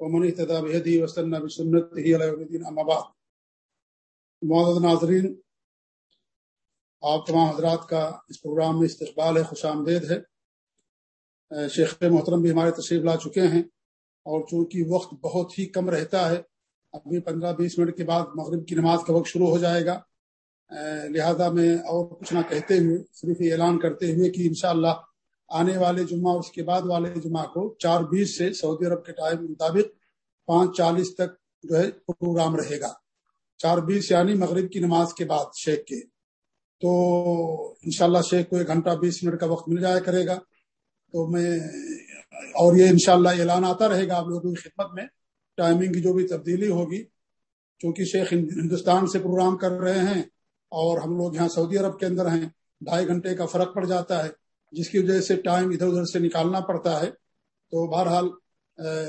ومن اهتدى بهديه واستنى بسنته الى يوم الدين اما بعد. معزز ناظرین، آپ تمام حضرات کا اس پروگرام میں استقبال ہے، خوش آمدید ہے۔ شیخ محترم بھی ہمارے تشریف لا چکے ہیں اور چونکہ وقت بہت ہی کم رہتا ہے ابھی پندرہ بیس منٹ کے بعد مغرب کی نماز کا وقت شروع ہو جائے گا۔ لہذا میں اور کچھ نہ کہتے ہوئے، صرف یہ اعلان کرتے ہوئے کہ انشاءاللہ آنے والے جمعہ اس کے بعد والے جمعہ کو چار بیس سے سعودی عرب کے ٹائم مطابق پانچ چالیس تک جو ہے پروگرام رہے گا۔ چار بیس یعنی مغرب کی نماز کے بعد شیخ کے۔ تو انشاءاللہ شیخ کو ایک گھنٹہ بیس منٹ کا وقت مل جایا کرے گا۔ تو میں اور یہ انشاءاللہ اعلان آتا رہے گا آپ لوگوں کی خدمت میں۔ ٹائمنگ کی جو بھی تبدیلی ہوگی، چونکہ شیخ ہندوستان سے پروگرام کر رہے ہیں اور ہم لوگ یہاں سعودی عرب کے اندر ہیں، ڈھائی گھنٹے کا فرق پڑ جاتا ہے۔ جس کی وجہ سے ٹائم ادھر ادھر سے نکالنا پڑتا ہے۔ تو بہرحال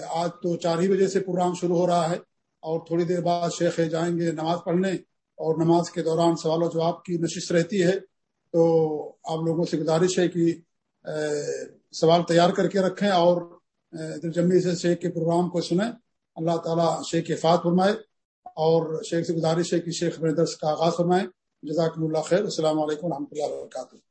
آج تو چار ہی بجے سے پروگرام شروع ہو رہا ہے اور تھوڑی دیر بعد شیخ جائیں گے نماز پڑھنے اور نماز کے دوران سوال و جواب کی نشست رہتی ہے۔ تو آپ لوگوں سے گزارش ہے کہ سوال تیار کر کے رکھیں اور جمی سے شیخ کے پروگرام کو سنیں۔ اللہ تعالیٰ شیخ کے فات فرمائے اور شیخ سے گزارش ہے کہ شیخ اپنے درس کا آغاز فرمائے جزاک اللہ خیر۔ السلام علیکم و رحمۃ اللہ وبرکاتہ۔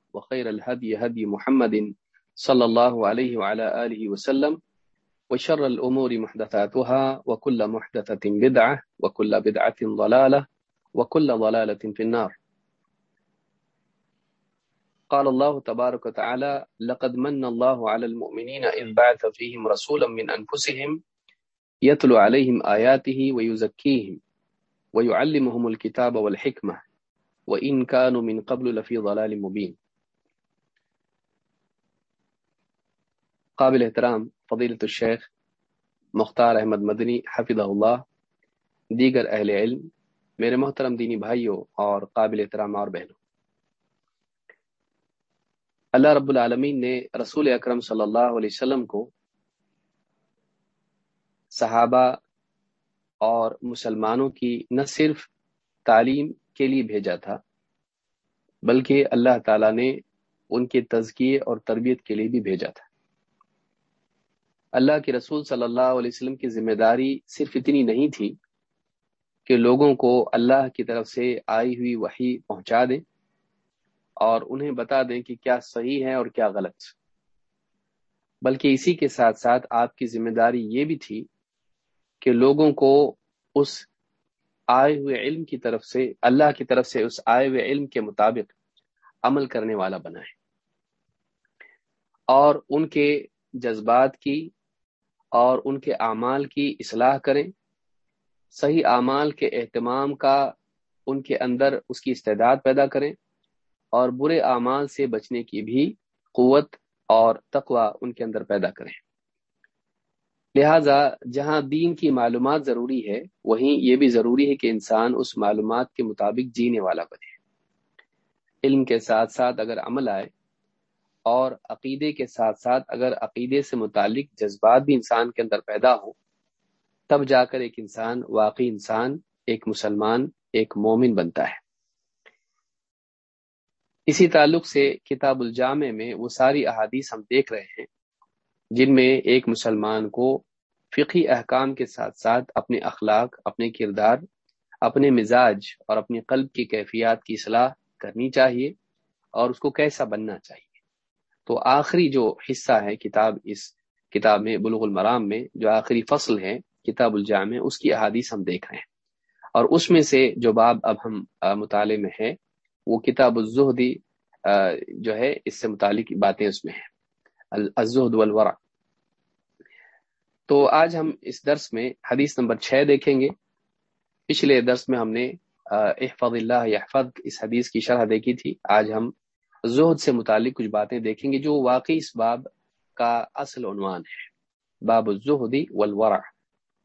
وخير الهدي هدي محمد صلى الله عليه وعلى آله وسلم وشر الأمور محدثاتها وكل محدثة بدعة وكل بدعة ضلالة وكل ضلالة في النار. قال الله تبارك وتعالى لقد من الله على المؤمنين إذ بعث فيهم رسولا من أنفسهم يتلو عليهم آياته ويزكيهم ويعلمهم الكتاب والحكمة وإن كانوا من قبل لفي ضلال مبين. قابل احترام فضیلت الشیخ مختار احمد مدنی حفظ اللہ دیگر اہل علم، میرے محترم دینی بھائیوں اور قابل احترام اور بہنوں۔ اللہ رب العالمین نے رسول اکرم صلی اللہ علیہ وسلم کو صحابہ اور مسلمانوں کی نہ صرف تعلیم کے لیے بھیجا تھا، بلکہ اللہ تعالیٰ نے ان کے تزکیے اور تربیت کے لیے بھی بھیجا تھا۔ اللہ کے رسول صلی اللہ علیہ وسلم کی ذمہ داری صرف اتنی نہیں تھی کہ لوگوں کو اللہ کی طرف سے آئی ہوئی وحی پہنچا دیں اور انہیں بتا دیں کہ کیا صحیح ہے اور کیا غلط۔ بلکہ اسی کے ساتھ ساتھ آپ کی ذمہ داری یہ بھی تھی کہ لوگوں کو اس آئے ہوئے علم کی طرف سے، اللہ کی طرف سے اس آئے ہوئے علم کے مطابق عمل کرنے والا بنائے اور ان کے جذبات کی اور ان کے اعمال کی اصلاح کریں۔ صحیح اعمال کے اہتمام کا ان کے اندر اس کی استعداد پیدا کریں اور برے اعمال سے بچنے کی بھی قوت اور تقوی ان کے اندر پیدا کریں۔ لہذا جہاں دین کی معلومات ضروری ہے، وہیں یہ بھی ضروری ہے کہ انسان اس معلومات کے مطابق جینے والا بنے۔ علم کے ساتھ ساتھ اگر عمل آئے اور عقیدے کے ساتھ ساتھ اگر عقیدے سے متعلق جذبات بھی انسان کے اندر پیدا ہو تب جا کر ایک انسان، واقعی انسان، ایک مسلمان، ایک مومن بنتا ہے۔ اسی تعلق سے کتاب الجامع میں وہ ساری احادیث ہم دیکھ رہے ہیں، جن میں ایک مسلمان کو فقی احکام کے ساتھ ساتھ اپنے اخلاق، اپنے کردار، اپنے مزاج اور اپنی قلب کی کیفیات کی اصلاح کرنی چاہیے اور اس کو کیسا بننا چاہیے۔ تو آخری جو حصہ ہے کتاب، اس کتاب میں بلغ المرام میں جو آخری فصل ہے کتاب الجامع، اس کی احادیث ہم دیکھ رہے ہیں۔ اور اس میں سے جو باب اب ہم مطالعے میں ہے، وہ کتاب الزہدی جو ہے، اس سے متعلق باتیں اس میں ہیں۔ الزہد والورع۔ تو آج ہم اس درس میں حدیث نمبر چھ دیکھیں گے۔ پچھلے درس میں ہم نے احفظ اللہ یحفظ اس حدیث کی شرح دیکھی تھی۔ آج ہم زہد سے متعلق کچھ باتیں دیکھیں گے جو واقعی اس باب کا اصل عنوان ہے۔ باب الزہدی والورع۔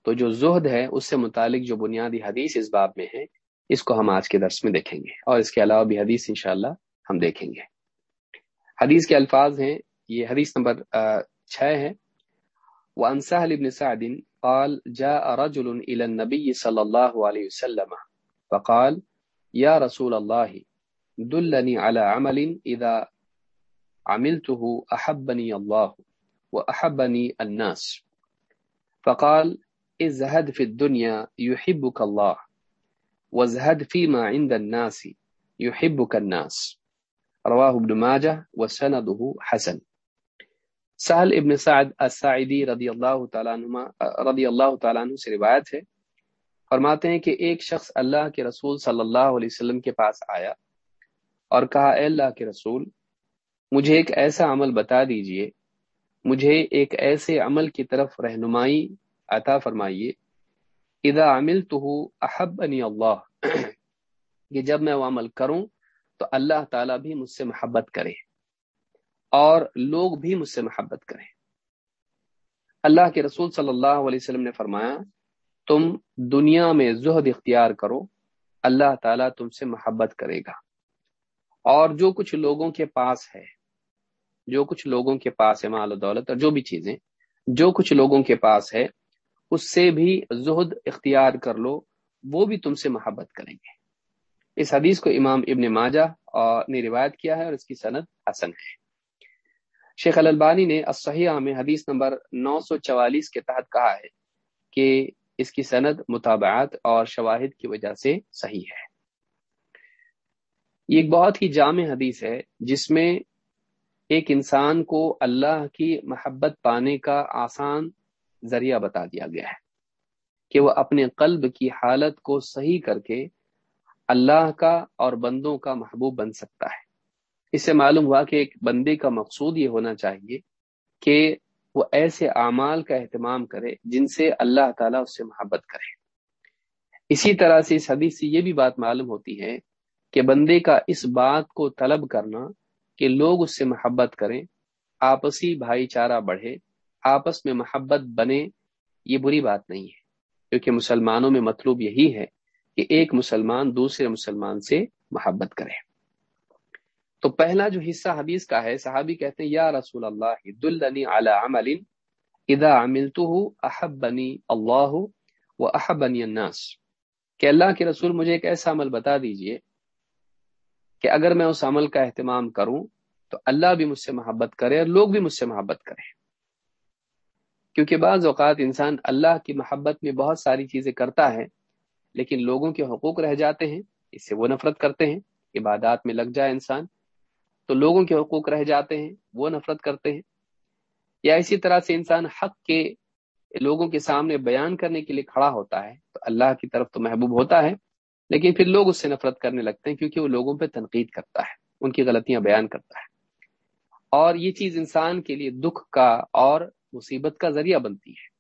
تو جو زہد ہے، اس سے متعلق جو بنیادی حدیث اس باب میں ہے، اس کو ہم آج کے درس میں دیکھیں گے۔ اور اس کے علاوہ بھی حدیث انشاءاللہ ہم دیکھیں گے۔ حدیث کے الفاظ ہیں۔ یہ حدیث نمبر چھ ہے وعن سهل بن سعد قال جاء رجل إلى النبي صلى الله عليه وسلم فقال يا رسول الله دلني على عمل إذا عملته أحبني الله وأحبني الناس. فقال، ازهد في الدنيا يحبك الله وازهد فيما عند الناس يحبك الناس. رواه ابن ماجه وسنده حسن. سہل ابن سعد السعیدی رضی اللہ تعالیٰ عنہ رضی اللہ تعالیٰ عنہ سے روایت ہے، فرماتے ہیں کہ ایک شخص اللہ کے رسول صلی اللہ علیہ وسلم کے پاس آیا اور کہا، اے اللہ کے رسول، مجھے ایک ایسا عمل بتا دیجیے۔ مجھے ایک ایسے عمل کی طرف رہنمائی عطا فرمائیے۔ اذا عمل تو احب اللہ، کہ جب میں وہ عمل کروں تو اللہ تعالیٰ بھی مجھ سے محبت کرے اور لوگ بھی مجھ سے محبت کریں۔ اللہ کے رسول صلی اللہ علیہ وسلم نے فرمایا، تم دنیا میں زہد اختیار کرو، اللہ تعالیٰ تم سے محبت کرے گا۔ اور جو کچھ لوگوں کے پاس ہے، جو کچھ لوگوں کے پاس ہے مال و دولت اور جو بھی چیزیں، جو کچھ لوگوں کے پاس ہے، اس سے بھی زہد اختیار کر لو، وہ بھی تم سے محبت کریں گے۔ اس حدیث کو امام ابن ماجہ نے روایت کیا ہے اور اس کی صنعت حسن ہے۔ شیخ الالبانی نے الصحیحہ میں حدیث نمبر 944 کے تحت کہا ہے کہ اس کی سند مطابعات اور شواہد کی وجہ سے صحیح ہے۔ یہ ایک بہت ہی جامع حدیث ہے جس میں ایک انسان کو اللہ کی محبت پانے کا آسان ذریعہ بتا دیا گیا ہے کہ وہ اپنے قلب کی حالت کو صحیح کر کے اللہ کا اور بندوں کا محبوب بن سکتا ہے۔ اس سے معلوم ہوا کہ ایک بندے کا مقصود یہ ہونا چاہیے کہ وہ ایسے اعمال کا اہتمام کرے جن سے اللہ تعالیٰ اس سے محبت کرے۔ اسی طرح سے اس حدیث سے یہ بھی بات معلوم ہوتی ہے کہ بندے کا اس بات کو طلب کرنا کہ لوگ اس سے محبت کریں، آپسی بھائی چارہ بڑھے، آپس میں محبت بنے، یہ بری بات نہیں ہے۔ کیونکہ مسلمانوں میں مطلوب یہی ہے کہ ایک مسلمان دوسرے مسلمان سے محبت کرے۔ تو پہلا جو حصہ حدیث کا ہے، صحابی کہتے ہیں، یا رسول اللہ، دلنی علی عمل اذا عملته احبنی اللہ و الناس۔ کہ اللہ کے رسول مجھے ایک ایسا عمل بتا دیجیے کہ اگر میں اس عمل کا اہتمام کروں تو اللہ بھی مجھ سے محبت کرے اور لوگ بھی مجھ سے محبت کریں۔ کیونکہ بعض اوقات انسان اللہ کی محبت میں بہت ساری چیزیں کرتا ہے، لیکن لوگوں کے حقوق رہ جاتے ہیں، اس سے وہ نفرت کرتے ہیں، عبادات میں لگ جائے انسان، تو لوگوں کے حقوق رہ جاتے ہیں، وہ نفرت کرتے ہیں۔ یا اسی طرح سے انسان حق کے لوگوں کے سامنے بیان کرنے کے لیے کھڑا ہوتا ہے، تو اللہ کی طرف تو محبوب ہوتا ہے۔ لیکن پھر لوگ اس سے نفرت کرنے لگتے ہیں کیونکہ وہ لوگوں پہ تنقید کرتا ہے، ان کی غلطیاں بیان کرتا ہے۔ اور یہ چیز انسان کے لیے دکھ کا اور مصیبت کا ذریعہ بنتی ہے۔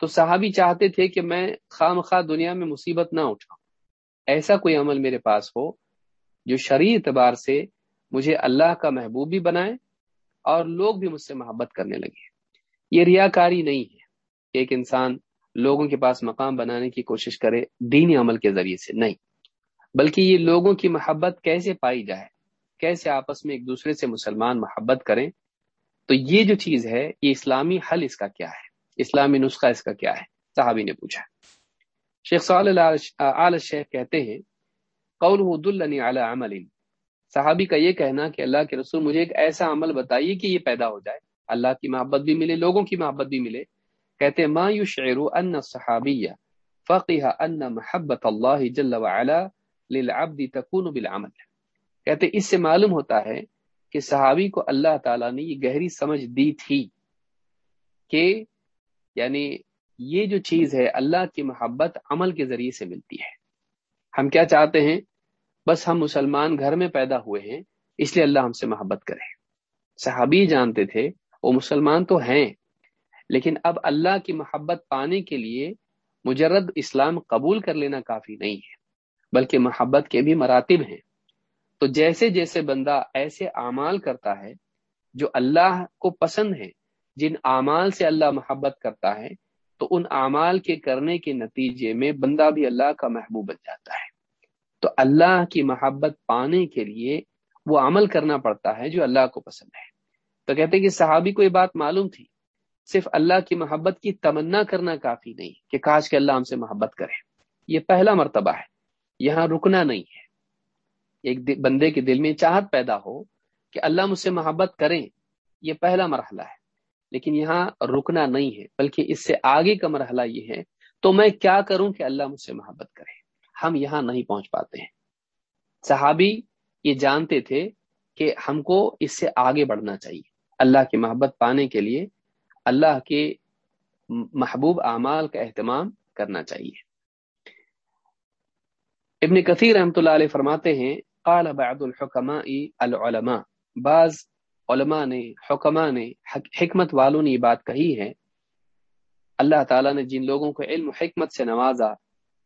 تو صحابی چاہتے تھے کہ میں خام خواہ دنیا میں مصیبت نہ اٹھاؤں۔ ایسا کوئی عمل میرے پاس ہو جو شرعی اعتبار سے مجھے اللہ کا محبوب بھی بنائے اور لوگ بھی مجھ سے محبت کرنے لگے۔ یہ ریاکاری نہیں ہے ایک انسان لوگوں کے پاس مقام بنانے کی کوشش کرے دینی عمل کے ذریعے سے، نہیں۔ بلکہ یہ لوگوں کی محبت کیسے پائی جائے، کیسے آپس میں ایک دوسرے سے مسلمان محبت کریں، تو یہ جو چیز ہے، یہ اسلامی حل اس کا کیا ہے؟ اسلامی نسخہ اس کا کیا ہے؟ صحابی نے پوچھا۔ شیخ صلی شیخ کہتے ہیں قول علی عمل۔ صحابی کا یہ کہنا کہ اللہ کے رسول مجھے ایک ایسا عمل بتائیے کہ یہ پیدا ہو جائے۔ اللہ کی محبت بھی ملے، لوگوں کی محبت بھی ملے۔ کہتے ما شعر ان صحابیہ فقیہ ان محبت اللہ جل وعلا للعبد تکون بالعمل. کہتے اس سے معلوم ہوتا ہے کہ صحابی کو اللہ تعالیٰ نے یہ گہری سمجھ دی تھی کہ یعنی یہ جو چیز ہے اللہ کی محبت عمل کے ذریعے سے ملتی ہے۔ ہم کیا چاہتے ہیں؟ بس ہم مسلمان گھر میں پیدا ہوئے ہیں، اس لیے اللہ ہم سے محبت کرے۔ صحابی جانتے تھے، وہ مسلمان تو ہیں لیکن اب اللہ کی محبت پانے کے لیے مجرد اسلام قبول کر لینا کافی نہیں ہے، بلکہ محبت کے بھی مراتب ہیں۔ تو جیسے جیسے بندہ ایسے اعمال کرتا ہے جو اللہ کو پسند ہے جن اعمال سے اللہ محبت کرتا ہے، تو ان اعمال کے کرنے کے نتیجے میں بندہ بھی اللہ کا محبوب بن جاتا ہے۔ تو اللہ کی محبت پانے کے لیے وہ عمل کرنا پڑتا ہے جو اللہ کو پسند ہے۔ تو کہتے ہیں کہ صحابی کو یہ بات معلوم تھی۔ صرف اللہ کی محبت کی تمنا کرنا کافی نہیں کہ کاش کہ اللہ ہم سے محبت کرے۔ یہ پہلا مرتبہ ہے۔ یہاں رکنا نہیں ہے۔ ایک بندے کے دل میں چاہت پیدا ہو کہ اللہ مجھ سے محبت کریں، یہ پہلا مرحلہ ہے۔ لیکن یہاں رکنا نہیں ہے، بلکہ اس سے آگے کا مرحلہ یہ ہے، تو میں کیا کروں کہ اللہ مجھ سے محبت کرے؟ ہم یہاں نہیں پہنچ پاتے ہیں۔ صحابی یہ جانتے تھے کہ ہم کو اس سے آگے بڑھنا چاہیے۔ اللہ کی محبت پانے کے لیے اللہ کے محبوب اعمال کا اہتمام کرنا چاہیے۔ ابن کثیر رحمۃ اللہ علیہ فرماتے ہیں، قال بعض الحکماء العلماء، بعض علماء نے، حکماء نے حکمت والوں نے یہ بات کہی ہے، اللہ تعالیٰ نے جن لوگوں کو علم حکمت سے نوازا،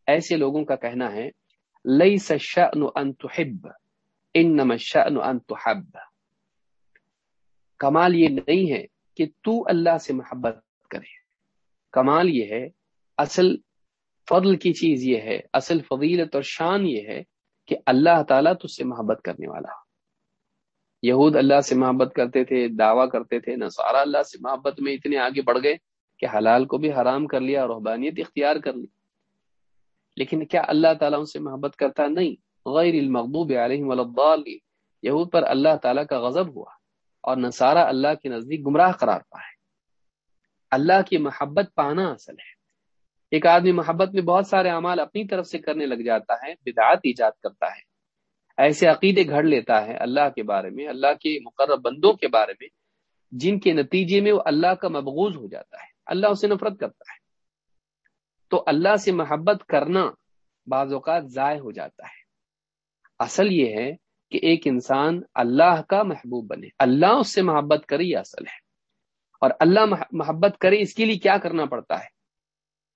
ایسے لوگوں کا کہنا ہے، لیس الشأن ان تحب، انما الشأن ان تحب۔ کمال یہ نہیں ہے کہ تو اللہ سے محبت کرے۔ کمال یہ ہے، اصل فضل کی چیز یہ ہے، اصل فضیلت اور شان یہ ہے کہ اللہ تعالیٰ تجھ سے محبت کرنے والا۔ یہود اللہ سے محبت کرتے تھے، دعویٰ کرتے تھے، نصارہ اللہ سے محبت میں اتنے آگے بڑھ گئے کہ حلال کو بھی حرام کر لیا اور رحبانیت اختیار کر لی۔ لیکن کیا اللہ تعالیٰ ان سے محبت کرتا؟ نہیں۔ غیر المغضوب علیہم الضالین۔ یہود پر اللہ تعالیٰ کا غضب ہوا۔ اور نصارہ اللہ کے نزدیک گمراہ قرار پائے اللہ کی محبت پانا اصل ہے۔ ایک آدمی محبت میں بہت سارے اعمال اپنی طرف سے کرنے لگ جاتا ہے، بدعات ایجاد کرتا ہے۔ ایسے عقیدے گھڑ لیتا ہے اللہ کے بارے میں، اللہ کے مقرر بندوں کے بارے میں، جن کے نتیجے میں وہ اللہ کا مبغوض ہو جاتا ہے۔ اللہ اسے نفرت کرتا ہے۔ تو اللہ سے محبت کرنا بعض اوقات ضائع ہو جاتا ہے۔ اصل یہ ہے کہ ایک انسان اللہ کا محبوب بنے۔ اللہ اس سے محبت کرے یہ اصل ہے۔ اور اللہ محبت کرے اس کے لیے کیا کرنا پڑتا ہے؟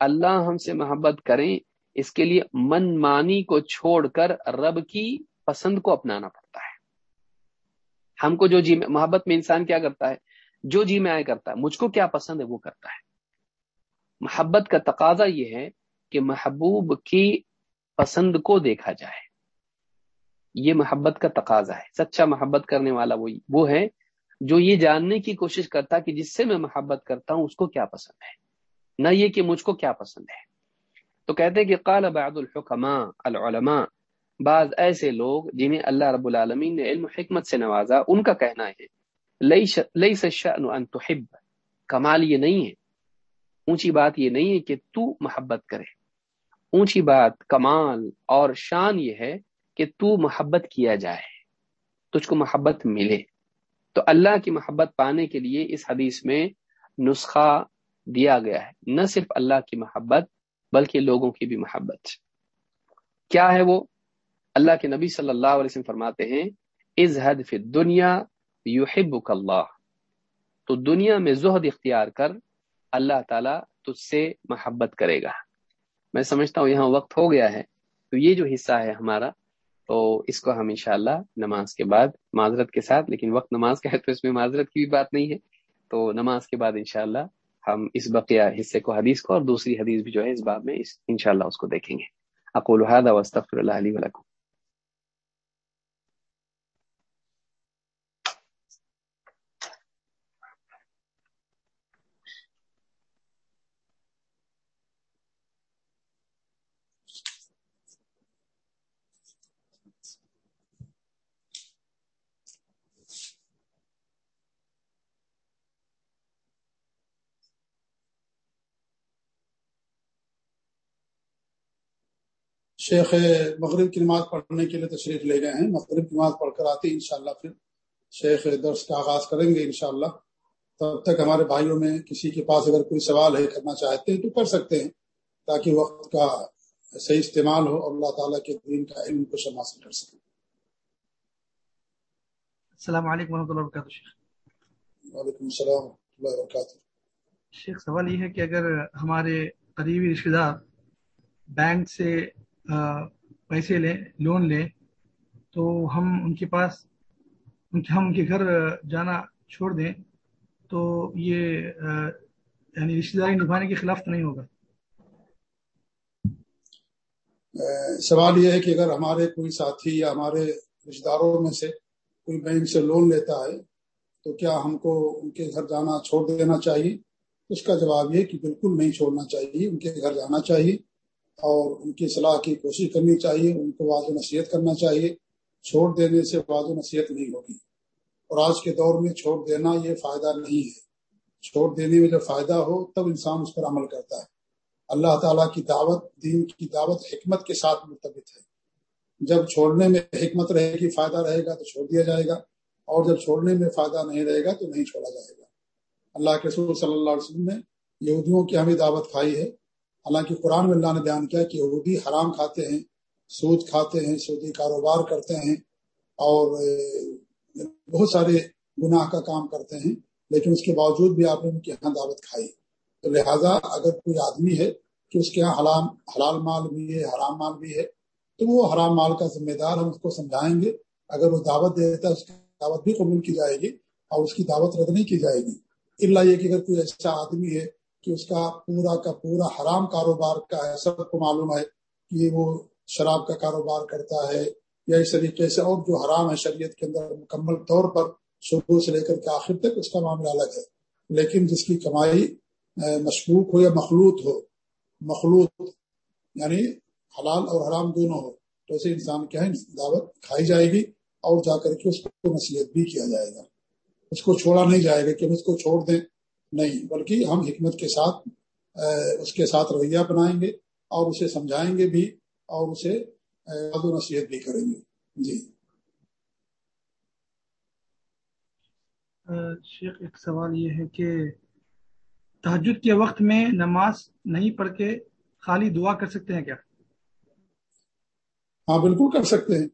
اللہ ہم سے محبت کریں اس کے لیے من مانی کو چھوڑ کر رب کی پسند کو اپنانا پڑتا ہے۔ ہم کو جو جی میں محبت میں انسان کیا کرتا ہے؟ جو جی میں آئے کرتا ہے، مجھ کو کیا پسند ہے وہ کرتا ہے۔ محبت کا تقاضا یہ ہے کہ محبوب کی پسند کو دیکھا جائے۔ یہ محبت کا تقاضا ہے، سچا محبت کرنے والا وہی، وہ ہے جو یہ جاننے کی کوشش کرتا کہ جس سے میں محبت کرتا ہوں، اس کو کیا پسند ہے؟ نہ یہ کہ مجھ کو کیا پسند ہے۔ تو کہتے ہیں کہ قال بعض الحکماء العلماء، بعض ایسے لوگ جنہیں اللہ رب العالمین نے علم حکمت سے نوازا، ان کا کہنا ہے لیس الشأن ان تحب، کمال یہ نہیں ہے، اونچی بات یہ نہیں ہے کہ تو محبت کرے۔ اونچی بات، کمال اور شان یہ ہے کہ تو محبت کیا جائے، تجھ کو محبت ملے۔ تو اللہ کی محبت پانے کے لیے اس حدیث میں نسخہ دیا گیا ہے۔ نہ صرف اللہ کی محبت، بلکہ لوگوں کی بھی محبت۔ کیا ہے وہ؟ اللہ کے نبی صلی اللہ علیہ وسلم فرماتے ہیں از حد فی دنیا یحبک اللہ۔ تو دنیا میں زہد اختیار کر، اللہ تعالیٰ تجھ سے محبت کرے گا۔ میں سمجھتا ہوں یہاں وقت ہو گیا ہے، تو یہ جو حصہ ہے ہمارا تو اس کو ہم انشاءاللہ نماز کے بعد معذرت کے ساتھ، لیکن وقت نماز کا ہے تو اس میں معذرت کی بھی بات نہیں ہے۔ تو نماز کے بعد انشاءاللہ ہم اس بقیہ حصے کو، حدیث کو اور دوسری حدیث بھی جو ہے اس باب میں انشاءاللہ اس کو دیکھیں گے۔ اقول هذا واستغفر الله لي ولكم۔ شیخ مغرب کی نماز پڑھنے کے لیے تشریف لے گئے ہیں۔ مغرب کی نماز پڑھ کر آتے ہیں انشاءاللہ پھر شیخ درس کا آغاز کریں گے انشاءاللہ۔ تب تک ہمارے بھائیوں میں کسی کے پاس اگر کوئی سوال ہے کرنا چاہتے ہیں تو کر سکتے ہیں تاکہ وقت کا صحیح استعمال ہو اور اللہ تعالیٰ کے دین کا علم کو شما سے کر سکیں السلام علیکم ورحمۃ اللہ وبرکاتہ شیخ۔ وعلیکم السلام ورحمۃ اللہ وبرکاتہ۔ شیخ سوال یہ ہے کہ اگر ہمارے قریبی رشتے دار بینک سے پیسے لیں، لون لیں، تو ہم ان کے پاس، ان کے ہم ان کے گھر جانا چھوڑ دیں، تو یہ یعنی رشتے داری نبھانے کے خلاف تو نہیں ہوگا؟ سوال یہ ہے کہ اگر ہمارے کوئی ساتھی یا ہمارے رشتے داروں میں سے کوئی بینک سے لون لیتا ہے، تو کیا ہم کو ان کے گھر جانا چھوڑ دینا چاہیے؟ اس کا جواب یہ کہ بالکل نہیں چھوڑنا چاہیے، ان کے گھر جانا چاہیے۔ اور ان کی صلاح کی کوشش کرنی چاہیے، ان کو واضح نصیحت کرنا چاہیے۔ چھوڑ دینے سے واضح نصیحت نہیں ہوگی۔ اور آج کے دور میں چھوڑ دینا یہ فائدہ نہیں ہے۔ چھوڑ دینے میں جب فائدہ ہو، تب انسان اس پر عمل کرتا ہے۔ اللہ تعالیٰ کی دعوت، دین کی دعوت حکمت کے ساتھ مرتبط ہے۔ جب چھوڑنے میں حکمت رہے گی، فائدہ رہے گا، تو چھوڑ دیا جائے گا۔ اور جب چھوڑنے میں فائدہ نہیں رہے گا، تو نہیں چھوڑا جائے گا۔ اللہ کے رسول صلی اللہ علیہ وسلم نے یہودیوں کی ہمیں دعوت کھائی ہے۔ حالانکہ قرآن میں اللہ نے بیان کیا کہ یہودی حرام کھاتے ہیں، سود کھاتے ہیں، سودی کاروبار کرتے ہیں اور بہت سارے گناہ کا کام کرتے ہیں، لیکن اس کے باوجود بھی آپ نے ان کی یہاں دعوت کھائی۔ تو لہٰذا اگر کوئی آدمی ہے کہ اس کے یہاں حلال حلال مال بھی ہے، حرام مال بھی ہے، تو وہ حرام مال کا ذمہ دار، ہم اس کو سمجھائیں گے۔ اگر وہ دعوت دے دیتا ہے، اس کی دعوت بھی قبول کی جائے گی اور اس کی دعوت رد نہیں کی جائے گی۔ اللہ یہ کہ اگر کوئی ایسا آدمی ہے کہ اس کا پورا کا پورا حرام کاروبار کا ہے، سب کو معلوم ہے کہ وہ شراب کا کاروبار کرتا ہے یا اس طریقے سے اور جو حرام ہے شریعت کے اندر مکمل طور پر شروع سے لے کر کے آخر تک اس کا معاملہ الگ ہے۔ لیکن جس کی کمائی مشکوک ہو یا مخلوط ہو، مخلوط یعنی حلال اور حرام دونوں ہو، تو اسے انسان کیا ہے؟ دعوت کھائی جائے گی اور جا کر کے اس کو نصیحت بھی کیا جائے گا۔ اس کو چھوڑا نہیں جائے گا کہ ہم اس کو چھوڑ دیں۔ نہیں بلکہ ہم حکمت کے ساتھ اس کے ساتھ رویہ بنائیں گے اور اسے سمجھائیں گے بھی اور اسے و نصیحت بھی کریں گے۔ جی۔ شیخ ایک سوال یہ ہے کہ تحجد کے وقت میں نماز نہیں پڑھ کے خالی دعا کر سکتے ہیں کیا؟ ہاں بالکل کر سکتے ہیں۔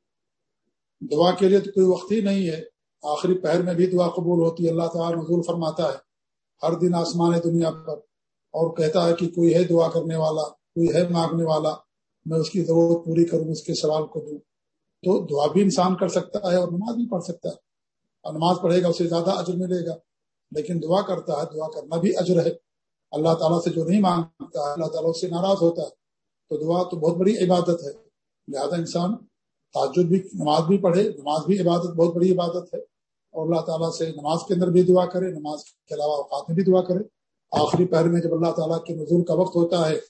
دعا کے لیے تو کوئی وقت ہی نہیں ہے۔ آخری پہر میں بھی دعا قبول ہوتی ہے اللہ تعالیٰ نزول فرماتا ہے۔ ہر دن آسمان ہے دنیا پر، اور کہتا ہے کہ کوئی ہے دعا کرنے والا، کوئی ہے مانگنے والا، میں اس کی ضرورت پوری کروں، اس کے سوال کو دوں۔ تو دعا بھی انسان کر سکتا ہے اور نماز بھی پڑھ سکتا ہے۔ اور نماز پڑھے گا، اسے زیادہ اجر ملے گا۔ لیکن دعا کرتا ہے، دعا کرنا بھی اجر ہے۔ اللہ تعالیٰ سے جو نہیں مانگتا ہے اللہ تعالیٰ اس سے ناراض ہوتا ہے۔ تو دعا تو بہت بڑی عبادت ہے۔ لہذا انسان تعجد بھی، نماز بھی پڑھے، نماز بھی عبادت، بہت بڑی عبادت ہے۔ اور اللہ تعالیٰ سے نماز کے اندر بھی دعا کرے، نماز کے علاوہ اوقات میں بھی دعا کرے۔ آخری پہر میں جب اللہ تعالیٰ کے نزول کا وقت ہوتا ہے،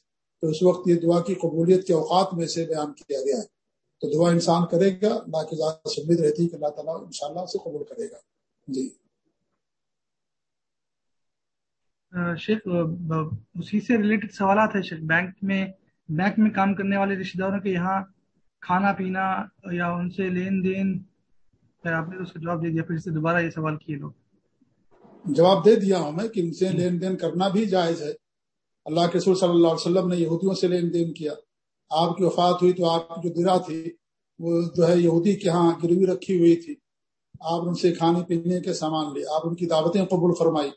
تو اس وقت یہ دعا کی قبولیت کے اوقات میں سے بیان کیا گیا ہے۔ تو دعا انسان کرے گا، اللہ کی ذات سے امید رہتی ہے کہ اللہ تعالیٰ ان شاء اللہ قبول کرے گا۔ جی۔ شیخ اسی سے ریلیٹڈ سوالات ہیں شیخ۔ بینک میں بینک میں کام کرنے والے رشتے داروں کے یہاں کھانا پینا یا ان سے لین دین آپ نے اس کا جواب دے دیا، پھر سے دوبارہ یہ سوال کیے لوگ۔ جواب دے دیا ہوں میں کہ ان سے لین دین کرنا بھی جائز ہے۔ اللہ کے سور صلی اللہ علیہ وسلم نے یہودیوں سے لین دین کیا۔ آپ کی وفات ہوئی تو آپ کی جو درا تھی، وہ جو ہے یہودی کے ہاں گروی رکھی ہوئی تھی۔ آپ ان سے کھانے پینے کے سامان لے، آپ ان کی دعوتیں قبول فرمائی۔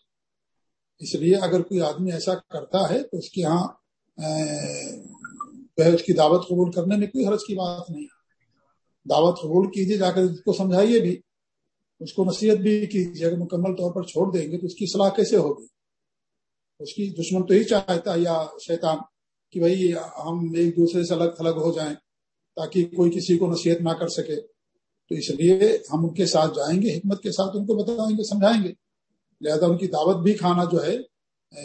اس لیے اگر کوئی آدمی ایسا کرتا ہے تو اس کے ہاں اس کی دعوت قبول کرنے میں کوئی حرض کی بات نہیں۔ دعوت قبول کیجیے، جا کر اس کو سمجھائیے بھی، اس کو نصیحت بھی کیجیے، اگر مکمل طور پر چھوڑ دیں گے تو اس کی صلاح کیسے ہوگی؟ اس کی دشمن تو ہی چاہتا ہے، یا شیطان، کہ بھائی ہم ایک دوسرے سے الگ تھلگ ہو جائیں تاکہ کوئی کسی کو نصیحت نہ کر سکے۔ تو اس لیے ہم ان کے ساتھ جائیں گے، حکمت کے ساتھ ان کو بتائیں گے، سمجھائیں گے۔ لہذا ان کی دعوت بھی کھانا جو ہے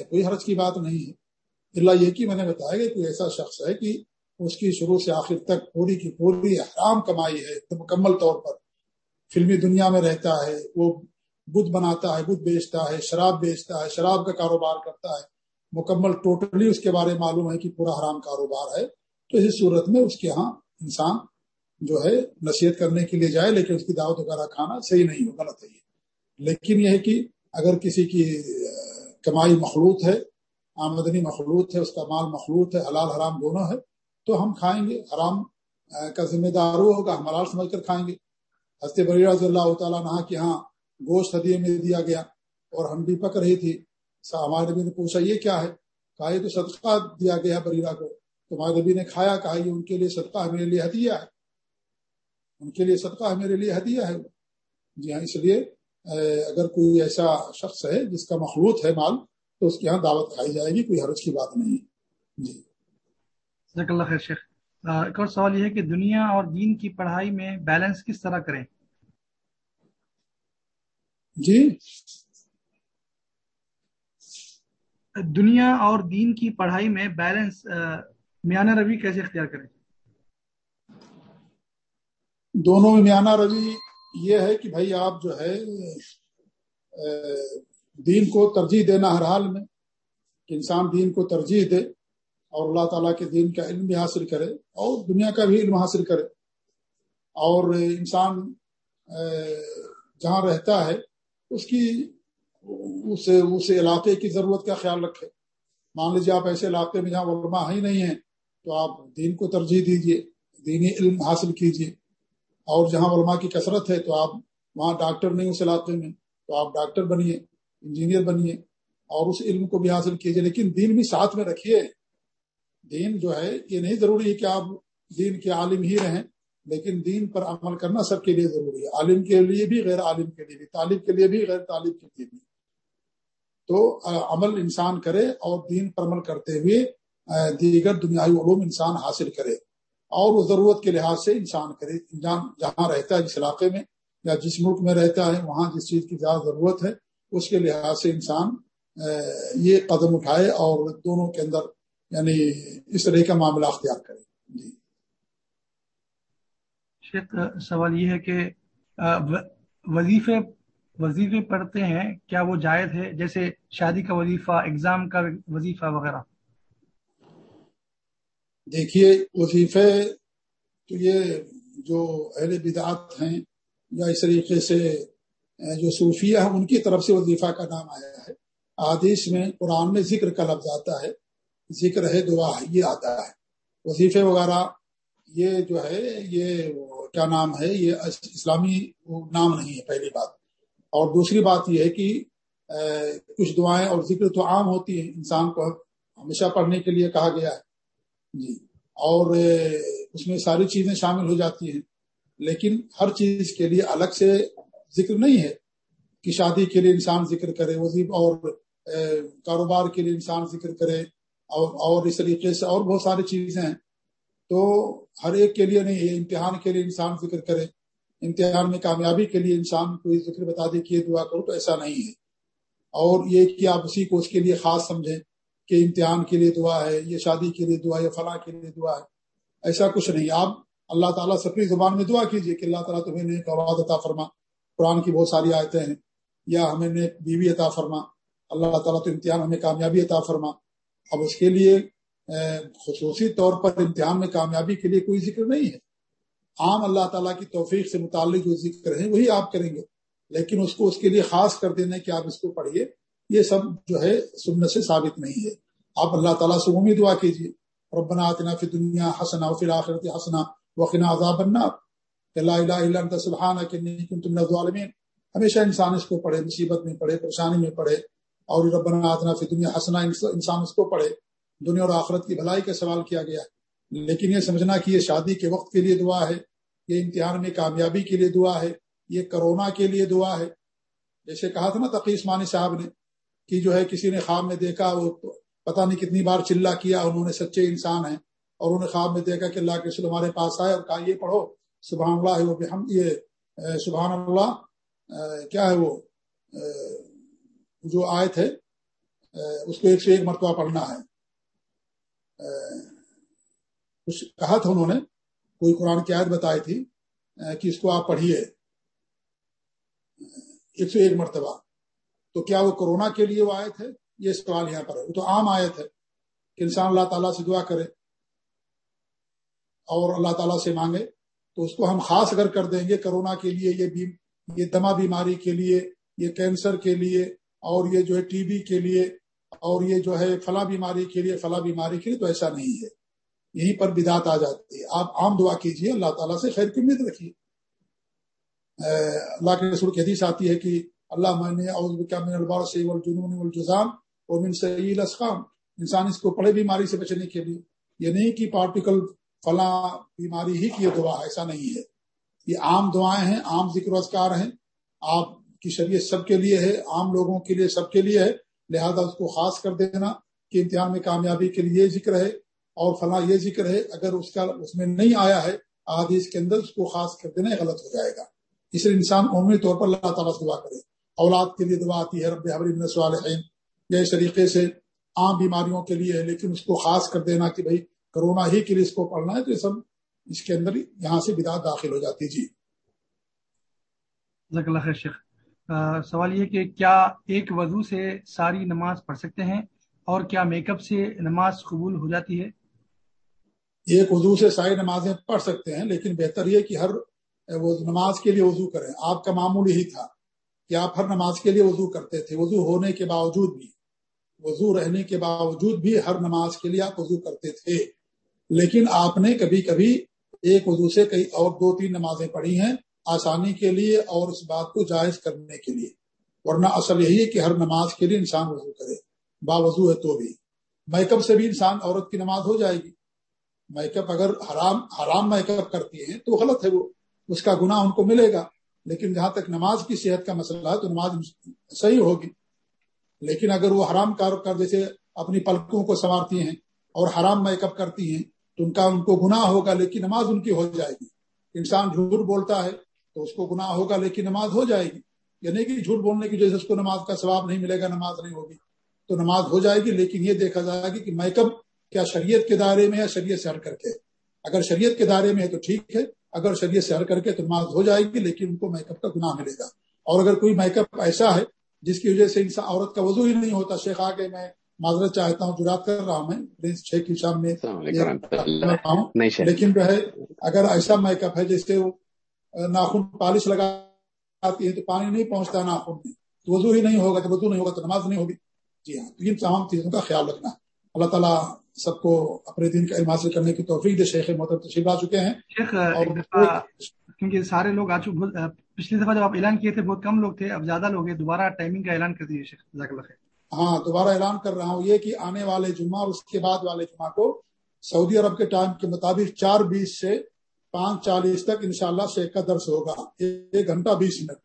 کوئی حرض کی بات نہیں ہے۔ اللہ یہ کہ میں نے بتایا کہ کوئی ایسا شخص ہے کہ اس کی شروع سے آخر تک پوری کی پوری حرام کمائی ہے، تو مکمل طور پر فلمی دنیا میں رہتا ہے، وہ بدھ بناتا ہے، بدھ بیچتا ہے، شراب بیچتا ہے، شراب کا کاروبار کرتا ہے۔ مکمل ٹوٹلی اس کے بارے میں معلوم ہے کہ پورا حرام کاروبار ہے۔ تو اس صورت میں اس کے ہاں انسان جو ہے نصیحت کرنے کے لیے جائے، لیکن اس کی دعوت وغیرہ کھانا صحیح نہیں ہو غلط ہے۔ یہ لیکن یہ ہے کہ اگر کسی کی کمائی مخلوط ہے، آمدنی مخلوط ہے، اس کا مال مخلوط ہے، حلال حرام دونوں ہے تو ہم کھائیں گے، حرام کا ذمہ دار وہ ہوگا، ہم حلال سمجھ کر کھائیں گے۔ ہستے بری رضی اللہ تعالیٰ نہ کہ ہاں گوشت ہدیے میں دیا گیا اور ہم بھی پک رہی تھی۔ ہمارے نبی نے پوچھا، یہ کیا ہے؟ کہا، یہ تو صدقہ دیا گیا بریرا کو۔ تو نبی نے کھایا، کہا، یہ ان کے لیے صدقہ میرے لیے ہدیہ ہے۔ ان کے لیے صدقہ میرے لیے ہدیہ ہے۔ جی ہاں اس لیے اگر کوئی ایسا شخص ہے جس کا مخلوط ہے مال، تو اس کے یہاں دعوت کھائی جائے گی، کوئی حرج کی بات نہیں۔ جی۔ اللہ خیر شیخ۔ ایک اور سوال یہ ہے کہ دنیا اور دین کی پڑھائی میں بیلنس کس طرح کریں؟ جی۔ دنیا اور دین کی پڑھائی میں بیلنس میانہ روی کیسے اختیار کریں؟ دونوں میں میانہ روی یہ ہے کہ بھائی آپ جو ہے دین کو ترجیح دینا ہر حال میں کہ انسان دین کو ترجیح دے۔ اور اللہ تعالیٰ کے دین کا علم بھی حاصل کرے اور دنیا کا بھی علم حاصل کرے۔ اور انسان جہاں رہتا ہے، اس کی، اس اس علاقے کی ضرورت کا خیال رکھے۔ مان لیجیے، آپ ایسے علاقے میں جہاں علماء ہی نہیں ہیں، تو آپ دین کو ترجیح دیجیے، دینی علم حاصل کیجیے۔ اور جہاں علماء کی کثرت ہے، تو آپ وہاں ڈاکٹر نہیں اس علاقے میں، تو آپ ڈاکٹر بنیے، انجینئر بنیے اور اس علم کو بھی حاصل کیجیے۔ لیکن دین بھی ساتھ میں رکھیے۔ دین جو ہے، یہ نہیں ضروری ہے کہ آپ دین کے عالم ہی رہیں، لیکن دین پر عمل کرنا سب کے لیے ضروری ہے۔ عالم کے لیے بھی، غیر عالم کے لیے بھی، طالب کے لیے بھی، غیر طالب کے لیے بھی۔ تو عمل انسان کرے اور دین پر عمل کرتے ہوئے دیگر دنیاوی علوم انسان حاصل کرے۔ اور وہ ضرورت کے لحاظ سے انسان کرے۔ انسان جہاں رہتا ہے، جس علاقے میں یا جس ملک میں رہتا ہے، وہاں جس چیز کی زیادہ ضرورت ہے، اس کے لحاظ سے انسان یہ قدم اٹھائے اور دونوں کے اندر یعنی اس طرح کا معاملہ اختیار کرے جی۔ شیخ سوال یہ ہے کہ وظیفے وظیفے پڑھتے ہیں کیا وہ جائز ہے؟ جیسے شادی کا وظیفہ اگزام کا وظیفہ وغیرہ۔ دیکھیے وظیفے تو یہ جو اہل بدعت ہیں یا اس طریقے سے جو صوفیہ ہیں ان کی طرف سے وظیفہ کا نام آیا ہے۔ آدیش میں قرآن میں ذکر کا لفظ آتا ہے ذکر ہے، دعا ہے یہ آتا ہے۔ وظیفے وغیرہ، یہ جو ہے، یہ کیا نام ہے، یہ اسلامی نام نہیں ہے، پہلی بات۔ اور دوسری بات یہ ہے کہ کچھ دعائیں اور ذکر تو عام ہوتی ہیں، انسان کو ہمیشہ پڑھنے کے لیے کہا گیا ہے۔ جی۔ اور اس میں ساری چیزیں شامل ہو جاتی ہیں۔ لیکن ہر چیز کے لیے الگ سے ذکر نہیں ہے کہ شادی کے لیے انسان ذکر کرے، وظیف اور کاروبار کے لیے انسان ذکر کرے۔ اور اور اس طریقے سے اور بہت ساری چیزیں ہیں۔ تو ہر ایک کے لیے نہیں ہے امتحان کے لیے انسان ذکر کرے۔ امتحان میں کامیابی کے لیے انسان کوئی ذکر بتا دے کہ یہ دعا کرو تو ایسا نہیں ہے۔ اور یہ کہ آپ اسی کو اس کے لیے خاص سمجھیں کہ امتحان کے لیے دعا ہے یہ شادی کے لیے دعا ہے فلاں کے لیے دعا ہے۔ ایسا کچھ نہیں۔ آپ اللہ تعالیٰ سے اپنی زبان میں دعا کیجیے کہ اللہ تعالیٰ تمہیں نیک اولاد عطا فرما۔ قرآن کی بہت ساری آیتیں ہیں۔ یا ہمیں نیک بیوی عطا فرما۔ اللہ تعالیٰ تو امتحان ہمیں کامیابی عطا فرما۔ اب اس کے لیے خصوصی طور پر امتحان میں کامیابی کے لیے کوئی ذکر نہیں ہے۔ عام اللہ تعالیٰ کی توفیق سے متعلق جو ذکر ہیں، وہی آپ کریں گے۔ لیکن اس کو اس کے لیے خاص کر دینا کہ آپ اس کو پڑھیے، یہ سب جو ہے سننے سے ثابت نہیں ہے۔ آپ اللہ تعالیٰ سے عمومی دعا کیجیے۔ ربنا آتنا فی دنیا حسنا فی الاخرت حسنا وقنا عذاب النار۔ لا الہ الا انت، سبحانک، انی کنت من الظالمین۔ ہمیشہ انسان اس کو پڑھے، مصیبت میں پڑھے، پریشانی میں پڑھے۔ اور ربنا آتنا فی دنیا حسنا انسان اس کو پڑھے۔ دنیا اور آخرت کی بھلائی کا سوال کیا گیا۔ ہے لیکن یہ سمجھنا کہ یہ شادی کے وقت کے لیے دعا ہے، یہ امتحان میں کامیابی کے لیے دعا ہے، یہ کرونا کے لیے دعا ہے۔ جیسے کہا تھا نا تقیس مانی صاحب نے کہ جو ہے کسی نے خواب میں دیکھا، وہ پتہ نہیں کتنی بار چلا کیا، انہوں نے سچے انسان ہیں۔ اور انہوں نے خواب میں دیکھا کہ اللہ کے رسول ہمارے پاس آئے اور کہا، یہ پڑھو، سبحان اللہ ہے وہ ہم یہ، سبحان اللہ کیا ہے وہ؟ جو آیت ہے اس کو ایک سے ایک مرتبہ پڑھنا ہے۔ کچھ کہا تھا انہوں نے، کوئی قرآن کی آیت بتائی تھی کہ اس کو آپ پڑھیے۔ ایک سو ایک مرتبہ۔ تو کیا وہ کورونا کے لیے وہ آیت ہے؟ یہ سوال یہاں پر ہے۔ وہ تو عام آیت ہے کہ انسان اللہ تعالیٰ سے دعا کرے اور اللہ تعالیٰ سے مانگے۔ تو اس کو ہم خاص اگر کر دیں گے کرونا کے لیے، یہ یہ دما بیماری کے لیے، یہ کینسر کے لیے اور یہ جو ہے ٹی بی کے لیے اور یہ جو ہے فلاں بیماری کے لیے فلاں بیماری کے لیے تو ایسا نہیں ہے۔ یہیں پر بدات آ جاتی ہے۔ آپ عام دعا کیجیے اللہ تعالیٰ سے خیر کی امید رکھیے۔ اللہ کے رسول کی حدیث آتی ہے کہ اللہ میں البار سے جنون الجزام اور من سعید انسان اس کو پڑے بیماری سے بچنے کے لیے۔ یہ نہیں کہ پارٹیکل فلاں بیماری ہی کی یہ دعا ایسا نہیں ہے۔ یہ عام دعائیں ہیں، عام ذکر و اذکار ہیں۔ آپ کی شریعت سب کے لیے ہے، عام لوگوں کے لیے سب کے لیے ہے، لہذا اس کو خاص کر دینا کہ امتحان میں کامیابی کے لیے یہ ذکر ہے اور فلاں یہ ذکر ہے، اگر اس کا، اس میں نہیں آیا ہے حدیث کے اندر اس کو خاص کر دینا غلط ہو جائے گا۔ اس لیے انسان عمومی طور پر اللہ تعالیٰ سے دعا کرے۔ اولاد کے لیے دعا آتی ہے، رب حبر صالحین یہ اس طریقے سے عام بیماریوں کے لیے ہے، لیکن اس کو خاص کر دینا کہ بھائی کرونا ہی کے لیے اس کو پڑھنا ہے، تو یہ سب اس کے اندر یہاں سے بدعت داخل ہو جاتی جی۔ اللہ شیخ۔ سوال یہ کہ کیا ایک وضو سے ساری نماز پڑھ سکتے ہیں اور کیا میک اپ سے نماز قبول ہو جاتی ہے؟ ایک وضو سے ساری نمازیں پڑھ سکتے ہیں، لیکن بہتر یہ کہ ہر وہ نماز کے لیے وضو کریں۔ آپ کا معمول یہی تھا کہ آپ ہر نماز کے لیے وضو کرتے تھے، وضو ہونے کے باوجود بھی، وضو رہنے کے باوجود بھی ہر نماز کے لیے آپ وضو کرتے تھے۔ لیکن آپ نے کبھی کبھی ایک وضو سے کئی اور دو تین نمازیں پڑھی ہیں آسانی کے لیے اور اس بات کو جائز کرنے کے لیے۔ ورنہ اصل یہی ہے کہ ہر نماز کے لیے انسان وضو کرے۔ با وضو ہے تو بھی۔ میک اپ سے بھی انسان عورت کی نماز ہو جائے گی۔ میک اپ اگر حرام حرام میک اپ کرتی ہیں تو غلط ہے وہ۔ اس کا گناہ ان کو ملے گا۔ لیکن جہاں تک نماز کی صحت کا مسئلہ ہے تو نماز صحیح ہوگی۔ لیکن اگر وہ حرام کار کر جیسے اپنی پلکوں کو سنوارتی ہیں اور حرام میک اپ کرتی ہیں تو ان کا ان کو گناہ ہوگا، لیکن نماز ان کی ہو جائے گی۔ انسان جھوٹ بولتا ہے تو اس کو گناہ ہوگا لیکن نماز ہو جائے گی۔ یعنی کہ جھوٹ بولنے کی وجہ سے اس کو نماز کا ثواب نہیں ملے گا نماز نہیں ہوگی۔ تو نماز ہو جائے گی لیکن یہ دیکھا جائے گا کہ میک اپ کیا شریعت کے دائرے میں ہے شریعت سے ہٹ کر کے۔ اگر شریعت کے دائرے میں ہے تو ٹھیک ہے اگر شریعت سے ہٹ کر کے تو نماز ہو جائے گی لیکن ان کو میک اپ کا گناہ ملے گا۔ اور اگر کوئی میک اپ ایسا ہے جس کی وجہ سے انسان عورت کا وضو ہی نہیں ہوتا شیخ آگے میں معذرت چاہتا ہوں جرات کر رہا ہوں میں چھ کی شام میں لیکن جو ہے اگر ایسا میک اپ ہے جیسے وہ ناخن پالش لگاتی ہے تو پانی نہیں پہنچتا ناخن میں تو وضو ہی نہیں ہوگا تو وضو نہیں ہوگا تو نماز نہیں ہوگی۔ جی ہاں تو ان تمام چیزوں کا خیال رکھنا۔ اللہ تعالیٰ سب کو اپنے دین کا علم حاصل کرنے کی توفیق دے۔ شیخ محترم تشریف آ چکے ہیں۔ کیونکہ سارے لوگ آ چکے پچھلی دفعہ جب آپ اعلان کیے تھے بہت کم لوگ تھے اب زیادہ لوگ ہیں۔ دوبارہ ٹائمنگ کا اعلان کر دیجیے شیخ جزاک اللہ خیر۔ ہاں دوبارہ اعلان کر رہا ہوں یہ کہ آنے والے جمعہ اور اس کے بعد والے جمعہ کو سعودی عرب کے ٹائم کے مطابق چار بیس سے پانچ چالیس تک انشاءاللہ شاء شیخ کا درس ہوگا۔ ایک گھنٹہ بیس منٹ۔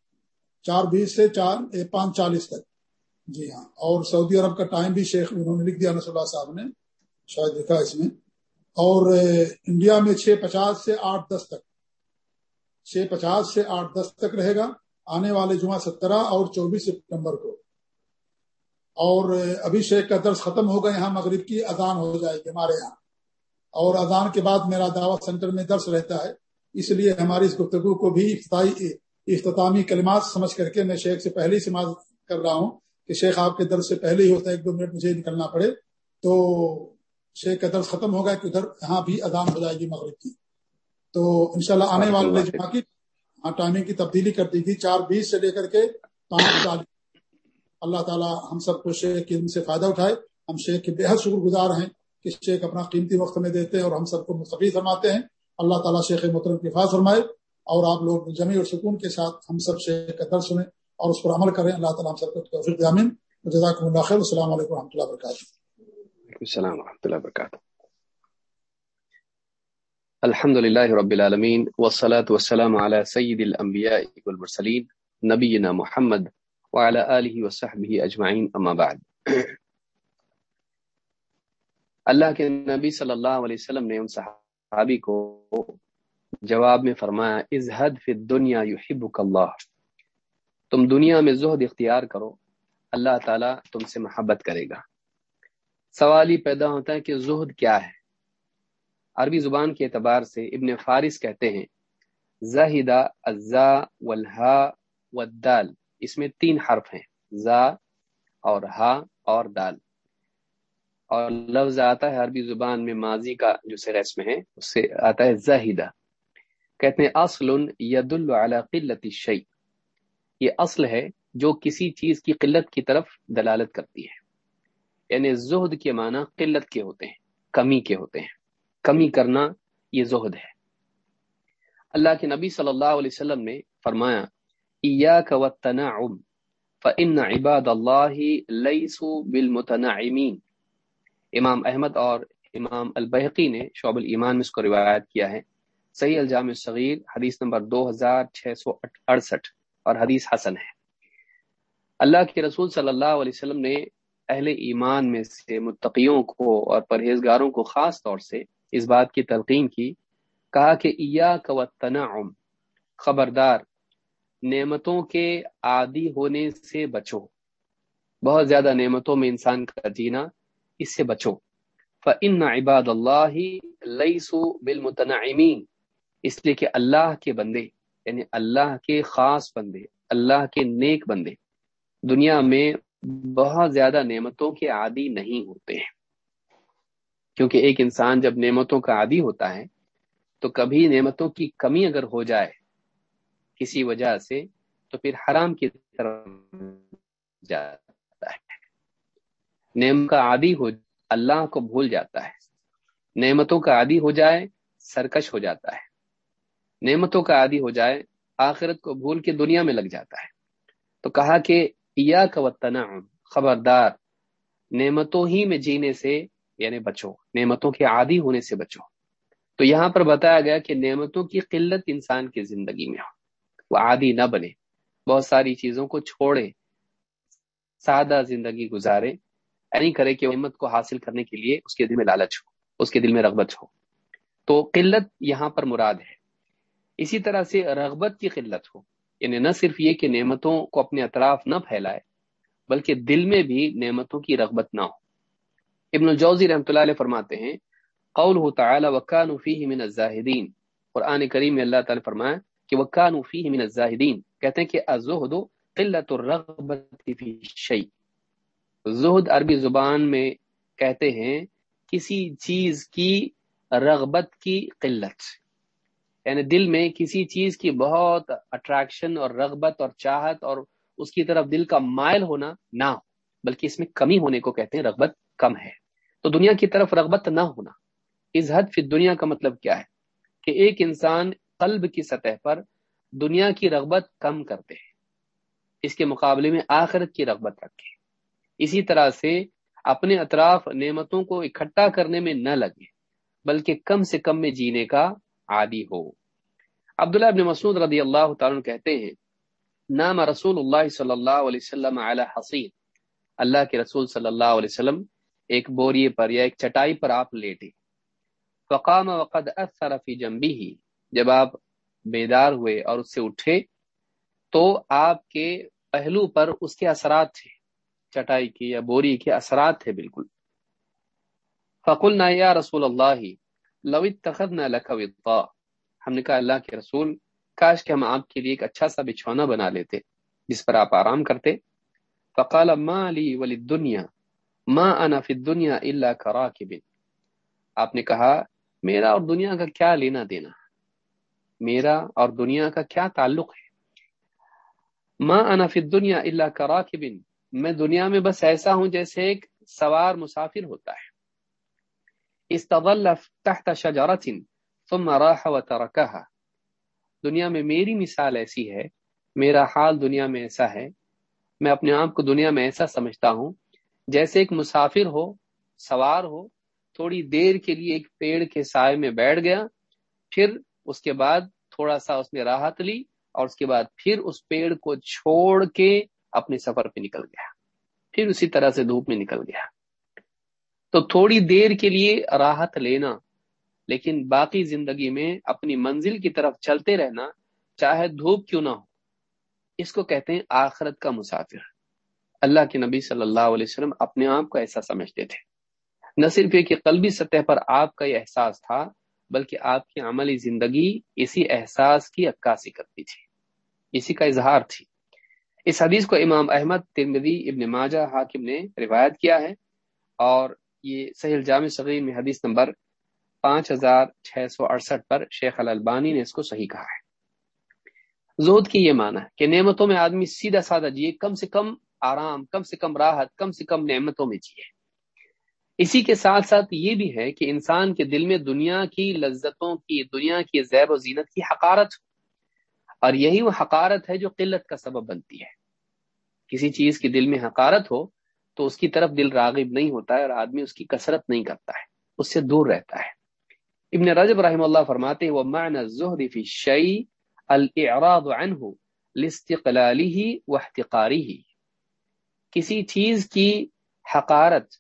چار بیس سے چار پانچ چالیس تک۔ جی ہاں۔ اور سعودی عرب کا ٹائم بھی شیخ انہوں نے لکھ دیا، نصر اللہ صاحب نے۔ شاید دیکھا اس میں۔ اور انڈیا میں چھ پچاس سے آٹھ دس تک۔ چھ پچاس سے آٹھ دس تک رہے گا۔ آنے والے جمعہ سترہ اور چوبیس سپٹمبر کو۔ اور ابھی شیخ کا درس ختم ہوگا یہاں مغرب کی اذان ہو جائے گی ہمارے یہاں۔ اور اذان کے بعد میرا دعوت سینٹر میں درس رہتا ہے اس لیے ہماری اس گفتگو کو بھی اختتامی کلمات سمجھ کر کے میں شیخ سے پہلے ہی سماج کر رہا ہوں کہ شیخ آپ کے درس سے پہلے ہی ہوتا ہے ایک دو منٹ مجھے نکلنا پڑے۔ تو شیخ کا درس ختم ہوگا کہ ادھر یہاں بھی اذان ہو جائے گی مغرب کی۔ تو انشاءاللہ آنے والے جمعہ کی ہاں ٹائمنگ کی تبدیلی کر دی گئی چار بیس سے لے کر کے پانچ چالیس۔ اللہ تعالیٰ ہم سب کو شیخ کی سے فائدہ اٹھائے۔ ہم شیخ کے بے حد شکر گزار ہیں۔ کہ شیخ اپنا قیمتی وقت میں دیتے ہیں اور ہم سب کو مستفید فرماتے ہیں۔ اللہ تعالیٰ شیخ محترم کی حفاظ فرمائے اور آپ لوگ جمی اور سکون کے ساتھ ہم سب شیخ کا درد سنیں اور اس پر عمل کریں۔ اللہ تعالیٰ ہم سب کو توفیق جامن جزاک اللہ خیر۔ السلام علیکم و رحمۃ اللہ وبرکاتہ۔ السلام و رحمۃ اللہ وبرکاتہ۔ الحمد للہ رب العالمین والصلاة والسلام على سید الانبیاء والمرسلین نبینا محمد وعلى آله وصحبه اجمعین، اما بعد۔ اللہ کے نبی صلی اللہ علیہ وسلم نے ان صحابی کو جواب میں فرمایا ازہد فی الدنیا یحبک اللہ. تم دنیا میں زہد اختیار کرو، اللہ تعالیٰ تم سے محبت کرے گا۔ سوال ہی پیدا ہوتا ہے کہ زہد کیا ہے۔ عربی زبان کے اعتبار سے ابن فارس کہتے ہیں، زاہدہ الزا والہا والدال اس میں تین حرف ہیں، زا اور ہا اور دال۔ اور لفظ آتا ہے عربی زبان میں ماضی کا جو سے رسم ہے، اس سے آتا ہے زاہدہ۔ کہتے ہیں، اصل ید قلت الشیء۔ یہ اصل ہے جو کسی چیز کی قلت کی طرف دلالت کرتی ہے۔ یعنی زہد کے معنی قلت کے ہوتے ہیں، کمی کے ہوتے ہیں۔ کمی کرنا یہ زہد ہے۔ اللہ کے نبی صلی اللہ علیہ وسلم نے فرمایا، ایاک والتنعم فإن عباد اللہ لیسوا بالمتنعمین۔ امام احمد اور امام البحقی نے شعب الایمان میں اس کو روایت کیا ہے۔ صحیح الجامع صغیر حدیث نمبر دو ہزار چھ سو اڑسٹھ اور حدیث حسن ہے۔ اللہ کے رسول صلی اللہ علیہ وسلم نے اہل ایمان میں سے متقیوں کو اور پرہیزگاروں کو خاص طور سے اس بات کی تلقین کی، کہا کہ ایا تنعم، خبردار، نعمتوں کے عادی ہونے سے بچو۔ بہت زیادہ نعمتوں میں انسان کا جینا اس سے بچو۔ فن عباد اللہ لئیسو بالمتنعمین اس لیے کہ اللہ کے بندے یعنی اللہ کے خاص بندے، اللہ کے نیک بندے، دنیا میں بہت زیادہ نعمتوں کے عادی نہیں ہوتے ہیں۔ کیونکہ ایک انسان جب نعمتوں کا عادی ہوتا ہے، تو کبھی نعمتوں کی کمی اگر ہو جائے کسی وجہ سے، تو پھر حرام کی طرف جاتا نعم کا عادی ہو اللہ کو بھول جاتا ہے۔ نعمتوں کا عادی ہو جائے، سرکش ہو جاتا ہے۔ نعمتوں کا عادی ہو جائے، آخرت کو بھول کے دنیا میں لگ جاتا ہے۔ تو کہا کہ یا خبردار۔ نعمتوں ہی میں جینے سے یعنی بچو۔ نعمتوں کے عادی ہونے سے بچو۔ تو یہاں پر بتایا گیا کہ نعمتوں کی قلت انسان کی زندگی میں ہو۔ وہ عادی نہ بنے۔ بہت ساری چیزوں کو چھوڑے، سادہ زندگی گزارے۔ نہیں کرے کہ نعمت کو حاصل کرنے کے لیے اس کے دل میں لالچ ہو، اس کے دل میں رغبت ہو۔ تو قلت یہاں پر مراد ہے۔ اسی طرح سے رغبت کی قلت ہو یعنی نہ صرف یہ کہ نعمتوں کو اپنے اطراف نہ پھیلائے، بلکہ دل میں بھی نعمتوں کی رغبت نہ ہو۔ ابن الجوزی رحمۃ اللہ علیہ فرماتے ہیں قول تعالی وکان فیہ من الزاہدین۔ قرآن کریم میں اللہ تعالی فرمایا کہ وکان فیہ من الزاہدین۔ کہتے ہیں کہ الزہد قلت الرغبت فی شیء۔ زہد عربی زبان میں کہتے ہیں کسی چیز کی رغبت کی قلت۔ یعنی دل میں کسی چیز کی بہت اٹریکشن اور رغبت اور چاہت اور اس کی طرف دل کا مائل ہونا نہ ہو، بلکہ اس میں کمی ہونے کو کہتے ہیں رغبت کم ہے۔ تو دنیا کی طرف رغبت نہ ہونا اس حد فی دنیا کا مطلب کیا ہے؟ کہ ایک انسان قلب کی سطح پر دنیا کی رغبت کم کرتے ہیں، اس کے مقابلے میں آخرت کی رغبت رکھے۔ اسی طرح سے اپنے اطراف نعمتوں کو اکٹھا کرنے میں نہ لگے، بلکہ کم سے کم میں جینے کا عادی ہو۔ عبداللہ ابن مسعود رضی اللہ تعالیٰ کہتے ہیں، نام رسول اللہ صلی اللہ علیہ وسلم علی حسین اللہ کے رسول صلی اللہ علیہ وسلم ایک بوریے پر یا ایک چٹائی پر آپ لیٹے۔ فقام وقد اثر فی جنبی ہی جب آپ بیدار ہوئے اور اس سے اٹھے تو آپ کے پہلو پر اس کے اثرات تھے۔ چٹائی کی یا بوری کے اثرات تھے بالکل۔ فقل یا رسول اللہ لو اتخذنا لك وطا ہم نے کہا، اللہ کے رسول، کاش کہ ہم آپ کے لیے ایک اچھا سا بچھونا بنا لیتے، جس پر آپ آرام کرتے۔ فقال ما لي وللدنيا، ما انا في الدنيا الا كراكب آپ نے کہا، میرا اور دنیا کا کیا لینا دینا؟ میرا اور دنیا کا کیا تعلق ہے؟ ما انا في الدنيا الا كراكب میں دنیا میں بس ایسا ہوں جیسے ایک سوار مسافر ہوتا ہے۔ استظل تحت ثم راح وتركها دنیا میں میری مثال ایسی ہے، میرا حال دنیا میں ایسا ہے۔ میں اپنے آپ کو دنیا میں ایسا سمجھتا ہوں، جیسے ایک مسافر ہو، سوار ہو، تھوڑی دیر کے لیے ایک پیڑ کے سائے میں بیٹھ گیا، پھر اس کے بعد تھوڑا سا اس نے راحت لی اور اس کے بعد پھر اس پیڑ کو چھوڑ کے اپنے سفر پہ نکل گیا۔ پھر اسی طرح سے دھوپ میں نکل گیا۔ تو تھوڑی دیر کے لیے راحت لینا، لیکن باقی زندگی میں اپنی منزل کی طرف چلتے رہنا، چاہے دھوپ کیوں نہ ہو۔ اس کو کہتے ہیں آخرت کا مسافر۔ اللہ کے نبی صلی اللہ علیہ وسلم اپنے آپ کو ایسا سمجھتے تھے۔ نہ صرف یہ کہ قلبی سطح پر آپ کا یہ احساس تھا، بلکہ آپ کی عملی زندگی اسی احساس کی عکاسی کرتی تھی۔ اسی کا اظہار تھی۔ اس حدیث کو امام احمد ترمدی ابن ماجہ، حاکم نے روایت کیا ہے اور یہ سہیل جامع صغیر میں حدیث نمبر پانچ ہزار چھ سو اڑسٹھ پر شیخ الالبانی نے اس کو صحیح کہا ہے۔ زہد کی یہ معنی کہ نعمتوں میں آدمی سیدھا سادہ جیے، کم سے کم آرام، کم سے کم راحت، کم سے کم نعمتوں میں جیے۔ اسی کے ساتھ ساتھ یہ بھی ہے کہ انسان کے دل میں دنیا کی لذتوں کی، دنیا کی زیب و زینت کی حقارت اور یہی وہ حقارت ہے جو قلت کا سبب بنتی ہے۔ کسی چیز کی دل میں حقارت ہو تو اس کی طرف دل راغب نہیں ہوتا ہے اور آدمی اس کی کثرت نہیں کرتا ہے، اس سے دور رہتا ہے۔ ابن رجب رحم اللہ فرماتے وہ معنی الزہد فی شعی الاعراض عنہ لاستقلاله واحتقاره۔ کسی چیز کی حقارت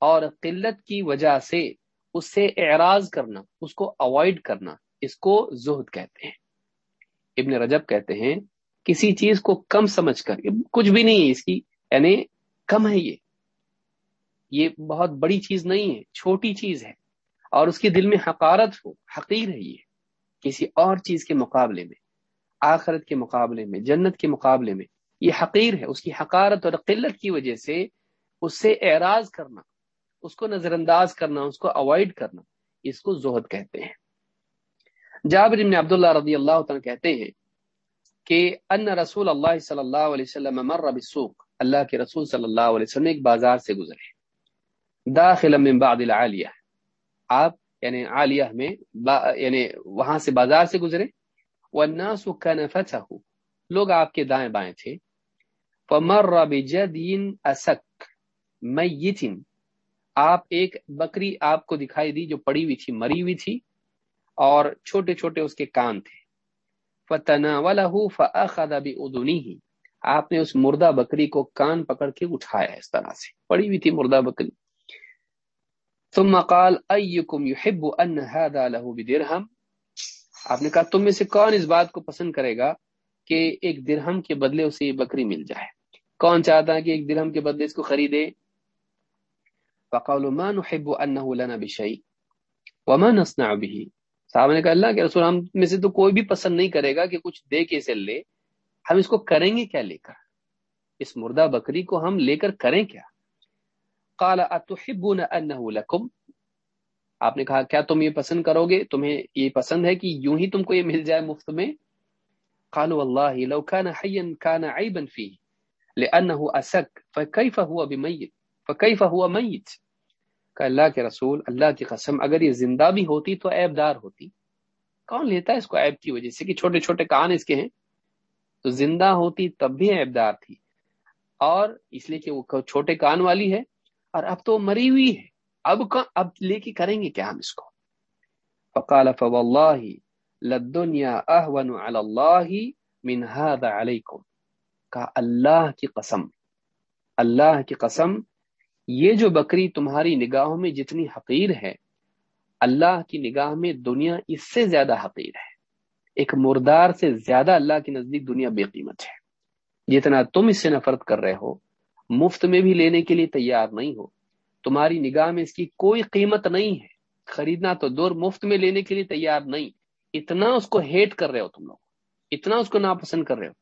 اور قلت کی وجہ سے اس سے اعراض کرنا، اس کو اوائڈ کرنا، اس کو زہد کہتے ہیں۔ ابن رجب کہتے ہیں کسی چیز کو کم سمجھ کر کچھ بھی نہیں ہے اس کی یعنی کم ہے یہ۔ یہ بہت بڑی چیز نہیں ہے، چھوٹی چیز ہے۔ اور اس کے دل میں حقارت ہو، حقیر ہے یہ، کسی اور چیز کے مقابلے میں، آخرت کے مقابلے میں، جنت کے مقابلے میں۔ یہ حقیر ہے، اس کی حقارت اور قلت کی وجہ سے اس سے اعراض کرنا، اس کو نظر انداز کرنا، اس کو اوائڈ کرنا، اس کو زہد کہتے ہیں۔ جابر بن عبداللہ رضی اللہ تعالیٰ کہتے ہیں کہ ان رسول اللہ صلی اللہ علیہ وسلم مر بالسوق، اللہ کے رسول صلی اللہ علیہ وسلم ایک بازار سے گزرے۔ داخل من بعد العالیہ۔ آپ یعنی عالیہ میں با یعنی وہاں سے بازار سے گزرے۔ والناس كنفته لوگ آپ کے دائیں بائیں تھے۔ فمر بجدین اسک میت آپ ایک بکری آپ کو دکھائی دی جو پڑی ہوئی تھی، مری ہوئی تھی اور چھوٹے چھوٹے اس کے کان تھے۔ فتناولہ فاخذ باذنه آپ نے اس مردہ بکری کو کان پکڑ کے اٹھایا اس طرح سے۔ پڑی ہوئی تھی مردہ بکری۔ ثم قال ایکم يحب ان هذا له بدرهم؟ آپ نے کہا، تم میں سے کون اس بات کو پسند کرے گا کہ ایک درہم کے بدلے اسے یہ بکری مل جائے؟ کون چاہتا ہے کہ ایک درہم کے بدلے اس کو خریدے؟ فقالوا ما نحب انه لنا بشيء وما نصنع به۔ صاحب نے کہا، اللہ کے رسول، ہم میں سے تو کوئی بھی پسند نہیں کرے گا کہ کچھ دے کے اسے لے۔ ہم اس کو کریں گے کیا لے کر؟ اس مردہ بکری کو ہم لے کر کریں کیا؟ قال، اتحبون انه لكم آپ نے کہا، کیا تم یہ پسند کرو گے؟ تمہیں یہ پسند ہے کہ یوں ہی تم کو یہ مل جائے مفت میں؟ قالوا والله لو كان حيا كان عيبا فيه لانه اسك فكيف هو بميت فكيف هو ميت کہ اللہ کے رسول، اللہ کی قسم، اگر یہ زندہ بھی ہوتی تو عیب دار ہوتی۔ کون لیتا ہے اس کو عیب کی وجہ سے؟ کہ چھوٹے چھوٹے کان اس کے ہیں۔ تو زندہ ہوتی تب بھی عیب دار تھی۔ اور اس لیے کہ وہ چھوٹے کان والی ہے۔ اور اب تو مری ہوئی ہے۔ اب اب لے کے کریں گے کیا ہم اس کو؟ فقال فوالله للدنيا اهون على الله من هذا عليكم کا اللہ کی قسم، اللہ کی قسم یہ جو بکری تمہاری نگاہوں میں جتنی حقیر ہے، اللہ کی نگاہ میں دنیا اس سے زیادہ حقیر ہے۔ ایک مردار سے زیادہ اللہ کی نزدیک دنیا بے قیمت ہے۔ جتنا تم اس سے نفرت کر رہے ہو، مفت میں بھی لینے کے لیے تیار نہیں ہو۔ تمہاری نگاہ میں اس کی کوئی قیمت نہیں ہے۔ خریدنا تو دور مفت میں لینے کے لیے تیار نہیں۔ اتنا اس کو ہیٹ کر رہے ہو تم لوگ۔ اتنا اس کو ناپسند کر رہے ہو۔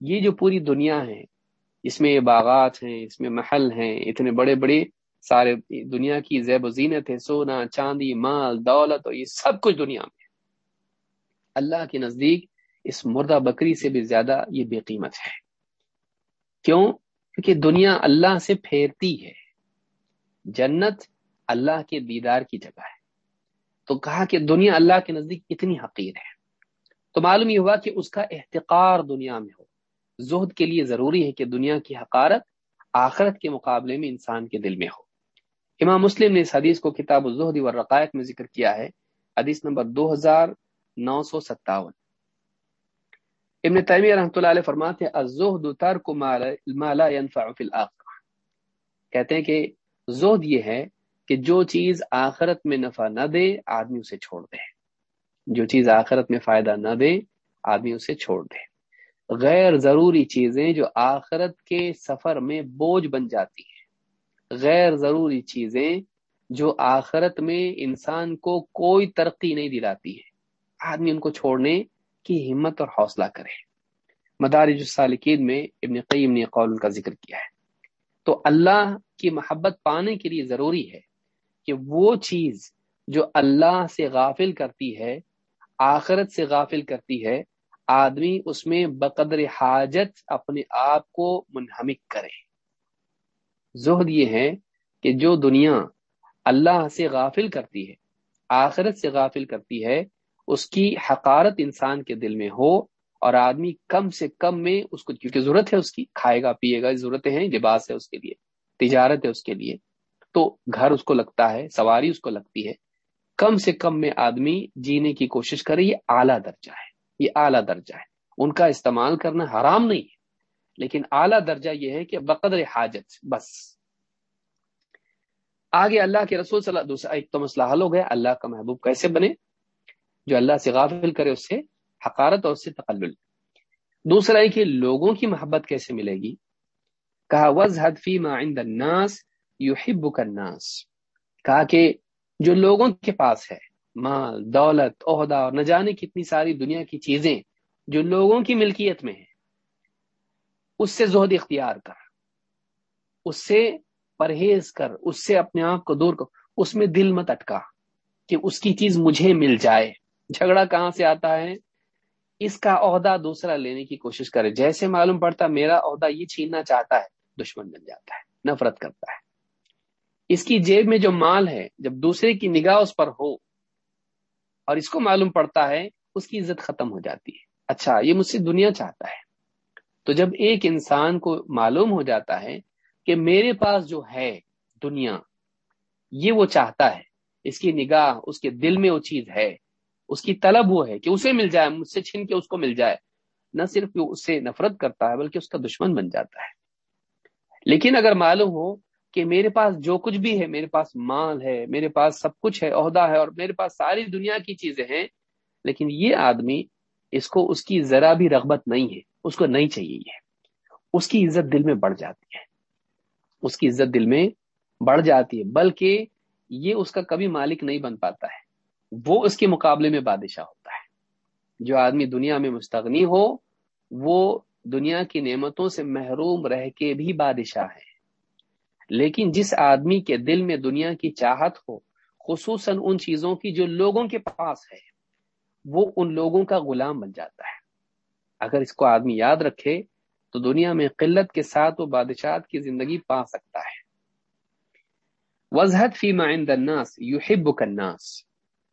یہ جو پوری دنیا ہے اس میں باغات ہیں، اس میں محل ہیں، اتنے بڑے بڑے سارے دنیا کی زیب و زینت ہے سونا، چاندی، مال، دولت اور یہ سب کچھ دنیا میں اللہ کے نزدیک اس مردہ بکری سے بھی زیادہ یہ بے قیمت ہے۔ کیوں؟ کیونکہ دنیا اللہ سے پھیرتی ہے۔ جنت اللہ کے دیدار کی جگہ ہے۔ تو کہا کہ دنیا اللہ کے نزدیک اتنی حقیر ہے۔ تو معلوم یہ ہوا کہ اس کا احتقار دنیا میں ہو۔ زہد کے لیے ضروری ہے کہ دنیا کی حقارت آخرت کے مقابلے میں انسان کے دل میں ہو۔ امام مسلم نے اس حدیث کو کتاب الزہد و رقائق میں ذکر کیا ہے، حدیث نمبر دو ہزار نو سو ستاون۔ ابن تیمیہ رحمۃ اللہ علیہ فرماتے ہیں، الزہد ترک ما لا ينفع فی الاخرہ۔ کہتے ہیں کہ زہد یہ ہے کہ جو چیز آخرت میں نفع نہ دے، آدمی اسے چھوڑ دے۔ جو چیز آخرت میں فائدہ نہ دے، آدمی اسے چھوڑ دے۔ غیر ضروری چیزیں جو آخرت کے سفر میں بوجھ بن جاتی ہیں۔ غیر ضروری چیزیں جو آخرت میں انسان کو کوئی ترقی نہیں دلاتی ہے آدمی ان کو چھوڑنے کی ہمت اور حوصلہ کرے۔ مدارج السالکین میں ابن قیم نے قول کا ذکر کیا ہے۔ تو اللہ کی محبت پانے کے لیے ضروری ہے کہ وہ چیز جو اللہ سے غافل کرتی ہے، آخرت سے غافل کرتی ہے آدمی اس میں بقدر حاجت اپنے آپ کو منہمک کرے۔ زہد یہ ہے کہ جو دنیا اللہ سے غافل کرتی ہے، آخرت سے غافل کرتی ہے، اس کی حقارت انسان کے دل میں ہو اور آدمی کم سے کم میں اس کو، کیونکہ ضرورت ہے اس کی، کھائے گا، پیے گا، ضرورتیں ہیں، لباس ہے اس کے لیے، تجارت ہے اس کے لیے، تو گھر اس کو لگتا ہے، سواری اس کو لگتی ہے۔ کم سے کم میں آدمی جینے کی کوشش کرے، یہ اعلیٰ درجہ ہے۔ یہ اعلیٰ درجہ ہے۔ ان کا استعمال کرنا حرام نہیں ہے، لیکن اعلیٰ درجہ یہ ہے کہ بقدر حاجت، بس۔ آگے اللہ کے رسول صلی اللہ دوسرا ایک تو مسئلہ حل ہو گیا، اللہ کا محبوب کیسے بنے؟ جو اللہ سے غافل کرے، اس سے حقارت اور اس سے تقلل۔ دوسرا ہے کہ لوگوں کی محبت کیسے ملے گی؟ کہا وز حدفی الناس یحبک الناس۔ کہا کہ جو لوگوں کے پاس ہے مال، دولت، عہدہ، اور نہ جانے کتنی ساری دنیا کی چیزیں جو لوگوں کی ملکیت میں ہیں۔ اس سے زہد اختیار کر، اس سے پرہیز کر، اس سے اپنے آپ کو دور کر، اس میں دل مت اٹکا کہ اس کی چیز مجھے مل جائے۔ جھگڑا کہاں سے آتا ہے؟ اس کا عہدہ دوسرا لینے کی کوشش کرے۔ جیسے معلوم پڑتا میرا عہدہ یہ چھیننا چاہتا ہے، دشمن بن جاتا ہے، نفرت کرتا ہے۔ اس کی جیب میں جو مال ہے، جب دوسرے کی نگاہ اس پر ہو اور اس کو معلوم پڑتا ہے اس کی عزت ختم ہو جاتی ہے۔ اچھا یہ مجھ سے دنیا چاہتا ہے۔ تو جب ایک انسان کو معلوم ہو جاتا ہے کہ میرے پاس جو ہے دنیا، یہ وہ چاہتا ہے۔ اس کی نگاہ، اس کے دل میں وہ چیز ہے۔ اس کی طلب وہ ہے کہ اسے مل جائے، مجھ سے چھن کے اس کو مل جائے۔ نہ صرف اس سے نفرت کرتا ہے، بلکہ اس کا دشمن بن جاتا ہے۔ لیکن اگر معلوم ہو کہ میرے پاس جو کچھ بھی ہے، میرے پاس مال ہے، میرے پاس سب کچھ ہے، عہدہ ہے اور میرے پاس ساری دنیا کی چیزیں ہیں، لیکن یہ آدمی اس کو اس کی ذرا بھی رغبت نہیں ہے، اس کو نہیں چاہیے یہ۔ اس کی عزت دل میں بڑھ جاتی ہے۔ اس کی عزت دل میں بڑھ جاتی ہے، بلکہ یہ اس کا کبھی مالک نہیں بن پاتا ہے۔ وہ اس کے مقابلے میں بادشاہ ہوتا ہے۔ جو آدمی دنیا میں مستغنی ہو، وہ دنیا کی نعمتوں سے محروم رہ کے بھی بادشاہ ہے۔ لیکن جس آدمی کے دل میں دنیا کی چاہت ہو، خصوصاً ان چیزوں کی جو لوگوں کے پاس ہے، وہ ان لوگوں کا غلام بن جاتا ہے۔ اگر اس کو آدمی یاد رکھے، تو دنیا میں قلت کے ساتھ وہ بادشاہت کی زندگی پا سکتا ہے۔ وضحت فی عند الناس یحبک الناس۔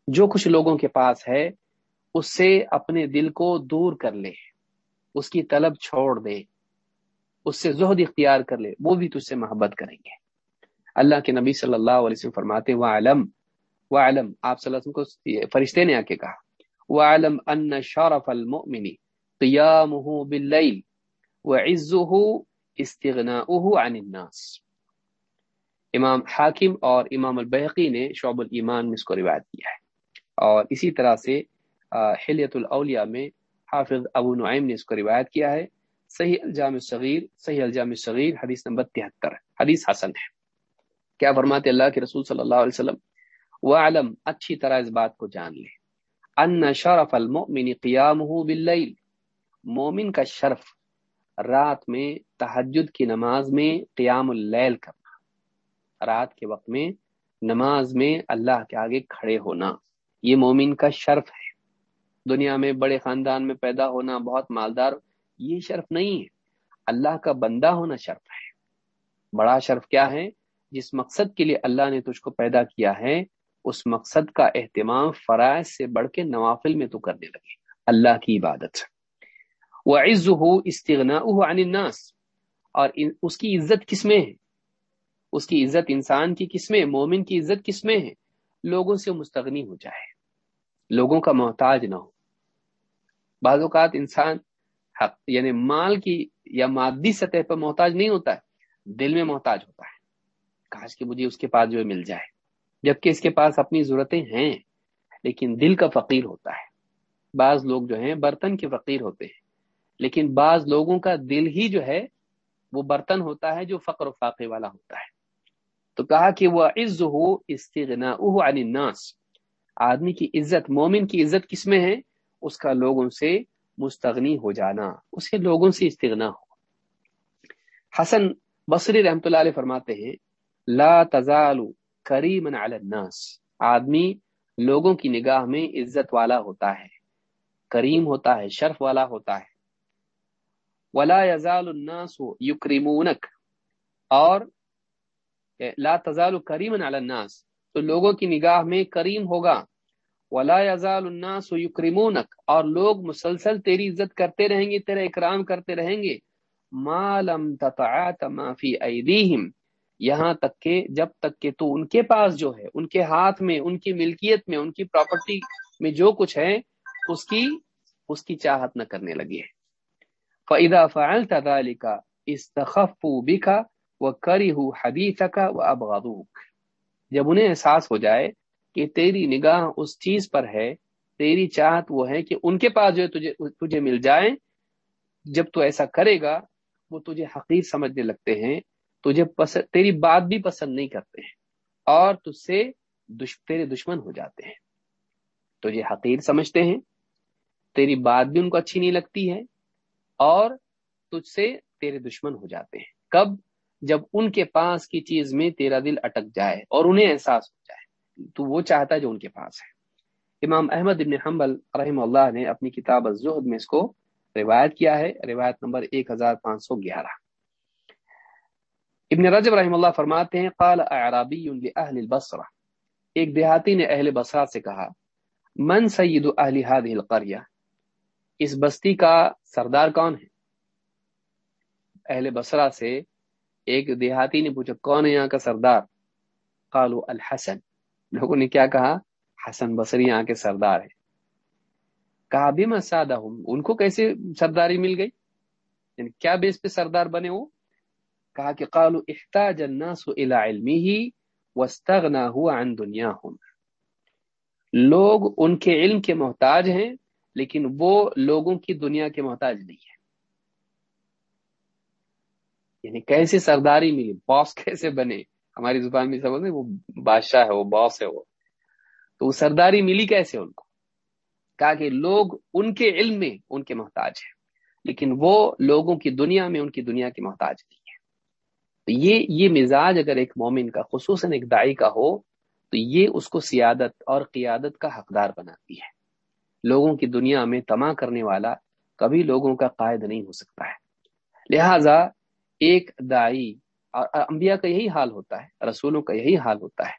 جو کچھ لوگوں کے پاس ہے، اس سے اپنے دل کو دور کر لے۔ اس کی طلب چھوڑ دے۔ اس سے زہد اختیار کر لے، وہ بھی تجھ سے محبت کریں گے۔ اللہ کے نبی صلی اللہ علیہ وسلم فرماتے وہ علم وہ علم آپ صلی اللہ علیہ وسلم کو فرشتے نے آ کے کہا وہ علم ان شارف المنی قیامه باللیل وعزه استغناؤه عن الناس۔ امام حاکم اور امام البحقی نے شعب الایمان میں اس کو روایت کیا ہے۔ اور اسی طرح سے حلیت الاولیاء میں حافظ ابو نعیم نے اس کو روایت کیا ہے۔ صحیح الجام صغیر صحیح الجام صغیر حدیث نمبر تہتر حدیث حسن ہے۔ کیا فرماتے اللہ کے رسول صلی اللہ علیہ وسلم؟ وعلم اچھی طرح اس بات کو جان لے۔ ان شرف المؤمن قیامه باللیل مومن کا شرف رات میں تحجد کی نماز میں قیام اللیل کرنا۔ رات کے وقت میں نماز میں اللہ کے آگے کھڑے ہونا۔ یہ مومن کا شرف ہے۔ دنیا میں بڑے خاندان میں پیدا ہونا بہت مالدار یہ شرف نہیں ہے۔ اللہ کا بندہ ہونا شرف ہے۔ بڑا شرف کیا ہے؟ جس مقصد کے لیے اللہ نے تجھ کو پیدا کیا ہے، اس مقصد کا اہتمام فرائض سے بڑھ کے نوافل میں تو کرنے لگے۔ اللہ کی عبادت۔ وہ عز ہو استغنا الناس۔ اور اس کی عزت کس میں ہے؟ اس کی عزت انسان کی کس میں مومن کی عزت کس میں ہے؟ لوگوں سے مستغنی ہو جائے۔ لوگوں کا محتاج نہ ہو۔ بعض اوقات انسان حق یعنی مال کی یا مادی سطح پر محتاج نہیں ہوتا ہے، دل میں محتاج ہوتا ہے۔ کاش کہ مجھے اس کے پاس جو مل جائے۔ جبکہ اس کے پاس اپنی ضرورتیں ہیں، لیکن دل کا فقیر ہوتا ہے۔ بعض لوگ جو ہیں برتن کے فقیر ہوتے ہیں۔ لیکن بعض لوگوں کا دل ہی جو ہے، وہ برتن ہوتا ہے جو فقر و فاقے والا ہوتا ہے۔ تو کہا کہ وہ عز ہو استغنا الناس۔ آدمی کی عزت، مومن کی عزت کس میں ہے؟ اس کا لوگوں سے مستغنی ہو جانا، اسے لوگوں سے استغنا ہو۔ حسن بصری رحمت اللہ علیہ فرماتے ہیں، لا تزال کریم علی الناس۔ آدمی لوگوں کی نگاہ میں عزت والا ہوتا ہے، کریم ہوتا ہے، شرف والا ہوتا ہے۔ ولا يزال الناس یکرمونک۔ اور لا تزال کریم علی الناس، تو لوگوں کی نگاہ میں کریم ہوگا۔ ولا یزال الناس یکرمونک اور لوگ مسلسل تیری عزت کرتے رہیں گے، تیرا اکرام کرتے رہیں گے۔ ما لم تطعات ما فی ایدیہم یہاں تک کہ جب تک کہ تو ان کے پاس جو ہے، ان کے ہاتھ میں، ان کی ملکیت میں، ان کی پراپرٹی میں جو کچھ ہے، اس کی اس کی چاہت نہ کرنے لگے۔ فَإِذَا فَعَلْتَ ذَلِكَ اسْتَخَفُّوا بِكَ وہ کری ہوں حدیث کا وہ جب انہیں احساس ہو جائے کہ تیری نگاہ اس چیز پر ہے، تیری چاہت وہ ہے کہ ان کے پاس جو ہے تجھے تجھے مل جائے۔ جب تو ایسا کرے گا، وہ تجھے حقیر سمجھنے لگتے ہیں، تجھے پسند تیری بات بھی پسند نہیں کرتے ہیں، اور تجھ سے دش... تیرے دشمن ہو جاتے ہیں۔ تجھے حقیر سمجھتے ہیں، تیری بات بھی ان کو اچھی نہیں لگتی ہے، اور تجھ سے تیرے دشمن ہو جاتے ہیں۔ کب؟ جب ان کے پاس کی چیز میں تیرا دل اٹک جائے اور انہیں احساس ہو جائے۔ تو وہ چاہتا ہے جو ان کے پاس ہے۔ امام احمد ابن حنبل رحم اللہ نے اپنی کتاب الزہد میں اس کو روایت کیا ہے۔ روایت نمبر ایک ہزار پانچ سو گیارہ۔ ابن رجب رحم اللہ فرماتے ہیں، قال اعرابی لأہل البصرہ۔ ایک دیہاتی نے اہل بصرہ سے کہا، من سید اہل هذه القریہ اس بستی کا سردار کون ہے؟ اہل بصرہ سے ایک دیہاتی نے پوچھا، کون ہے یہاں کا سردار؟ قالوا الحسن۔ لوگوں نے کیا کہا؟ حسن بصری یہاں کے سردار ہے کہا بھی مسادہ ان کو کیسے سرداری مل گئی؟ یعنی کیا بیس پہ سردار بنے وہ؟ کہا کہ قالو احتاج الناس الى علمه واستغناه عن دنياهم لوگ ان کے علم کے محتاج ہیں، لیکن وہ لوگوں کی دنیا کے محتاج نہیں ہے یعنی کیسے سرداری ملی؟ باس کیسے بنے؟ ہماری زبان میں سمجھ وہ بادشاہ ہے، وہ باس ہے وہ۔ تو وہ سرداری ملی کیسے ان کو؟ کہا کہ لوگ ان کے علم میں ان کے محتاج ہیں، لیکن وہ لوگوں کی دنیا میں ان کی دنیا کے محتاج نہیں ہے تو یہ یہ مزاج اگر ایک مومن کا، خصوصاً ایک دائی کا ہو، تو یہ اس کو سیادت اور قیادت کا حقدار بناتی ہے۔ لوگوں کی دنیا میں تما کرنے والا کبھی لوگوں کا قائد نہیں ہو سکتا ہے۔ لہذا ایک دائی اور انبیاء کا یہی حال ہوتا ہے، رسولوں کا یہی حال ہوتا ہے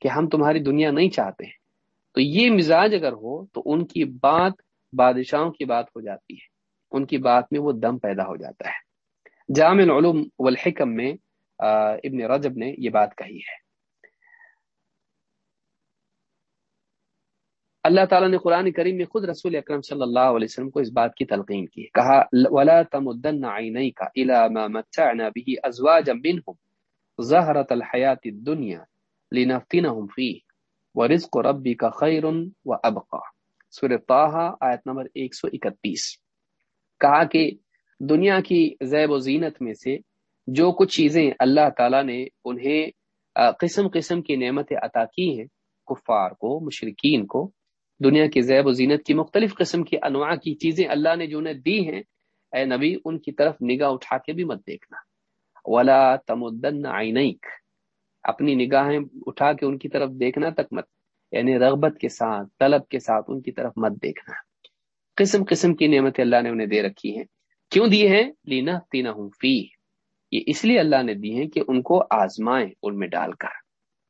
کہ ہم تمہاری دنیا نہیں چاہتے ہیں۔ تو یہ مزاج اگر ہو تو ان کی بات بادشاہوں کی بات ہو جاتی ہے۔ ان کی بات میں وہ دم پیدا ہو جاتا ہے۔ جامع العلوم والحکم میں ابن رجب نے یہ بات کہی ہے۔ اللہ تعالیٰ نے قرآن کریم میں خود رسول اکرم صلی اللہ علیہ وسلم کو اس بات کی تلقین کی کہا، ولا تمدن عینیک الى ما متعنا به ازواجا منهم زهرة الحیات الدنیا لنفتنهم فيه ورزق ربی کا خیر و ابقا سور آیت نمبر 131 کہا کہ دنیا کی زیب و زینت میں سے جو کچھ چیزیں اللہ تعالیٰ نے انہیں قسم قسم کی نعمتیں عطا کی ہیں، کفار کو مشرقین کو دنیا کی زیب و زینت کی مختلف قسم کی انواع کی چیزیں اللہ نے جو انہیں دی ہیں، اے نبی، ان کی طرف نگاہ اٹھا کے بھی مت دیکھنا۔ ولا تمدن عینیک اپنی نگاہیں اٹھا کے ان کی طرف دیکھنا تک مت یعنی رغبت کے ساتھ، طلب کے ساتھ ان کی طرف مت دیکھنا۔ قسم قسم کی نعمتیں اللہ نے انہیں دے رکھی ہیں۔ کیوں دی ہیں؟ لینا تینا ہوں فی یہ اس لیے اللہ نے دی ہیں کہ ان کو آزمائیں ان میں ڈال کر،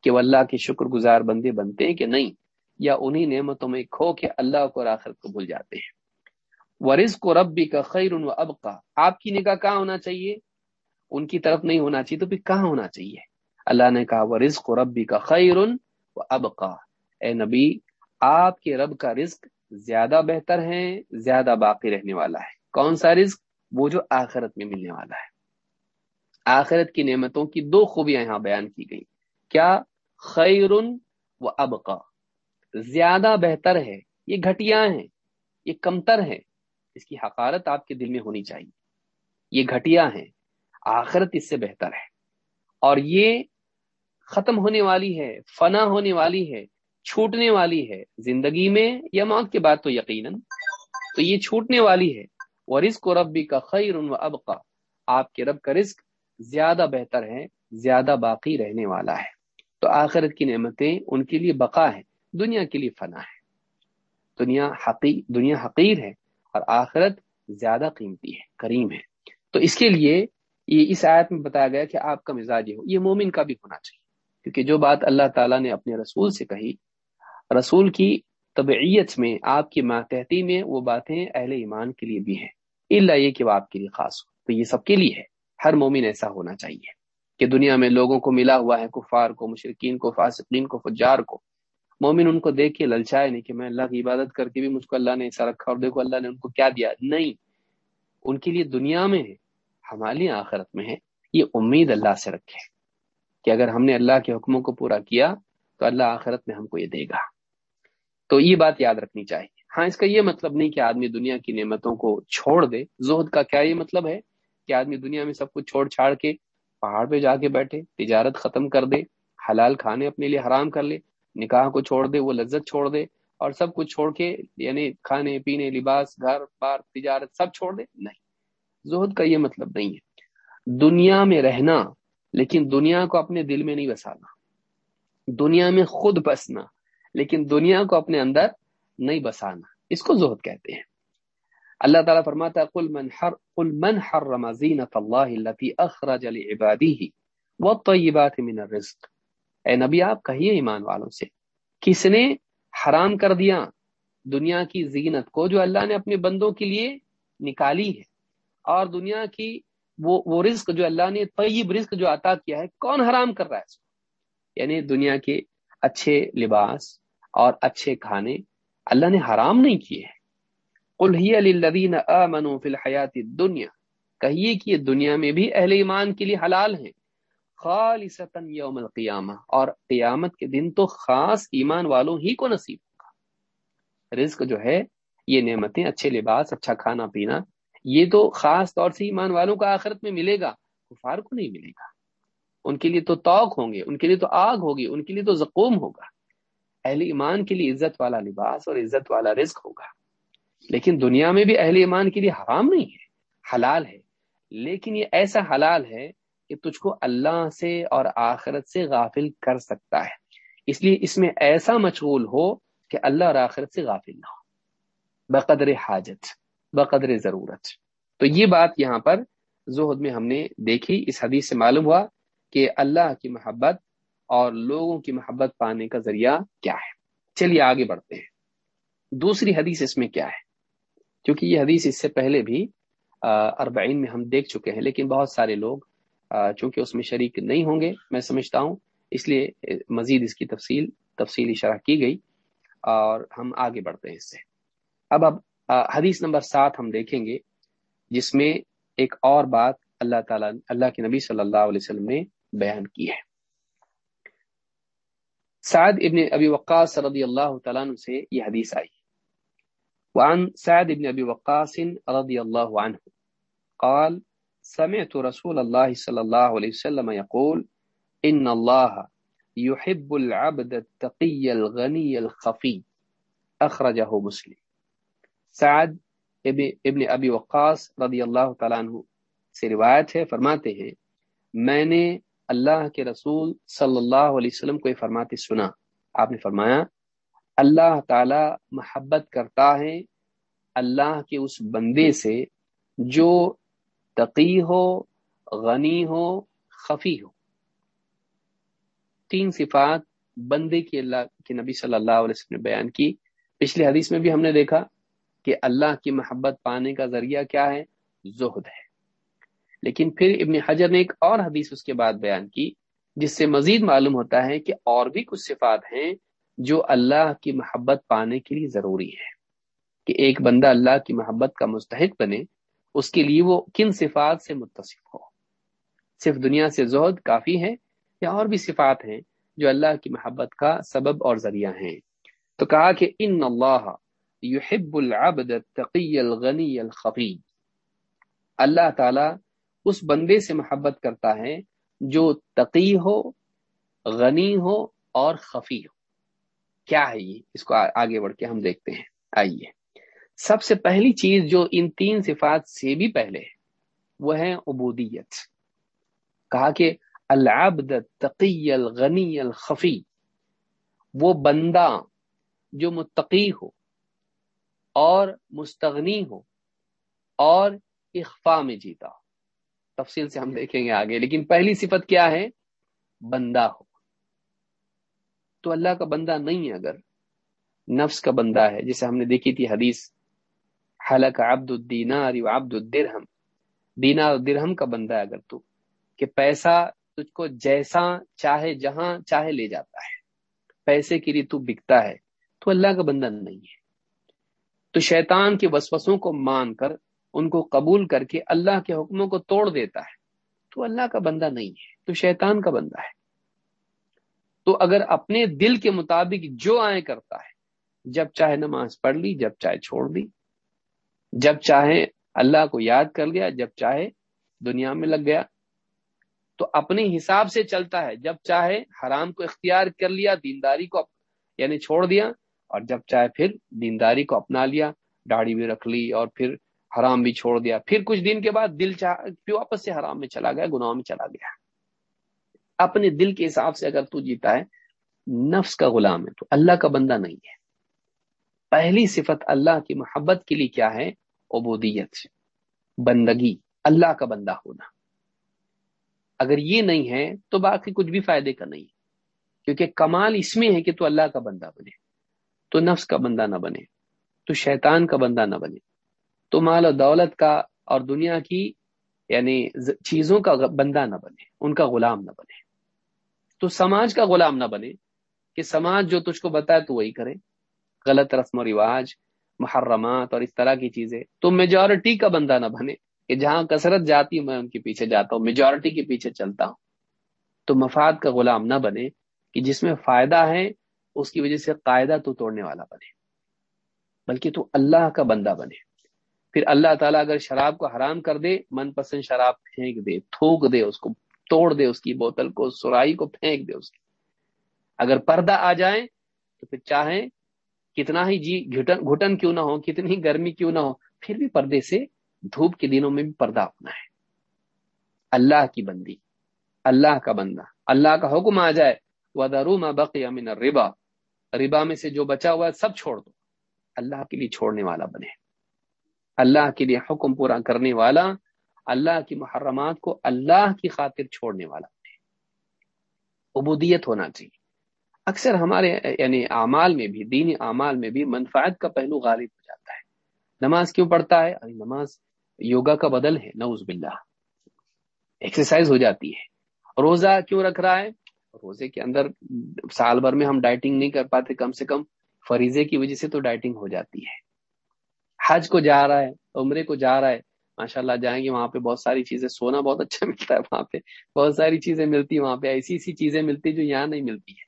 کہ وہ اللہ کے شکر گزار بندے بنتے ہیں کہ نہیں یا انہی نعمتوں میں کھو کے اللہ کو راخر کو بھول جاتے ہیں۔ ورز کو ربی کا خیر و اب کا آپ کی نگاہ کہاں ہونا چاہیے؟ ان کی طرف نہیں ہونا چاہیے تو پھر کہاں ہونا چاہیے؟ اللہ نے کہا وہ رزق ربی کا خیر و اب اے نبی، آپ کے رب کا رزق زیادہ بہتر ہے، زیادہ باقی رہنے والا ہے۔ کون سا رزق؟ وہ جو آخرت میں ملنے والا ہے۔ آخرت کی نعمتوں کی دو خوبیاں یہاں بیان کی گئی کیا؟ خیر و اب کا زیادہ بہتر ہے، یہ گھٹیا ہیں، یہ کمتر ہے اس کی حقارت آپ کے دل میں ہونی چاہیے۔ یہ گھٹیا ہیں، آخرت اس سے بہتر ہے۔ اور یہ ختم ہونے والی ہے، فنا ہونے والی ہے، چھوٹنے والی ہے، زندگی میں یا موت کے بعد تو یقیناً۔ تو یہ چھوٹنے والی ہے۔ وہ رزق و ربی کا خیر و ابقا آپ کے رب کا رزق زیادہ بہتر ہے، زیادہ باقی رہنے والا ہے۔ تو آخرت کی نعمتیں ان کے لیے بقا ہے دنیا کے لیے فنا ہے۔ دنیا حقی، دنیا حقیر ہے اور آخرت زیادہ قیمتی ہے، کریم ہے۔ تو اس کے لیے یہ اس آیت میں بتایا گیا کہ آپ کا مزاج یہ ہو، یہ مومن کا بھی ہونا چاہیے۔ کیونکہ جو بات اللہ تعالیٰ نے اپنے رسول سے کہی، رسول کی طبعیت میں، آپ کی ماتحتی میں وہ باتیں اہل ایمان کے لیے بھی ہیں۔ اللہ یہ کہ وہ آپ کے لیے خاص ہو۔ تو یہ سب کے لیے ہے۔ ہر مومن ایسا ہونا چاہیے کہ دنیا میں لوگوں کو ملا ہوا ہے، کفار کو مشرقین کو، فاسقین کو، فجار کو۔ مومن ان کو دیکھ کے للچائے نہیں کہ میں اللہ کی عبادت کر کے بھی مجھ کو اللہ نے ایسا رکھا اور دیکھو اللہ نے ان کو کیا دیا؟ نہیں، ان کے لیے دنیا میں ہے، ہمارے آخرت میں ہے۔ یہ امید اللہ سے رکھے کہ اگر ہم نے اللہ کے حکموں کو پورا کیا تو اللہ آخرت میں ہم کو یہ دے گا۔ تو یہ بات یاد رکھنی چاہیے۔ ہاں اس کا یہ مطلب نہیں کہ آدمی دنیا کی نعمتوں کو چھوڑ دے۔ زہد کا کیا یہ مطلب ہے؟ کہ آدمی دنیا میں سب کچھ چھوڑ چھاڑ کے پہاڑ پہ جا کے بیٹھے، تجارت ختم کر دے، حلال کھانے اپنے لیے حرام کر لے۔ نکاح کو چھوڑ دے، وہ لذت چھوڑ دے اور سب کچھ چھوڑ کے یعنی کھانے، پینے، لباس، گھر، بار، تجارت سب چھوڑ دے؟ نہیں، زہد کا یہ مطلب نہیں ہے۔ دنیا میں رہنا، لیکن دنیا کو اپنے دل میں نہیں بسانا۔ دنیا میں خود بسنا، لیکن دنیا کو اپنے اندر نہیں بسانا۔ اس کو زہد کہتے ہیں۔ اللہ تعالیٰ فرماتا قل من حر، قل من حرم زینت اللہ التي اخرج لعباده والطیبات من الرزق۔ اے نبی، آپ کہیے ایمان والوں سے، کس نے حرام کر دیا دنیا کی زینت کو جو اللہ نے اپنے بندوں کے لیے نکالی ہے؟ اور دنیا کی وہ وہ رزق جو اللہ نے، طیب رزق جو عطا کیا ہے، کون حرام کر رہا ہے اس کو؟ یعنی دنیا کے اچھے لباس اور اچھے کھانے اللہ نے حرام نہیں کیے ہیں۔ الحیات دنیا کہیے کہ یہ دنیا میں بھی اہل ایمان کے لیے حلال ہیں۔ یوم القیامہ۔ اور قیامت کے دن تو خاص ایمان والوں ہی کو نصیب ہوگا۔ رزق جو ہے، یہ نعمتیں، اچھے لباس اچھا کھانا پینا، یہ تو خاص طور سے ایمان والوں کا آخرت میں ملے گا، کفار کو نہیں ملے گا۔ ان کے لیے تو توق ہوں گے، ان کے لیے تو آگ ہوگی، ان کے لیے تو زقوم ہوگا۔ اہل ایمان کے لیے عزت والا لباس اور عزت والا رزق ہوگا۔ لیکن دنیا میں بھی اہل ایمان کے لیے حرام نہیں ہے، حلال ہے۔ لیکن یہ ایسا حلال ہے کہ تجھ کو اللہ سے اور آخرت سے غافل کر سکتا ہے۔ اس لیے اس میں ایسا مشغول ہو کہ اللہ اور آخرت سے غافل نہ ہو۔ بقدر حاجت، بقدر ضرورت۔ تو یہ بات یہاں پر زہد میں ہم نے دیکھی۔ اس حدیث سے معلوم ہوا کہ اللہ کی محبت اور لوگوں کی محبت پانے کا ذریعہ کیا ہے۔ چلیے آگے بڑھتے ہیں۔ دوسری حدیث اس میں کیا ہے؟ کیونکہ یہ حدیث اس سے پہلے بھی اربعین میں ہم دیکھ چکے ہیں، لیکن بہت سارے لوگ چونکہ اس میں شریک نہیں ہوں گے، میں سمجھتا ہوں۔ اس لیے مزید اس کی تفصیل، تفصیلی شرح کی گئی اور ہم آگے بڑھتے ہیں اس سے۔ اب اب حدیث نمبر سات ہم دیکھیں گے، جس میں ایک اور بات اللہ تعالیٰ، اللہ کے نبی صلی اللہ علیہ وسلم نے بیان کی ہے۔ سعد ابن ابی وقاص رضی اللہ تعالیٰ عنہ سے یہ حدیث آئی۔ وعن سعد ابن ابی وقاص رضی اللہ عنہ، قال سمعت رسول الله صلى الله عليه وسلم يقول ان الله يحب العبد التقي الغني الخفي اخرجه مسلم۔ سعد ابن ابی وقاص رضی اللہ تعالیٰ عنہ سے روایت ہے، فرماتے ہیں، میں نے اللہ کے رسول صلی اللہ علیہ وسلم کو یہ فرماتے سنا۔ آپ نے فرمایا، اللہ تعالی محبت کرتا ہے اللہ کے اس بندے سے جو تقی ہو، غنی ہو، خفی ہو۔ تین صفات بندے کی اللہ کے نبی صلی اللہ علیہ وسلم نے بیان کی۔ پچھلی حدیث میں بھی ہم نے دیکھا کہ اللہ کی محبت پانے کا ذریعہ کیا ہے؟ زہد ہے۔ لیکن پھر ابن حجر نے ایک اور حدیث اس کے بعد بیان کی، جس سے مزید معلوم ہوتا ہے کہ اور بھی کچھ صفات ہیں جو اللہ کی محبت پانے کے لیے ضروری ہے کہ ایک بندہ اللہ کی محبت کا مستحق بنے اس کے لیے وہ کن صفات سے متصف ہو؟ صرف دنیا سے زہد کافی ہے یا اور بھی صفات ہیں جو اللہ کی محبت کا سبب اور ذریعہ ہیں؟ تو کہا کہ ان اللہ یحب العبد التقی الغنی الخفی۔ اللہ تعالی اس بندے سے محبت کرتا ہے جو تقی ہو، غنی ہو اور خفی ہو۔ کیا ہے یہ؟ اس کو آگے بڑھ کے ہم دیکھتے ہیں۔ آئیے۔ سب سے پہلی چیز جو ان تین صفات سے بھی پہلے ہے، وہ ہے عبودیت۔ کہا کہ العبد تقی الغنی الخفی، وہ بندہ جو متقی ہو اور مستغنی ہو اور اخفا میں جیتا۔ ہو تفصیل سے ہم دیکھیں گے آگے، لیکن پہلی صفت کیا ہے؟ بندہ ہو۔ تو اللہ کا بندہ نہیں ہے اگر نفس کا بندہ ہے، جسے ہم نے دیکھی تھی حدیث حلق عبد الدینار و عبد الدرہم۔ دینار درہم کا بندہ ہے اگر تو، کہ پیسہ تجھ کو جیسا چاہے جہاں چاہے لے جاتا ہے، پیسے کے لیے تو بکتا ہے، تو اللہ کا بندہ نہیں ہے۔ تو شیطان کے وسوسوں کو مان کر، ان کو قبول کر کے اللہ کے حکموں کو توڑ دیتا ہے، تو اللہ کا بندہ نہیں ہے، تو شیطان کا بندہ ہے۔ تو اگر اپنے دل کے مطابق جو آئے کرتا ہے، جب چاہے نماز پڑھ لی، جب چاہے چھوڑ دی جب چاہے اللہ کو یاد کر لیا جب چاہے دنیا میں لگ گیا۔ تو اپنے حساب سے چلتا ہے۔ جب چاہے حرام کو اختیار کر لیا، دینداری کو یعنی چھوڑ دیا، اور جب چاہے پھر دینداری کو اپنا لیا، داڑھی بھی رکھ لی اور پھر حرام بھی چھوڑ دیا۔ پھر کچھ دن کے بعد دل چاہ، پھر واپس سے حرام میں چلا گیا، گناہوں میں چلا گیا۔ اپنے دل کے حساب سے اگر تو جیتا ہے، نفس کا غلام ہے تو اللہ کا بندہ نہیں ہے۔ پہلی صفت اللہ کی محبت کے لیے کیا ہے؟ عبودیت بندگی، اللہ کا بندہ ہونا۔ اگر یہ نہیں ہے تو باقی کچھ بھی فائدے کا نہیں۔ کیونکہ کمال اس میں ہے کہ تو اللہ کا بندہ بنے۔ تو نفس کا بندہ نہ بنے۔ تو شیطان کا بندہ نہ بنے۔ تو مال و دولت کا اور دنیا کی یعنی چیزوں کا بندہ نہ بنے۔ ان کا غلام نہ بنے۔ تو سماج کا غلام نہ بنے۔ کہ سماج جو تجھ کو بتائے تو وہی کرے۔ غلط رسم و رواج، محرمات اور اس طرح کی چیزیں۔ تو میجورٹی کا بندہ نہ بنے کہ جہاں کثرت جاتی میں ان کے پیچھے جاتا ہوں میجورٹی کے پیچھے چلتا ہوں۔ تو مفاد کا غلام نہ بنے کہ جس میں فائدہ ہے، اس کی وجہ سے قاعدہ تو توڑنے والا بنے۔ بلکہ تو اللہ کا بندہ بنے۔ پھر اللہ تعالیٰ اگر شراب کو حرام کر دے من پسند شراب پھینک دے، تھوک دے اس کو، توڑ دے اس کی بوتل کو، سرائی کو پھینک دے اس کی۔ اگر پردہ آ جائے، تو پھر چاہیں کتنا ہی جی گھٹن گھٹن کیوں نہ ہو، کتنی گرمی کیوں نہ ہو، پھر بھی پردے سے دھوپ کے دنوں میں بھی پردہ اپنا ہے۔ اللہ کی بندی، اللہ کا بندہ، اللہ کا حکم آ جائے۔ وہ درو بقی امین ربا ربا میں سے جو بچا ہوا ہے، سب چھوڑ دو۔ اللہ کے لیے چھوڑنے والا بنے۔ اللہ کے لیے حکم پورا کرنے والا، اللہ کی محرمات کو اللہ کی خاطر چھوڑنے والا بنے۔ عبودیت ہونا چاہیے۔ اکثر ہمارے یعنی اعمال میں بھی، دینی اعمال میں بھی منفعت کا پہلو غالب ہو جاتا ہے۔ نماز کیوں پڑھتا ہے؟ ارے نماز یوگا کا بدل ہے نوز باللہ۔ ایکسرسائز ہو جاتی ہے۔ روزہ کیوں رکھ رہا ہے؟ روزے کے اندر سال بھر میں ہم ڈائٹنگ نہیں کر پاتے، کم سے کم فریضے کی وجہ سے تو ڈائٹنگ ہو جاتی ہے۔ حج کو جا رہا ہے، عمرے کو جا رہا ہے ماشاء اللہ جائیں گے وہاں پہ بہت ساری چیزیں، سونا بہت اچھا ملتا ہے وہاں پہ۔ بہت ساری چیزیں ملتی ہیں وہاں پہ، ایسی ایسی چیزیں ملتی جو یہاں نہیں ملتی ہے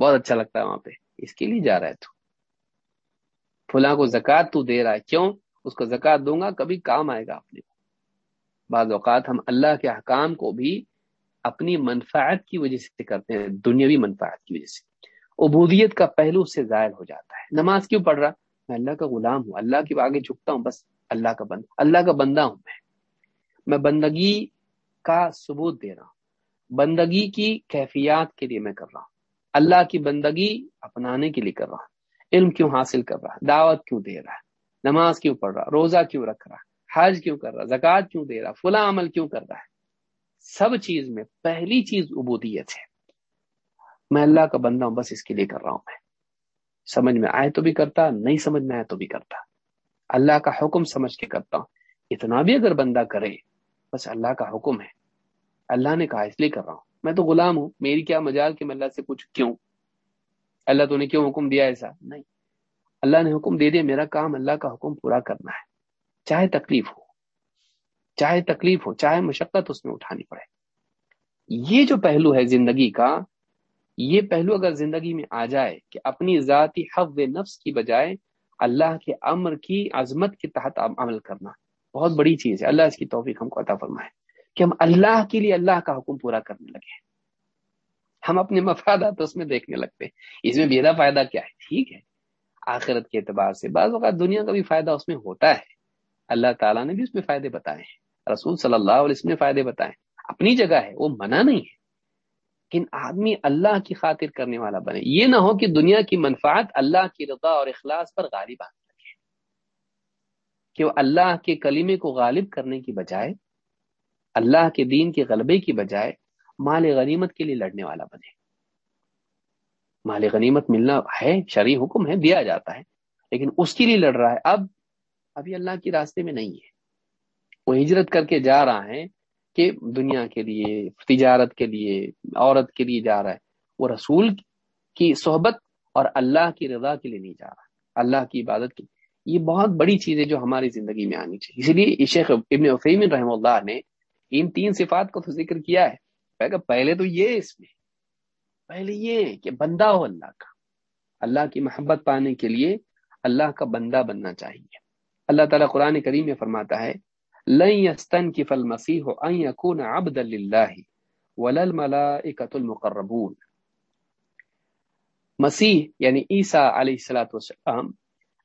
بہت اچھا لگتا ہے وہاں پہ۔ اس کے لیے جا رہا ہے تو۔ فلاں کو زکات تو دے رہا ہے۔ کیوں؟ اس کو زکات دوں گا، کبھی کام آئے گا اپنے کو۔ بعض اوقات ہم اللہ کے حکام کو بھی اپنی منفعت کی وجہ سے کرتے ہیں، دنیاوی منفعت کی وجہ سے۔ عبودیت کا پہلو سے ظاہر ہو جاتا ہے۔ نماز کیوں پڑھ رہا؟ میں اللہ کا غلام ہوں، اللہ کے آگے جھکتا ہوں، بس اللہ کا بند، اللہ کا بندہ ہوں میں۔ میں بندگی کا ثبوت دے رہا ہوں۔ بندگی کی کیفیات کے لیے میں کر رہا ہوں۔ اللہ کی بندگی اپنانے کے لیے کر رہا ہوں علم کیوں حاصل کر رہا ہے؟ دعوت کیوں دے رہا ہے؟ نماز کیوں پڑھ رہا روزہ کیوں رکھ رہا حج کیوں کر رہا زکوٰۃ کیوں دے رہا فلاں عمل کیوں کر رہا ہے؟ سب چیز میں پہلی چیز عبودیت ہے۔ میں اللہ کا بندہ ہوں، بس اس کے لیے کر رہا ہوں میں۔ سمجھ میں آئے تو بھی کرتا، نہیں سمجھ میں آئے تو بھی کرتا۔ اللہ کا حکم سمجھ کے کرتا ہوں۔ اتنا بھی اگر بندہ کرے، بس اللہ کا حکم ہے۔ اللہ نے کہا اس لیے کر رہا ہوں۔ میں تو غلام ہوں، میری کیا مجال کہ میں اللہ سے پوچھ کیوں؟ اللہ تو نے کیوں حکم دیا ایسا؟ نہیں۔ اللہ نے حکم دے دیا، میرا کام اللہ کا حکم پورا کرنا ہے۔ چاہے تکلیف ہو، چاہے تکلیف ہو، چاہے مشقت اس میں اٹھانی پڑے۔ یہ جو پہلو ہے زندگی کا، یہ پہلو اگر زندگی میں آ جائے کہ اپنی ذاتی حف نفس کی بجائے اللہ کے امر کی عظمت کے تحت عمل کرنا، بہت بڑی چیز ہے۔ اللہ اس کی توفیق ہم کو عطا فرمائے۔ کہ ہم اللہ کے لیے اللہ کا حکم پورا کرنے لگے ہم اپنے مفادات اس میں دیکھنے لگتے ہیں۔ اس میں بیدا فائدہ کیا ہے؟ ٹھیک ہے۔ آخرت کے اعتبار سے بعض اوقات دنیا کا بھی فائدہ اس میں ہوتا ہے۔ اللہ تعالیٰ نے بھی اس میں فائدے بتائے ہیں۔ رسول صلی اللہ علیہ وسلم نے فائدے بتائے اپنی جگہ ہے، وہ منع نہیں ہے۔ لیکن آدمی اللہ کی خاطر کرنے والا بنے۔ یہ نہ ہو کہ دنیا کی منفعت اللہ کی رضا اور اخلاص پر غالب آنے لگے کہ وہ اللہ کے کلیمے کو غالب کرنے کی بجائے اللہ کے دین کے غلبے کی بجائے مال غنیمت کے لیے لڑنے والا بنے۔ مال غنیمت ملنا ہے، شرعی حکم ہے، دیا جاتا ہے، لیکن اس کے لیے لڑ رہا ہے۔ اب، ابھی اللہ کے راستے میں نہیں ہے۔ وہ ہجرت کر کے جا رہا ہے کہ دنیا کے لیے، تجارت کے لیے، عورت کے لیے جا رہا ہے۔ وہ رسول کی صحبت اور اللہ کی رضا کے لیے نہیں جا رہا۔ اللہ کی عبادت کی۔ یہ بہت بڑی چیز ہے جو ہماری زندگی میں آنی چاہیے۔ اس لیے شیخ ابن وفیم رحم اللہ نے ان تین صفات کو تو ذکر کیا ہے۔ پہلے تو یہ اس میں، پہلے یہ کہ بندہ ہو اللہ کا۔ اللہ کی محبت پانے کے لیے اللہ کا بندہ بننا چاہیے۔ اللہ تعالیٰ قرآن کریم میں فرماتا ہے، لن کی فل مسیح ہو عبد اللہ ولل ملائکۃ المقربون. مسیح یعنی عیسیٰ علیہ السلاۃ والسلام،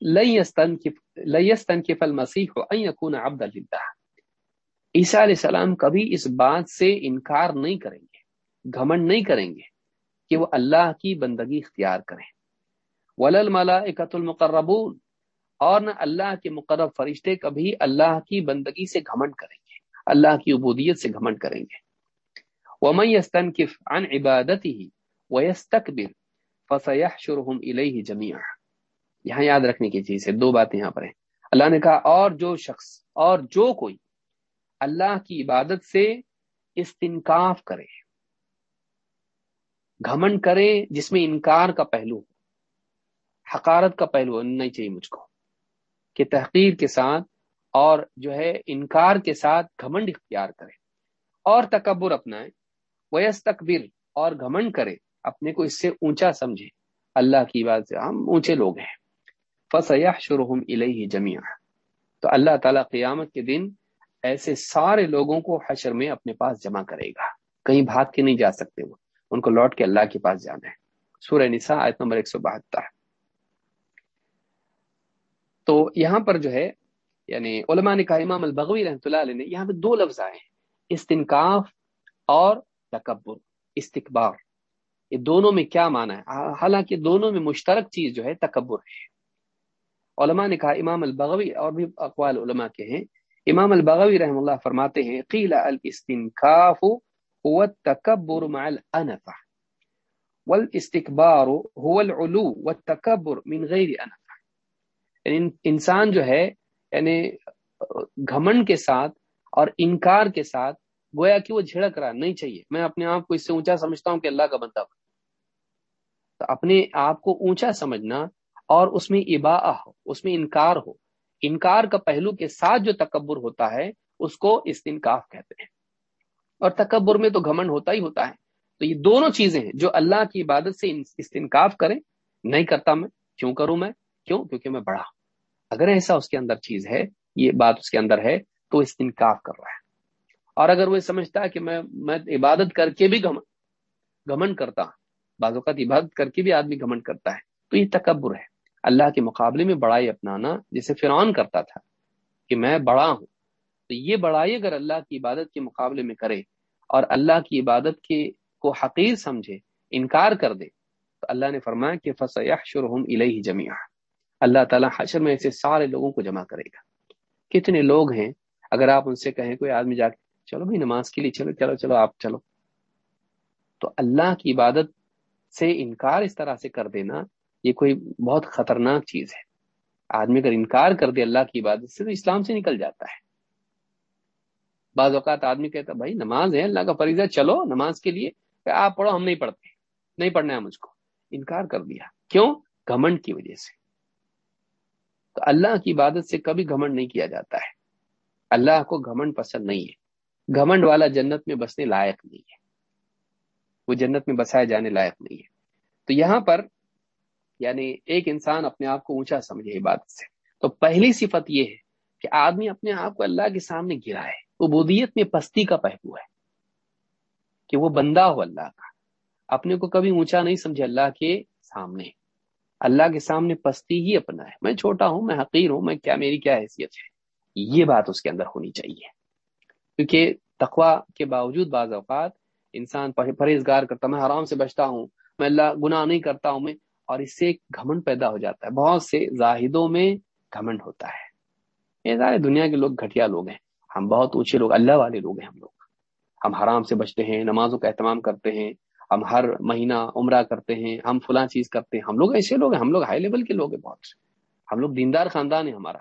لن کی فل مسیح ہو عبد اللہ عیسیٰ علیہ السلام کبھی اس بات سے انکار نہیں کریں گے، گھمنڈ نہیں کریں گے کہ وہ اللہ کی بندگی اختیار کریں۔ ولل ملائکۃ المقربون۔ اور نہ اللہ کے مقرب فرشتے کبھی اللہ کی بندگی سے گھمنڈ کریں گے، اللہ کی عبودیت سے گھمنڈ کریں گے۔ ومن يستنكف عن عبادته ويستكبر فسيحشرهم اليه جميعا۔ یہاں یاد رکھنے کی چیز ہے، دو باتیں یہاں پر ہیں۔ اللہ نے کہا، اور جو شخص، اور جو کوئی اللہ کی عبادت سے استنکاف کرے، گھمنڈ کرے جس میں انکار کا پہلو حقارت کا پہلو نہیں چاہیے مجھ کو، کہ تحقیر کے ساتھ اور جو ہے انکار کے ساتھ گھمنڈ اختیار کرے اور تکبر اپنائے ویس تکبر اور گھمنڈ کرے، اپنے کو اس سے اونچا سمجھے۔ اللہ کی بات سے ہم اونچے لوگ ہیں۔ فسیا شرحم الہ جمیا تو اللہ تعالیٰ قیامت کے دن ایسے سارے لوگوں کو حشر میں اپنے پاس جمع کرے گا۔ کہیں بھاگ کے نہیں جا سکتے وہ۔ ان کو لوٹ کے اللہ کے پاس جانا ہے۔ سورہ نساء آیت نمبر ایک سو بہتر۔ تو یہاں پر جو ہے یعنی علماء نے کہا امام البغوی رحمۃ اللہ علیہ نے یہاں پہ دو لفظ آئے ہیں۔ استنکاف اور تکبر استقبار یہ دونوں میں کیا مانا ہے؟ حالانکہ دونوں میں مشترک چیز جو ہے تکبر ہے۔ علماء نے کہا امام البغوی اور بھی اقوال علماء کے ہیں۔ امام البغوی رحم اللہ فرماتے ہیں، قیل الاستنکاف هو التكبر مع الانفه والاستكبار هو العلو والتكبر من غیر انفه یعنی انسان جو ہے یعنی گھمن کے ساتھ اور انکار کے ساتھ گویا کہ وہ جھڑک رہا، نہیں چاہیے۔ میں اپنے آپ کو اس سے اونچا سمجھتا ہوں کہ اللہ کا بندہ ہوں تو اپنے آپ کو اونچا سمجھنا اور اس میں ابا ہو، اس میں انکار ہو انکار کا پہلو کے ساتھ جو تکبر ہوتا ہے، اس کو استنکاف کہتے ہیں۔ اور تکبر میں تو گھمنڈ ہوتا ہی ہوتا ہے۔ تو یہ دونوں چیزیں ہیں جو اللہ کی عبادت سے استنکاف کریں۔ نہیں کرتا میں، کیوں کروں میں؟ کیوں؟ کیونکہ میں بڑا اگر ایسا اس کے اندر چیز ہے، یہ بات اس کے اندر ہے، تو استنکاف کر رہا ہے۔ اور اگر وہ سمجھتا ہے کہ میں میں عبادت کر کے بھی گمن کرتا ہوں، بعض اوقات عبادت کر کے بھی آدمی گمن کرتا ہے، تو یہ تکبر ہے۔ اللہ کے مقابلے میں بڑائی اپنانا جسے فرعون کرتا تھا کہ میں بڑا ہوں۔ تو یہ بڑائی اگر اللہ کی عبادت کے مقابلے میں کرے اور اللہ کی عبادت کے کو حقیر سمجھے، انکار کر دے، تو اللہ نے فرمایا کہ فصح شرحم الہ جمیا اللہ تعالیٰ حشر میں ایسے سارے لوگوں کو جمع کرے گا۔ کتنے لوگ ہیں؟ اگر آپ ان سے کہیں کوئی آدمی جا کے، چلو بھائی نماز کے لیے چلو چلو چلو، آپ چلو۔ تو اللہ کی عبادت سے انکار اس طرح سے کر دینا یہ کوئی بہت خطرناک چیز ہے۔ آدمی اگر انکار کر دے اللہ کی عبادت سے تو اسلام سے نکل جاتا ہے۔ بعض اوقات آدمی کہتا بھائی نماز ہے، اللہ کا فریضہ، چلو نماز کے لیے۔ کہ آپ پڑھو، ہم نہیں پڑھتے۔ نہیں پڑھنا ہے مجھ کو۔ انکار کر دیا۔ کیوں؟ گھمنڈ کی وجہ سے۔ تو اللہ کی عبادت سے کبھی گھمنڈ نہیں کیا جاتا ہے۔ اللہ کو گھمنڈ پسند نہیں ہے۔ گھمنڈ والا جنت میں بسنے لائق نہیں ہے۔ وہ جنت میں بسائے جانے لائق نہیں ہے۔ تو یہاں پر یعنی ایک انسان اپنے آپ کو اونچا سمجھے عبادت سے۔ تو پہلی صفت یہ ہے کہ آدمی اپنے آپ کو اللہ کے سامنے گرا ہے۔ عبودیت میں پستی کا پہلو ہے کہ وہ بندہ ہو اللہ کا۔ اپنے کو کبھی اونچا نہیں سمجھے اللہ کے سامنے۔ اللہ کے سامنے پستی ہی اپنا ہے۔ میں چھوٹا ہوں، میں حقیر ہوں، میں کیا، میری کیا حیثیت ہے؟ یہ بات اس کے اندر ہونی چاہیے۔ کیونکہ تقوا کے باوجود بعض اوقات انسان پرہیزگار کرتا میں حرام سے بچتا ہوں، میں اللہ، گناہ نہیں کرتا ہوں، میں اور اس سے ایک گھمنڈ پیدا ہو جاتا ہے۔ بہت سے زاہدوں میں گھمنڈ ہوتا ہے۔ یہ سارے دنیا کے لوگ گھٹیا لوگ ہیں۔ ہم بہت اونچے لوگ، اللہ والے لوگ ہیں ہم لوگ۔ ہم حرام سے بچتے ہیں، نمازوں کا اہتمام کرتے ہیں، ہم ہر مہینہ عمرہ کرتے ہیں، ہم فلاں چیز کرتے ہیں۔ ہم لوگ ایسے لوگ ہیں، ہم لوگ ہائی لیول کے لوگ ہیں بہت۔ ہم لوگ دیندار خاندان ہے ہمارا۔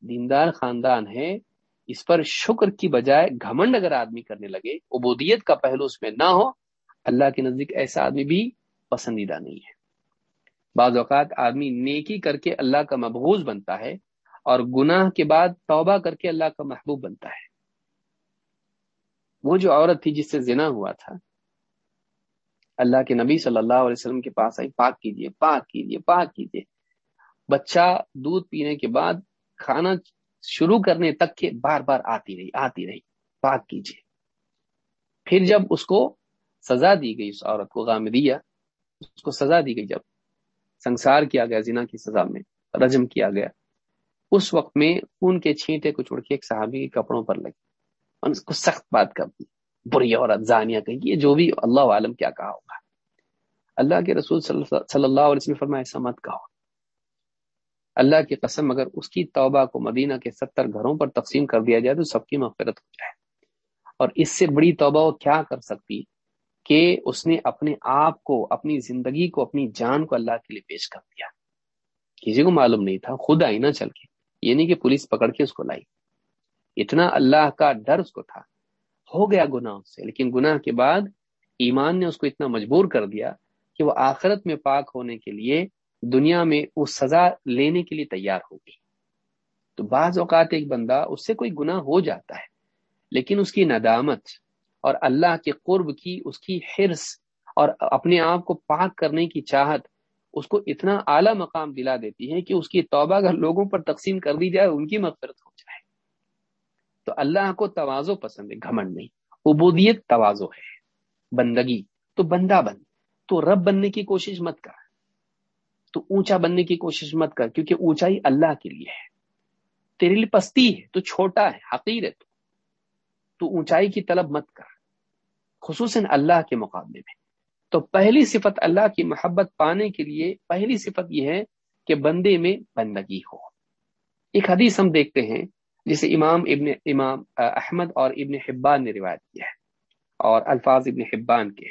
دیندار خاندان ہے۔ اس پر شکر کی بجائے گھمنڈ اگر آدمی کرنے لگے، عبودیت کا پہلو اس میں نہ ہو، اللہ کے نزدیک ایسا آدمی بھی پسندیدہ نہیں ہے۔ بعض اوقات آدمی نیکی کر کے اللہ کا مبغوض بنتا ہے اور گناہ کے بعد توبہ کر کے اللہ کا محبوب بنتا ہے۔ وہ جو عورت تھی جس سے زنا ہوا تھا، اللہ کے نبی صلی اللہ علیہ وسلم کے پاس آئی، پاک کیجیے پاک کیجیے پاک کیجیے بچہ دودھ پینے کے بعد کھانا شروع کرنے تک کے بار بار آتی رہی آتی رہی، پاک کیجیے پھر جب اس کو سزا دی گئی، اس عورت کو غامدیہ، اس کو سزا دی گئی، جب سنسار کیا گیا، زنا کی سزا میں رجم کیا گیا۔ اس وقت میں خون کے چھینٹے کو چھوڑ کے ایک صحابی کے کپڑوں پر لگی۔ اور اس کو سخت بات کر دی۔ بری عورت، زانیہ کہی یہ جو بھی اللہ عالم کیا کہا ہوگا۔ اللہ کے رسول صلی اللہ علیہ وسلم فرمائے ایسا مت کہو۔ اللہ کی قسم، اگر اس کی توبہ کو مدینہ کے ستر گھروں پر تقسیم کر دیا جائے تو سب کی مغفرت ہو جائے۔ اور اس سے بڑی توبہ وہ کیا کر سکتی؟ کہ اس نے اپنے آپ کو، اپنی زندگی کو، اپنی جان کو اللہ کے لیے پیش کر دیا۔ کسی کو معلوم نہیں تھا، خود آئی نہ چل کے، یہ نہیں کہ پولیس پکڑ کے اس کو لائی۔ اتنا اللہ کا ڈر اس کو تھا۔ ہو گیا گناہ سے، لیکن گناہ کے بعد ایمان نے اس کو اتنا مجبور کر دیا کہ وہ آخرت میں پاک ہونے کے لیے دنیا میں وہ سزا لینے کے لیے تیار ہوگی تو بعض اوقات ایک بندہ، اس سے کوئی گناہ ہو جاتا ہے، لیکن اس کی ندامت اور اللہ کے قرب کی اس کی حرص اور اپنے آپ کو پاک کرنے کی چاہت اس کو اتنا اعلیٰ مقام دلا دیتی ہے کہ اس کی توبہ اگر لوگوں پر تقسیم کر دی جائے، ان کی مغفرت ہو جائے۔ تو اللہ کو توازو پسند ہے، گھمنڈ نہیں۔ عبودیت توازو ہے۔ بندگی، تو بندہ بن۔ تو رب بننے کی کوشش مت کر۔ تو اونچا بننے کی کوشش مت کر، کیونکہ اونچائی اللہ کے لیے ہے۔ تیرے لیے پستی ہے، تو چھوٹا ہے، حقیر ہے تو۔ تو اونچائی کی طلب مت کر۔ خصوصاً اللہ کے مقابلے میں۔ تو پہلی صفت اللہ کی محبت پانے کے لیے پہلی صفت یہ ہے کہ بندے میں بندگی ہو۔ ایک حدیث ہم دیکھتے ہیں، جسے امام ابن، امام احمد اور ابن حبان نے روایت کیا ہے اور الفاظ ابن حبان کے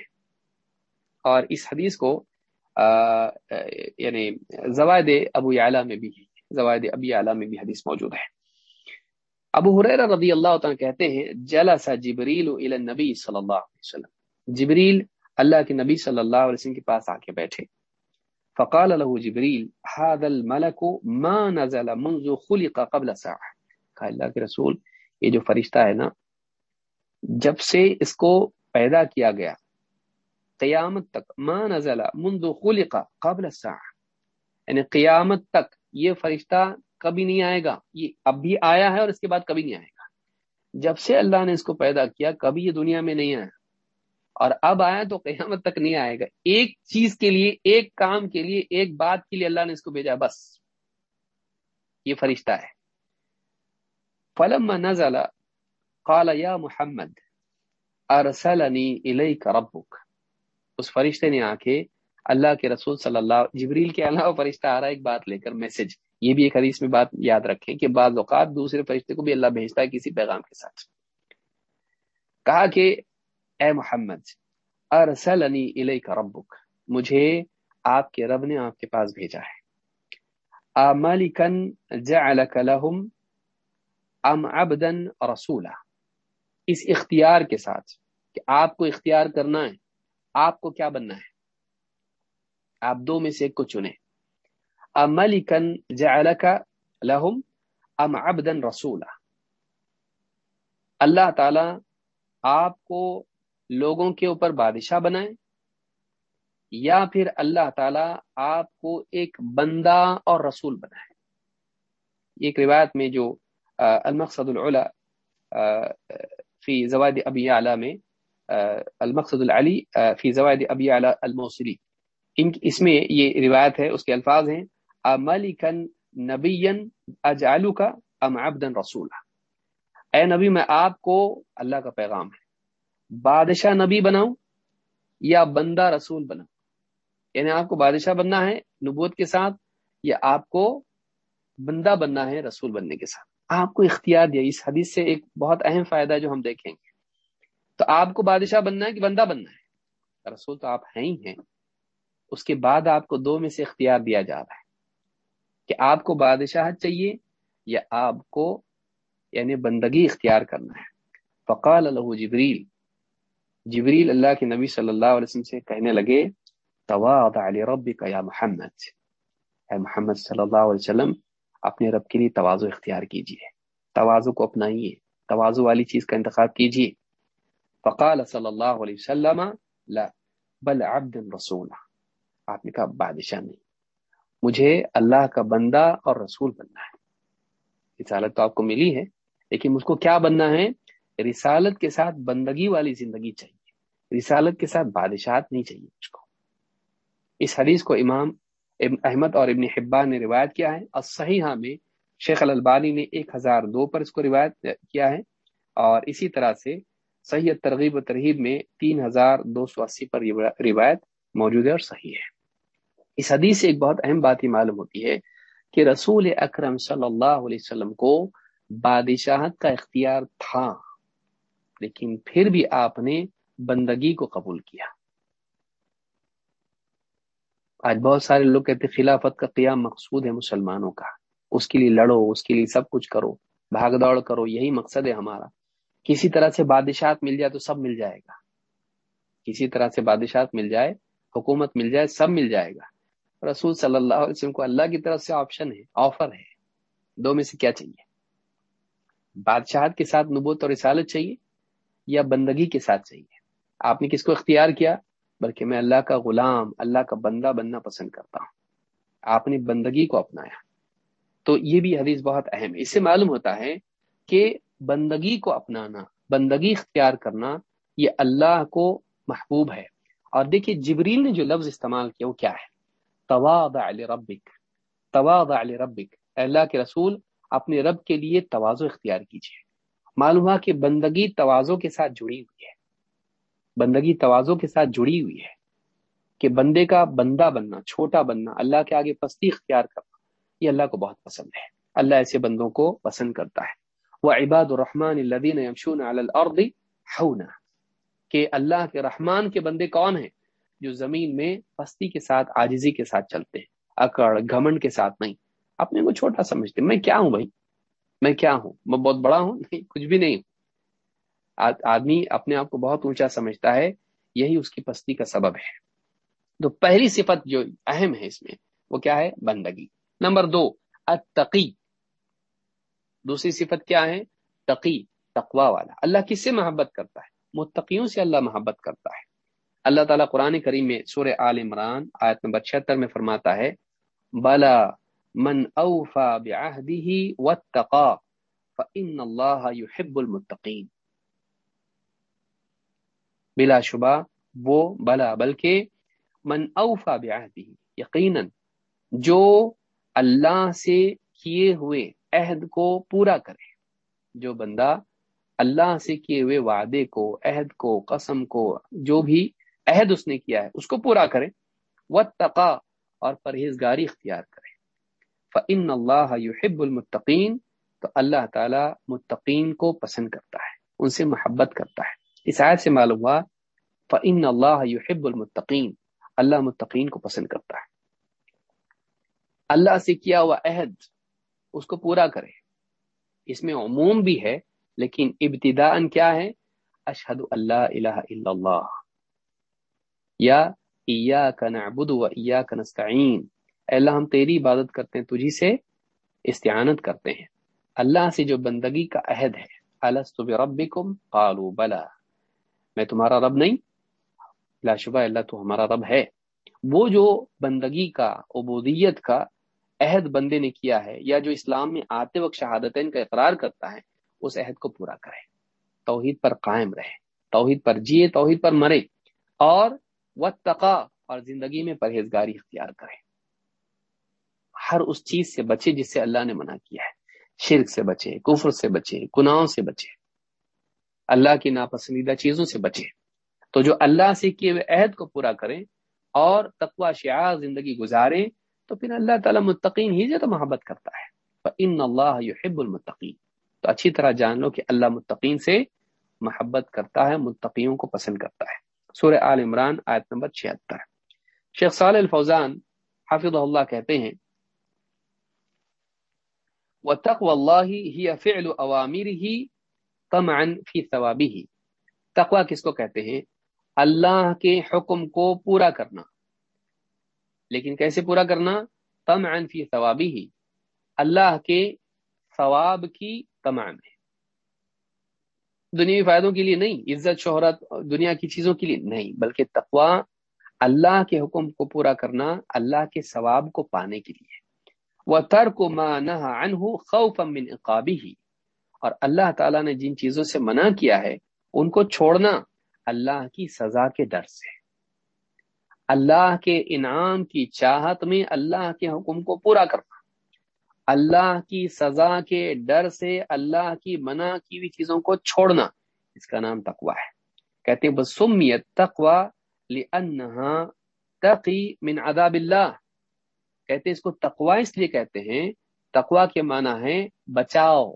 اور اس حدیث کو یعنی زوائد ابو اعلیٰ میں بھی، زوائد ابی اعلیٰ میں بھی حدیث موجود ہے۔ ابو حریر رضی اللہ تعالیٰ کہتے ہیں، جلس جبریل الى النبی صلی اللہ علیہ وسلم۔ جبریل اللہ کے نبی صلی اللہ علیہ وسلم کے پاس آ کے بیٹھے۔ فقال له جبریل، هذا الملك ما نزل منذ خلق قبل ساعه کہا، اللہ کے رسول، یہ جو فرشتہ ہے نا، جب سے اس کو پیدا کیا گیا، قیامت تک، ما نزل منذ خلق قبل الساعه یعنی قیامت تک یہ فرشتہ کبھی نہیں آئے گا، یہ اب بھی آیا ہے اور اس کے بعد کبھی نہیں آئے گا۔ جب سے اللہ نے اس کو پیدا کیا، کبھی یہ دنیا میں نہیں آیا۔ اور اب آیا تو قیامت تک نہیں آئے گا۔ ایک چیز کے لیے، ایک کام کے لیے، ایک بات کے لیے اللہ نے اس کو بھیجا، بس۔ یہ فرشتہ ہے۔ فلم نزل، قال، یا محمد، ارسلنی الیک ربک اس فرشتے نے آ کے اللہ کے رسول صلی اللہ، جبریل کے علاوہ فرشتہ آ رہا ہے، ایک بات لے کر، میسج۔ یہ بھی ایک حدیث میں بات یاد رکھیں کہ بعض اوقات دوسرے فرشتے کو بھی اللہ بھیجتا ہے کسی پیغام کے ساتھ۔ کہا کہ اے محمد، ارسلنی الیک ربک، مجھے آپ کے رب نے آپ کے پاس بھیجا ہے۔ جعلک لهم ام عبدا رسولا، اس اختیار کے ساتھ کہ آپ کو اختیار کرنا ہے، آپ کو کیا بننا ہے؟ آپ دو میں سے ایک کو چنیں۔ املکن جعلک لہم ام عبدا رسولا؟ اللہ تعالی آپ کو لوگوں کے اوپر بادشاہ بنائے یا پھر اللہ تعالی آپ کو ایک بندہ اور رسول بنائے؟ ایک روایت میں جو المقصد العلا فی زواد ابی اعلی میں المقصد العلی فی زواد ابی اعلی الموصلی۔ ان اس میں یہ روایت ہے، اس کے الفاظ ہیں املکن نبی اجالو کا ام عبدن رسول اے نبی، میں آپ کو اللہ کا پیغام ہے۔ بادشاہ نبی بناؤں یا بندہ رسول بناؤں یعنی آپ کو بادشاہ بننا ہے نبوت کے ساتھ یا آپ کو بندہ بننا ہے رسول بننے کے ساتھ؟ آپ کو اختیار دیا۔ اس حدیث سے ایک بہت اہم فائدہ ہے جو ہم دیکھیں گے۔ تو آپ کو بادشاہ بننا ہے کہ بندہ بننا ہے؟ رسول تو آپ ہیں ہی ہیں۔ اس کے بعد آپ کو دو میں سے اختیار دیا جا رہا ہے۔ کہ آپ کو بادشاہت چاہیے یا آپ کو یعنی بندگی اختیار کرنا ہے۔ فقال اللہ جبریل جبریل اللہ کے نبی صلی اللہ علیہ وسلم سے کہنے لگے علی کا یا محمد۔ اے محمد صلی اللہ علیہ وسلم، اپنے رب کے لیے توازو اختیار کیجیے۔ توازو کو اپنائیے توازو والی چیز کا انتخاب کیجیے۔ فقال صلی اللہ علیہ وسلم، لا، بل عبد رسول آپ نے کہا، بادشاہ نہیں۔ مجھے اللہ کا بندہ اور رسول بننا ہے۔ رسالت تو آپ کو ملی ہے، لیکن مجھ کو کیا بننا ہے؟ رسالت کے ساتھ بندگی والی زندگی چاہیے۔ رسالت کے ساتھ بادشاہت نہیں چاہیے مجھ کو۔ اس حدیث کو امام ابن احمد اور ابن حبان نے روایت کیا ہے۔ اور صحیح میں شیخ البانی نے ایک ہزار دو پر اس کو روایت کیا ہے۔ اور اسی طرح سے صحیح ترغیب و ترغیب میں تین ہزار دو سو اسی پر روایت موجود ہے اور صحیح ہے۔ اس حدیث سے ایک بہت اہم بات ہی معلوم ہوتی ہے کہ رسول اکرم صلی اللہ علیہ وسلم کو بادشاہت کا اختیار تھا، لیکن پھر بھی آپ نے بندگی کو قبول کیا۔ آج بہت سارے لوگ کہتے خلافت کا قیام مقصود ہے مسلمانوں کا۔ اس کے لیے لڑو، اس کے لیے سب کچھ کرو، بھاگ دوڑ کرو، یہی مقصد ہے ہمارا۔ کسی طرح سے بادشاہت مل جائے تو سب مل جائے گا۔ کسی طرح سے بادشاہت مل جائے، حکومت مل جائے، سب مل جائے گا۔ رسول صلی اللہ علیہ وسلم کو اللہ کی طرف سے آپشن ہے آفر ہے۔ دو میں سے کیا چاہیے؟ بادشاہت کے ساتھ نبوت اور رسالت چاہیے یا بندگی کے ساتھ چاہیے؟ آپ نے کس کو اختیار کیا؟ بلکہ میں اللہ کا غلام، اللہ کا بندہ بننا پسند کرتا ہوں۔ آپ نے بندگی کو اپنایا۔ تو یہ بھی حدیث بہت اہم ہے۔ اس سے معلوم ہوتا ہے کہ بندگی کو اپنانا، بندگی اختیار کرنا، یہ اللہ کو محبوب ہے۔ اور دیکھیے، جبریل نے جو لفظ استعمال کیا وہ کیا ہے؟ تواضع لربک تواضع لربک۔ اللہ کے رسول، اپنے رب کے لیے توازو اختیار کیجیے معلوم ہوا کہ بندگی توازوں کے ساتھ جڑی ہوئی ہے۔ بندگی توازوں کے ساتھ جڑی ہوئی ہے کہ بندے کا بندہ بننا، چھوٹا بننا، اللہ کے آگے پستی اختیار کرنا، یہ اللہ کو بہت پسند ہے۔ اللہ ایسے بندوں کو پسند کرتا ہے۔ وہ عباد الرحمان الدین یمشون الارض کہ اللہ کے رحمان کے بندے کون ہیں؟ جو زمین میں پستی کے ساتھ آجزی کے ساتھ چلتے ہیں، اکڑ، گھمنڈ کے ساتھ نہیں۔ اپنے کو چھوٹا سمجھتے میں کیا ہوں بھائی؟ میں کیا ہوں؟ میں بہت بڑا ہوں؟ نہیں، کچھ بھی نہیں آدمی اپنے آپ کو بہت اونچا سمجھتا ہے، یہی اس کی پستی کا سبب ہے۔ تو پہلی صفت جو اہم ہے اس میں، وہ کیا ہے؟ بندگی۔ نمبر دو، اتقی۔ دوسری صفت کیا ہے؟ تقی، تقوا والا۔ اللہ کس سے محبت کرتا ہے؟ متقیوں سے اللہ محبت کرتا ہے۔ اللہ تعالیٰ قرآن کریم میں سورہ آل عمران آیت نمبر چھہتر میں فرماتا ہے، بلا من اوفا بعہدہ واتقا فإن اللہ يحب المتقین بلا شبہ، وہ بلا، بلکہ من اوفا بعہدہ یقیناً جو اللہ سے کیے ہوئے عہد کو پورا کرے، جو بندہ اللہ سے کیے ہوئے وعدے کو، عہد کو، قسم کو، جو بھی عہد اس نے کیا ہے، اس کو پورا کرے و تقا اور پرہیزگاری اختیار کرے فعن اللہ یحب المتقین تو اللہ تعالی متقین کو پسند کرتا ہے، ان سے محبت کرتا ہے۔ اس آیت سے معلوم ہوا فعن اللہ یحب المتقین اللہ متقین کو پسند کرتا ہے۔ اللہ سے کیا ہوا عہد، اس کو پورا کرے اس میں عموم بھی ہے، لیکن ابتدا کیا ہے؟ اشحد اللہ الہ الا اللہ۔ یا نعبد و نستعین۔ اللہ، ہم تیری عبادت کرتے ہیں، تجھی سے استعانت کرتے ہیں۔ اللہ سے جو بندگی کا عہد ہے الست بربکم؟ قالوا بلا۔ میں تمہارا رب نہیں، لا شبہ اللہ تو ہمارا رب ہے۔ وہ جو بندگی کا، عبودیت کا عہد بندے نے کیا ہے، یا جو اسلام میں آتے وقت شہادتین کا اقرار کرتا ہے، اس عہد کو پورا کرے۔ توحید پر قائم رہے، توحید پر جیے، توحید پر مرے۔ اور وہ تقا اور زندگی میں پرہیزگاری اختیار کرے ہر اس چیز سے بچے جس سے اللہ نے منع کیا ہے۔ شرک سے بچے، کفر سے بچے، گناہوں سے بچے۔ اللہ کی ناپسندیدہ چیزوں سے بچے۔ تو جو اللہ سے کیے ہوئے عہد کو پورا کریں اور تقوا شعار زندگی گزارے تو پھر اللہ تعالیٰ متقین ہی جو تو محبت کرتا ہے۔ ان اللہ یحب المتقین تو اچھی طرح جان لو کہ اللہ متقین سے محبت کرتا ہے، متقیوں کو پسند کرتا ہے۔ سورہ آل عمران آیت نمبر چھہتر۔ شیخ صالح الفوزان حافظ اللہ کہتے ہیں، وَتَقْوَ اللَّهِ هِيَ فِعْلُ أَوَامِرِهِ طَمْعًا فِي ثَوَابِهِ۔ تقوی کس کو کہتے ہیں؟ اللہ کے حکم کو پورا کرنا۔ لیکن کیسے پورا کرنا؟ طمعا فی ثوابه۔ اللہ کے ثواب کی تمام ہے۔ دنیا فائدوں کے لیے نہیں، عزت، شہرت، دنیا کی چیزوں کے لیے نہیں، بلکہ تقوا اللہ کے حکم کو پورا کرنا، اللہ کے ثواب کو پانے کے لیے۔ وہ ترک خوف من عقابی ہی اور اللہ تعالیٰ نے جن چیزوں سے منع کیا ہے، ان کو چھوڑنا اللہ کی سزا کے ڈر سے۔ اللہ کے انعام کی چاہت میں اللہ کے حکم کو پورا کرنا۔ اللہ کی سزا کے ڈر سے اللہ کی منع کی ہوئی چیزوں کو چھوڑنا، اس کا نام تقوا ہے۔ کہتے ہیں بسمیت تقوا تقی من عذاب اللہ۔ کہتے اس کو تقوا اس لیے کہتے ہیں تقوا کے معنی ہے بچاؤ۔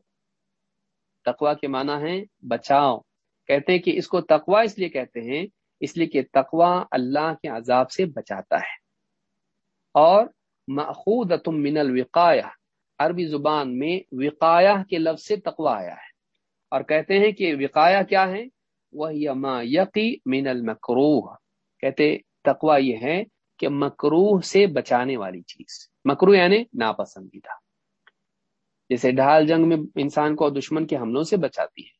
تقوا کے معنی ہے بچاؤ۔ کہتے ہیں کہ اس کو تقوا اس لیے کہتے ہیں، اس لیے کہ تقوا اللہ کے عذاب سے بچاتا ہے۔ اور ماخود من الوقایہ۔ عربی زبان میں وقایا کے لفظ سے تقوا آیا ہے۔ اور کہتے ہیں کہ وقایا کیا ہے؟ وہ ما یقی من المکروح کہتے تقوا یہ ہے کہ مکروح سے بچانے والی چیز۔ مکروح یعنی ناپسندیدہ۔ جیسے ڈھال جنگ میں انسان کو دشمن کے حملوں سے بچاتی ہے۔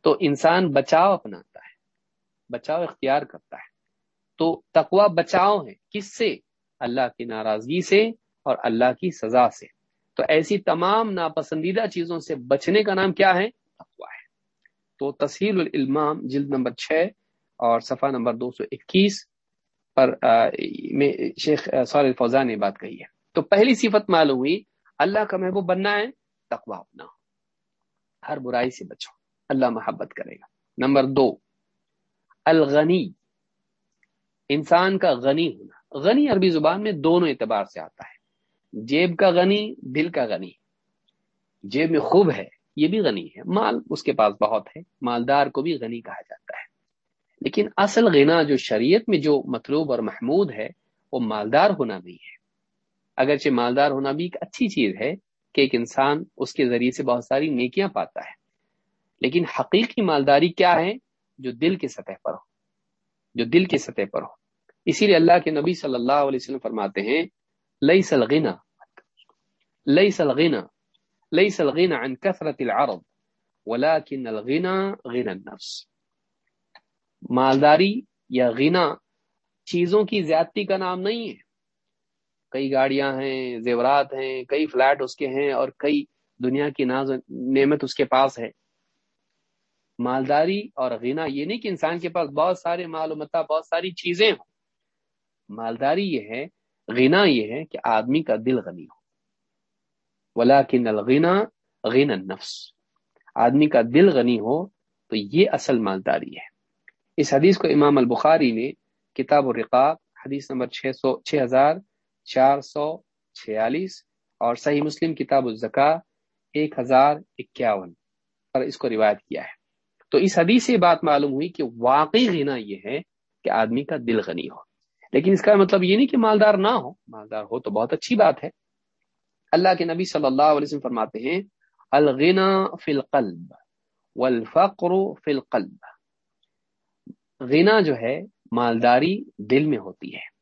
تو انسان بچاؤ اپناتا ہے۔ بچاؤ اختیار کرتا ہے۔ تو تقوا بچاؤ ہے۔ کس سے؟ اللہ کی ناراضگی سے اور اللہ کی سزا سے۔ تو ایسی تمام ناپسندیدہ چیزوں سے بچنے کا نام کیا ہے؟ تقوا ہے۔ تو تسہیل العلمام جلد نمبر چھ اور صفحہ نمبر دو سو اکیس پر میں شیخ سال فوزان نے بات کہی ہے۔ تو پہلی صفت معلوم ہوئی، اللہ کا محبوب بننا ہے تقوا اپنا ہر برائی سے بچو، اللہ محبت کرے گا۔ نمبر دو، الغنی۔ انسان کا غنی ہونا۔ غنی عربی زبان میں دونوں اعتبار سے آتا ہے۔ جیب کا غنی، دل کا غنی۔ جیب میں خوب ہے، یہ بھی غنی ہے۔ مال اس کے پاس بہت ہے، مالدار کو بھی غنی کہا جاتا ہے۔ لیکن اصل غنا جو شریعت میں جو مطلوب اور محمود ہے، وہ مالدار ہونا نہیں ہے۔ اگرچہ مالدار ہونا بھی ایک اچھی چیز ہے کہ ایک انسان اس کے ذریعے سے بہت ساری نیکیاں پاتا ہے۔ لیکن حقیقی مالداری کیا ہے؟ جو دل کی سطح پر ہو۔ جو دل کی سطح پر ہو۔ اسی لیے اللہ کے نبی صلی اللہ علیہ وسلم فرماتے ہیں لئی سلغینا لئی سلغینا لئی سلغینا عن کثرت العرض. ولكن الغنى غنى النفس. مالداری یا غنا چیزوں کی زیادتی کا نام نہیں ہے. کئی گاڑیاں ہیں، زیورات ہیں، کئی فلیٹ اس کے ہیں اور کئی دنیا کی ناز نعمت اس کے پاس ہے. مالداری اور غنا یہ نہیں کہ انسان کے پاس بہت سارے معلومات، بہت ساری چیزیں ہوں. مالداری یہ ہے غنا یہ ہے کہ آدمی کا دل غنی ہو۔ ولاکن الغنا غین النفس۔ آدمی کا دل غنی ہو تو یہ اصل مالداری ہے۔ اس حدیث کو امام البخاری نے کتاب الرقاق حدیث نمبر چھ سو، چھ ہزار چار سو چھیالیس اور صحیح مسلم کتاب الزکا ایک ہزار اکیاون پر اس کو روایت کیا ہے۔ تو اس حدیث سے بات معلوم ہوئی کہ واقعی غنا یہ ہے کہ آدمی کا دل غنی ہو۔ لیکن اس کا مطلب یہ نہیں کہ مالدار نہ ہو مالدار ہو تو بہت اچھی بات ہے۔ اللہ کے نبی صلی اللہ علیہ وسلم فرماتے ہیں، الغنا فی القلب والفقر فی القلب۔ غنا جو ہے، مالداری دل میں ہوتی ہے،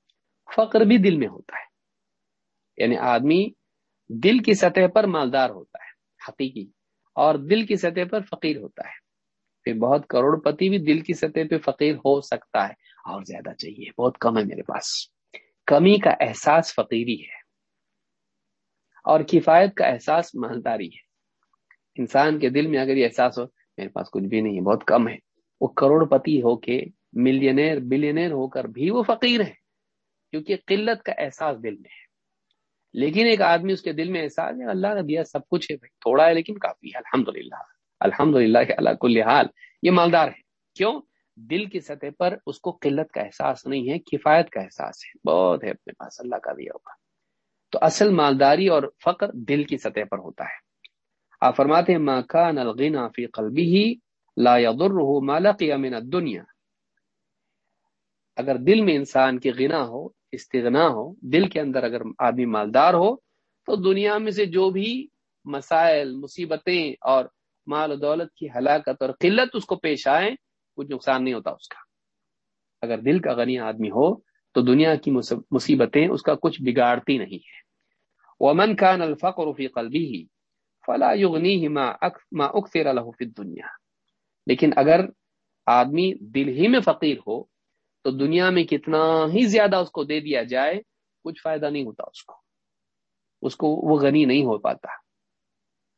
فقر بھی دل میں ہوتا ہے۔ یعنی آدمی دل کی سطح پر مالدار ہوتا ہے، حقیقی، اور دل کی سطح پر فقیر ہوتا ہے۔ پھر بہت کروڑ پتی بھی دل کی سطح پہ فقیر ہو سکتا ہے۔ اور زیادہ چاہیے، بہت کم ہے میرے پاس۔ کمی کا احساس فقیری ہے اور کفایت کا احساس مالداری ہے۔ انسان کے دل میں اگر یہ احساس ہو، میرے پاس کچھ بھی نہیں ہے، بہت کم ہے۔ وہ کروڑ پتی ہو کے ملینئر، بلینئر ہو کر بھی وہ فقیر ہے، کیونکہ قلت کا احساس دل میں ہے۔ لیکن ایک آدمی اس کے دل میں احساس ہے، اللہ کا دیا سب کچھ ہے بھائی، تھوڑا ہے لیکن کافی ہے الحمد للہ الحمد للہ اللہ کل حال، یہ مالدار ہے۔ کیوں؟ دل کی سطح پر اس کو قلت کا احساس نہیں ہے، کفایت کا احساس ہے۔ بہت ہے اپنے پاس، اللہ کا دیا ہوگا تو اصل مالداری اور فقر دل کی سطح پر ہوتا ہے۔ آپ فرماتے ہیں، ما کان الغنا فی قلبه لا يضره ما لقي من الدنيا۔ اگر دل میں انسان کی غنا ہو استغنا ہو، دل کے اندر اگر آدمی مالدار ہو، تو دنیا میں سے جو بھی مسائل، مصیبتیں اور مال و دولت کی ہلاکت اور قلت اس کو پیش آئیں کچھ نقصان نہیں ہوتا اس کا۔ اگر دل کا غنی آدمی ہو تو دنیا کی مصیبتیں اس کا کچھ بگاڑتی نہیں ہے ومن كان الفقر في قلبه فلا يغنيه ما ما اكثر له في الدنيا۔ لیکن اگر آدمی دل ہی میں فقیر ہو تو دنیا میں کتنا ہی زیادہ اس کو دے دیا جائے، کچھ فائدہ نہیں ہوتا اس کو۔ اس کو وہ غنی نہیں ہو پاتا۔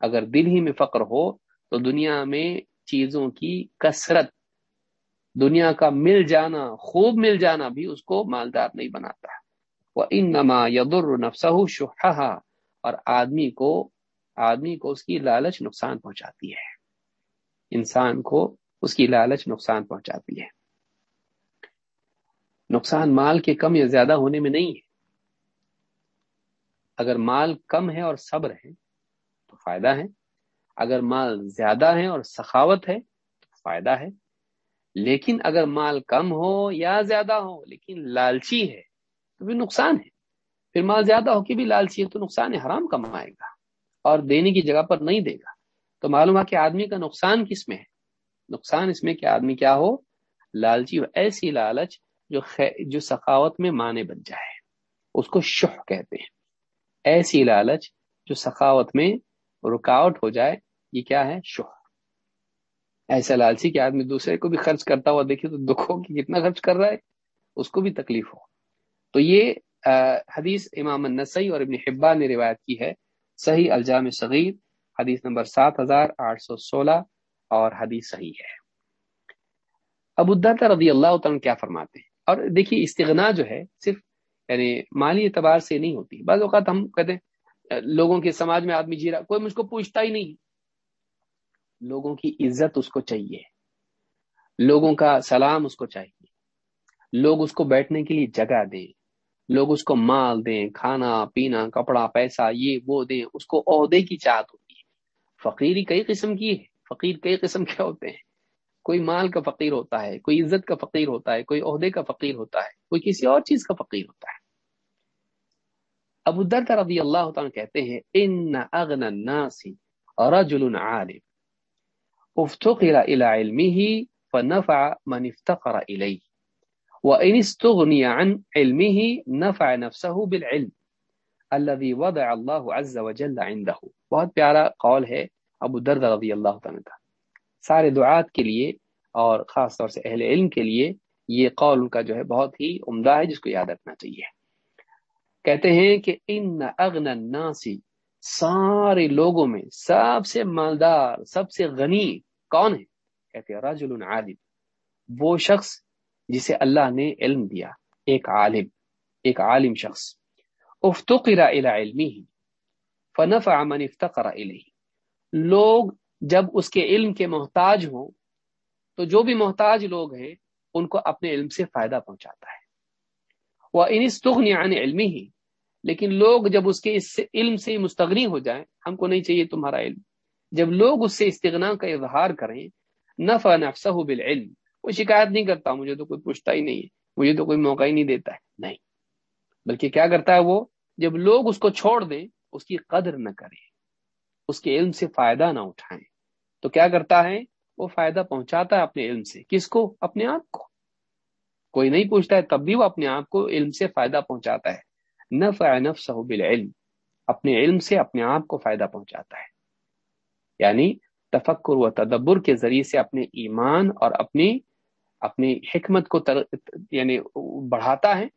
اگر دل ہی میں فقر ہو تو دنیا میں چیزوں کی کثرت دنیا کا مل جانا، خوب مل جانا بھی اس کو مالدار نہیں بناتا۔ وہ ان نما یدر نفسہ اور آدمی کو آدمی کو اس کی لالچ نقصان پہنچاتی ہے۔ انسان کو اس کی لالچ نقصان پہنچاتی ہے۔ نقصان مال کے کم یا زیادہ ہونے میں نہیں ہے۔ اگر مال کم ہے اور صبر ہے، تو فائدہ ہے۔ اگر مال زیادہ ہے اور سخاوت ہے، تو فائدہ ہے۔ لیکن اگر مال کم ہو یا زیادہ ہو، لیکن لالچی ہے تو بھی نقصان ہے۔ پھر مال زیادہ ہو کہ بھی لالچی ہے تو نقصان ہے حرام کمائے گا اور دینے کی جگہ پر نہیں دے گا۔ تو معلوم ہے کہ آدمی کا نقصان کس میں ہے؟ نقصان اس میں کہ آدمی کیا ہو؟ لالچی ہو ایسی لالچ جو جو سخاوت میں مانے بن جائے۔ اس کو شہ کہتے ہیں۔ ایسی لالچ جو سخاوت میں رکاوٹ ہو جائے، یہ کیا ہے؟ شہ ایسا لالچی کہ آدمی دوسرے کو بھی خرچ کرتا ہوا دیکھے تو دکھ ہو کہ کتنا خرچ کر رہا ہے، اس کو بھی تکلیف ہو۔ تو یہ حدیث امام النسی اور ابن حبا نے روایت کی ہے۔ صحیح الجام صغیر، حدیث نمبر سات ہزار آٹھ سو سولہ اور حدیث صحیح ہے۔ ابو الدر رضی اللہ تعالیٰ کیا فرماتے ہیں؟ اور دیکھیے، استغنا جو ہے صرف یعنی مالی اعتبار سے نہیں ہوتی۔ بعض اوقات ہم کہتے ہیں لوگوں کے سماج میں آدمی جی رہا، کوئی مجھ کو پوچھتا ہی نہیں۔ لوگوں کی عزت اس کو چاہیے۔ لوگوں کا سلام اس کو چاہیے۔ لوگ اس کو بیٹھنے کے لیے جگہ دیں۔ لوگ اس کو مال دیں، کھانا، پینا، کپڑا، پیسہ، یہ، وہ دیں۔ اس کو عہدے کی چاہت ہوتی ہے۔ فقیری کئی قسم کی ہے فقیر کئی قسم کے ہوتے ہیں۔ کوئی مال کا فقیر ہوتا ہے، کوئی عزت کا فقیر ہوتا ہے، کوئی عہدے کا فقیر ہوتا ہے، کوئی کسی اور چیز کا فقیر ہوتا ہے۔ ابو در رضی اللہ تعالیٰ کہتے ہیں، ان اغن الناس رجل عالم افتقر الى علمه فنفع من افتقر الیہ وان استغنی عن علمه نفع نفسه بالعلم الذي وضع الله عز وجل عنده. بہت پیارا قول ہے ابو درد رضی اللہ تعالیٰ کا. سارے دعات کے لیے اور خاص طور سے اہل علم کے لیے یہ قول ان کا جو ہے بہت ہی عمدہ ہے جس کو یاد رکھنا چاہیے. کہتے ہیں کہ ان اغن الناسی سارے لوگوں میں سب سے مالدار، سب سے غنی کون ہے؟ کہتے ہیں رجل عالم۔ وہ شخص جسے اللہ نے علم دیا، ایک عالم ایک عالم شخص۔ افتقر الى علمه، فنفع من افتقر الیہ لوگ جب اس کے علم کے محتاج ہوں، تو جو بھی محتاج لوگ ہیں، ان کو اپنے علم سے فائدہ پہنچاتا ہے۔ وہ انستغنی عن علمی لیکن لوگ جب اس کے اس سے علم سے مستغنی ہو جائیں، ہم کو نہیں چاہیے تمہارا علم۔ جب لوگ اس سے استغنا کا اظہار کریں، نفع نفسہ بالعلم وہ شکایت نہیں کرتا، مجھے تو کوئی پوچھتا ہی نہیں ہے، مجھے تو کوئی موقع ہی نہیں دیتا ہے۔ نہیں، بلکہ کیا کرتا ہے وہ؟ جب لوگ اس کو چھوڑ دیں، اس کی قدر نہ کریں، اس کے علم سے فائدہ نہ اٹھائیں۔ تو کیا کرتا ہے؟ وہ فائدہ پہنچاتا ہے اپنے علم سے۔ کس کو؟ اپنے آپ کو۔ کوئی نہیں پوچھتا ہے، تب بھی وہ اپنے آپ کو علم سے فائدہ پہنچاتا ہے۔ نفع نفسہ بالعلم، اپنے علم سے اپنے آپ کو فائدہ پہنچاتا ہے۔ یعنی تفکر و تدبر کے ذریعے سے اپنے ایمان اور اپنی اپنی حکمت کو تر... یعنی بڑھاتا ہے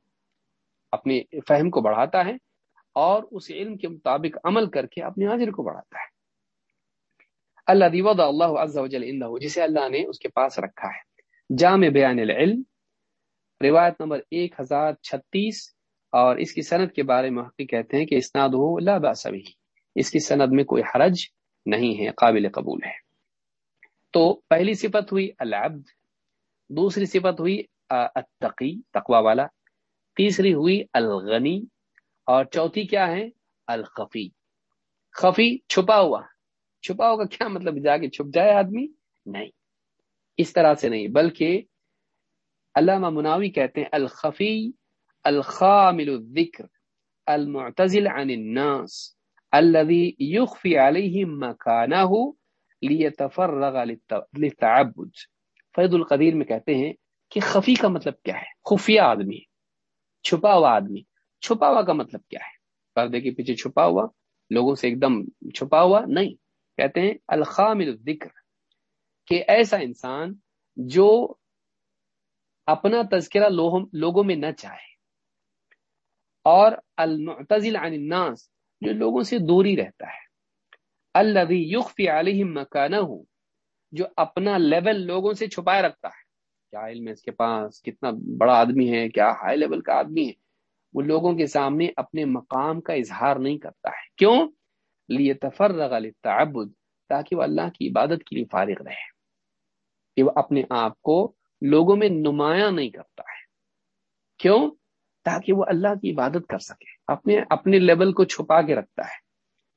اپنے فہم کو بڑھاتا ہے اور اس علم کے مطابق عمل کر کے اپنے حاضر کو بڑھاتا ہے۔ اللہ دیود اللہ عز و جل اندہ جسے اللہ نے اس کے پاس رکھا ہے۔ جامع بیان العلم، روایت نمبر ایک ہزار چھتیس اور اس کی سند کے بارے میں حقیق کہتے ہیں کہ اسناد ہو لا باس بھی اس کی سند میں کوئی حرج نہیں ہے، قابل قبول ہے۔ تو پہلی صفت ہوئی العبد، دوسری صفت ہوئی التقی، تقوی والا۔ تیسری ہوئی الغنی۔ اور چوتھی کیا ہے؟ الخفی۔ خفی چھپا ہوا۔ چھپا ہوگا کیا مطلب؟ جا کے چھپ جائے آدمی؟ نہیں۔ اس طرح سے نہیں، بلکہ علامہ مناوی کہتے ہیں الخفی الخامل الذکر المعتزل عن الناس الذي يخفي عليه مكانه ليتفرغ للتعبد. فید القدیر میں کہتے ہیں کہ خفی کا مطلب کیا ہے؟ خفیہ آدمی چھپا ہوا آدمی. چھپا ہوا کا مطلب کیا ہے؟ پردے کے پیچھے چھپا ہوا لوگوں سے ایک دم چھپا ہوا نہیں. کہتے ہیں الخام الذکر، کہ ایسا انسان جو اپنا تذکرہ لوگوں میں نہ چاہے. اور المعتزل عن الناس، جو لوگوں سے دوری رہتا ہے۔ الذي يخفي عليهم مكانه، جو اپنا لیول لوگوں سے چھپائے رکھتا ہے۔ کیا علم ہے اس کے پاس؟ کتنا بڑا آدمی ہے، کیا ہائی لیول کا آدمی ہے۔ وہ لوگوں کے سامنے اپنے مقام کا اظہار نہیں کرتا ہے۔ کیوں؟ لیے تفرغ للتعبد، تاکہ وہ اللہ کی عبادت کے لیے فارغ رہے۔ کہ وہ اپنے آپ کو لوگوں میں نمایاں نہیں کرتا ہے۔ کیوں؟ تاکہ وہ اللہ کی عبادت کر سکے۔ اپنے اپنے لیول کو چھپا کے رکھتا ہے۔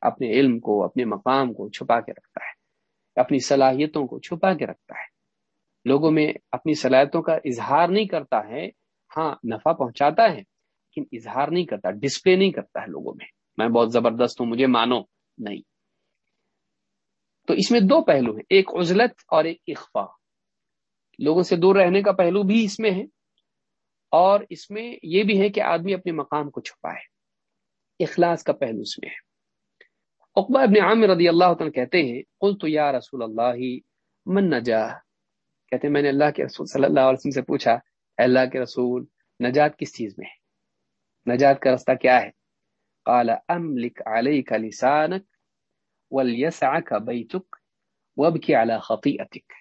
اپنے علم کو، اپنے مقام کو چھپا کے رکھتا ہے۔ اپنی صلاحیتوں کو چھپا کے رکھتا ہے۔ لوگوں میں اپنی صلاحیتوں کا اظہار نہیں کرتا ہے۔ ہاں نفع پہنچاتا ہے، لیکن اظہار نہیں کرتا ڈسپلے نہیں کرتا ہے لوگوں میں۔ میں بہت زبردست ہوں، مجھے مانو۔ نہیں۔ تو اس میں دو پہلو ہیں، ایک عزلت اور ایک اخفا لوگوں سے دور رہنے کا پہلو بھی اس میں ہے۔ اور اس میں یہ بھی ہے کہ آدمی اپنے مقام کو چھپائے۔ اخلاص کا پہلو اس میں ہے۔ اقبا ابن عامر رضی اللہ عنہ کہتے ہیں، قلت یا رسول اللہ، من نجا کہتے ہیں، میں نے اللہ کے رسول صلی اللہ علیہ وسلم سے پوچھا، اے اللہ کے رسول، نجات کس چیز میں ہے؟ نجات کا رستہ کیا ہے؟ قال، املک علیک لسانک ولیسعک بیتک وابکی علی خطیئتک۔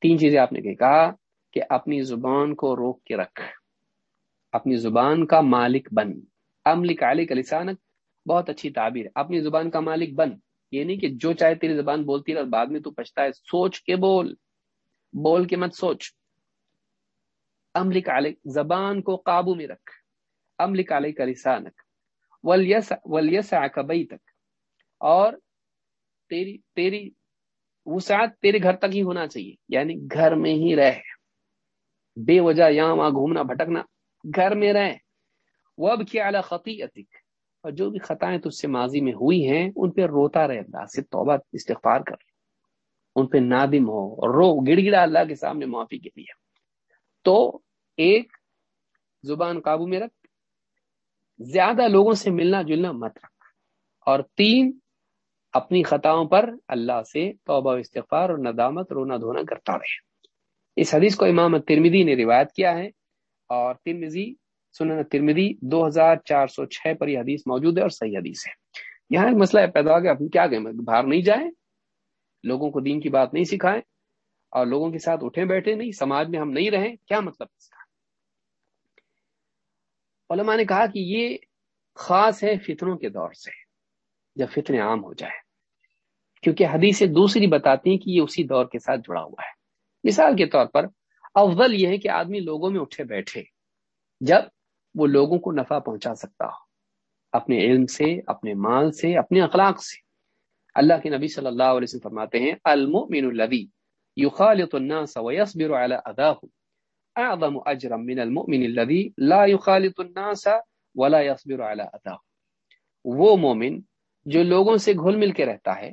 تین چیزیں آپ نے کہا، کہ اپنی زبان کو روک کے رکھ۔ اپنی زبان کا مالک بن۔ املک علیک لسانک، بہت اچھی تعبیر۔ ہے اپنی زبان کا مالک بن۔ یہ نہیں کہ جو چاہے تیری زبان بولتی رہ بعد میں تو پچھتا ہے، سوچ کے بول۔ بول کے مت سوچ۔ املک علیک، زبان کو قابو میں رکھ۔ املک علیک کا لسانک کبئی تک اور تیری تیری وسعت تیرے گھر تک ہی ہونا چاہیے۔ یعنی گھر میں ہی رہ۔ بے وجہ یہاں وہاں گھومنا، بھٹکنا۔ گھر میں رہ وہ اب کیا اعلیٰ خطی اور جو بھی خطائیں تجھ سے ماضی میں ہوئی ہیں، ان پہ روتا رہے، اللہ سے توبہ، استغفار کر۔ ان پہ نادم ہو اور رو گڑ گڑا اللہ کے سامنے معافی کے لیے۔ تو ایک زبان قابو میں رکھ۔ زیادہ لوگوں سے ملنا جلنا مت رکھ۔ اور تین، اپنی خطاؤں پر اللہ سے توبہ و استغفار اور ندامت رونا دھونا کرتا رہے۔ اس حدیث کو امام ترمیدی نے روایت کیا ہے۔ اور ترمیزی سنن ترمیدی دو ہزار چار سو چھ پر یہ حدیث موجود ہے اور صحیح حدیث ہے۔ یہاں ایک مسئلہ پیدا ہو گیا اپنی کیا کہیں باہر نہیں جائیں، لوگوں کو دین کی بات نہیں سکھائیں اور لوگوں کے ساتھ اٹھے بیٹھے نہیں، سماج میں ہم نہیں رہیں، کیا مطلب اس کا؟ علماء نے کہا کہ یہ خاص ہے فتنوں کے دور سے، جب فتنے عام ہو جائے کیونکہ حدیث دوسری بتاتی ہیں کہ یہ اسی دور کے ساتھ جڑا ہوا ہے۔ مثال کے طور پر افضل یہ ہے کہ آدمی لوگوں میں اٹھے بیٹھے جب وہ لوگوں کو نفع پہنچا سکتا ہو، اپنے علم سے، اپنے مال سے، اپنے اخلاق سے۔ اللہ کے نبی صلی اللہ علیہ وسلم فرماتے ہیں، المؤمن الذي يخالط الناس ويصبر على اذاه اعظم اجرا من المؤمن الذي لا يخالط الناس ولا يصبر على اذاه وہ مومن جو لوگوں سے گھل مل کے رہتا ہے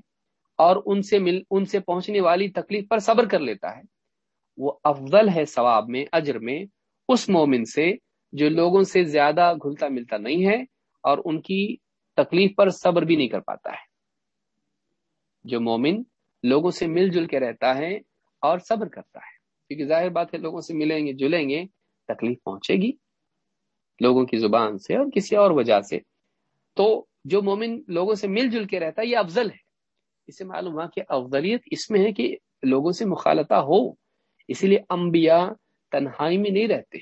اور ان سے مل، ان سے پہنچنے والی تکلیف پر صبر کر لیتا ہے۔ وہ افضل ہے ثواب میں، اجر میں، اس مومن سے جو لوگوں سے زیادہ گھلتا ملتا نہیں ہے اور ان کی تکلیف پر صبر بھی نہیں کر پاتا ہے۔ جو مومن لوگوں سے مل جل کے رہتا ہے اور صبر کرتا ہے، کیونکہ ظاہر بات ہے لوگوں سے ملیں گے، جلیں گے، تکلیف پہنچے گی لوگوں کی زبان سے اور کسی اور وجہ سے۔ تو جو مومن لوگوں سے مل جل کے رہتا ہے، یہ افضل ہے۔ اسے معلوم ہوا کہ افضلیت اس میں ہے کہ لوگوں سے مخالطہ ہو۔ اسی لیے انبیاء تنہائی میں نہیں رہتے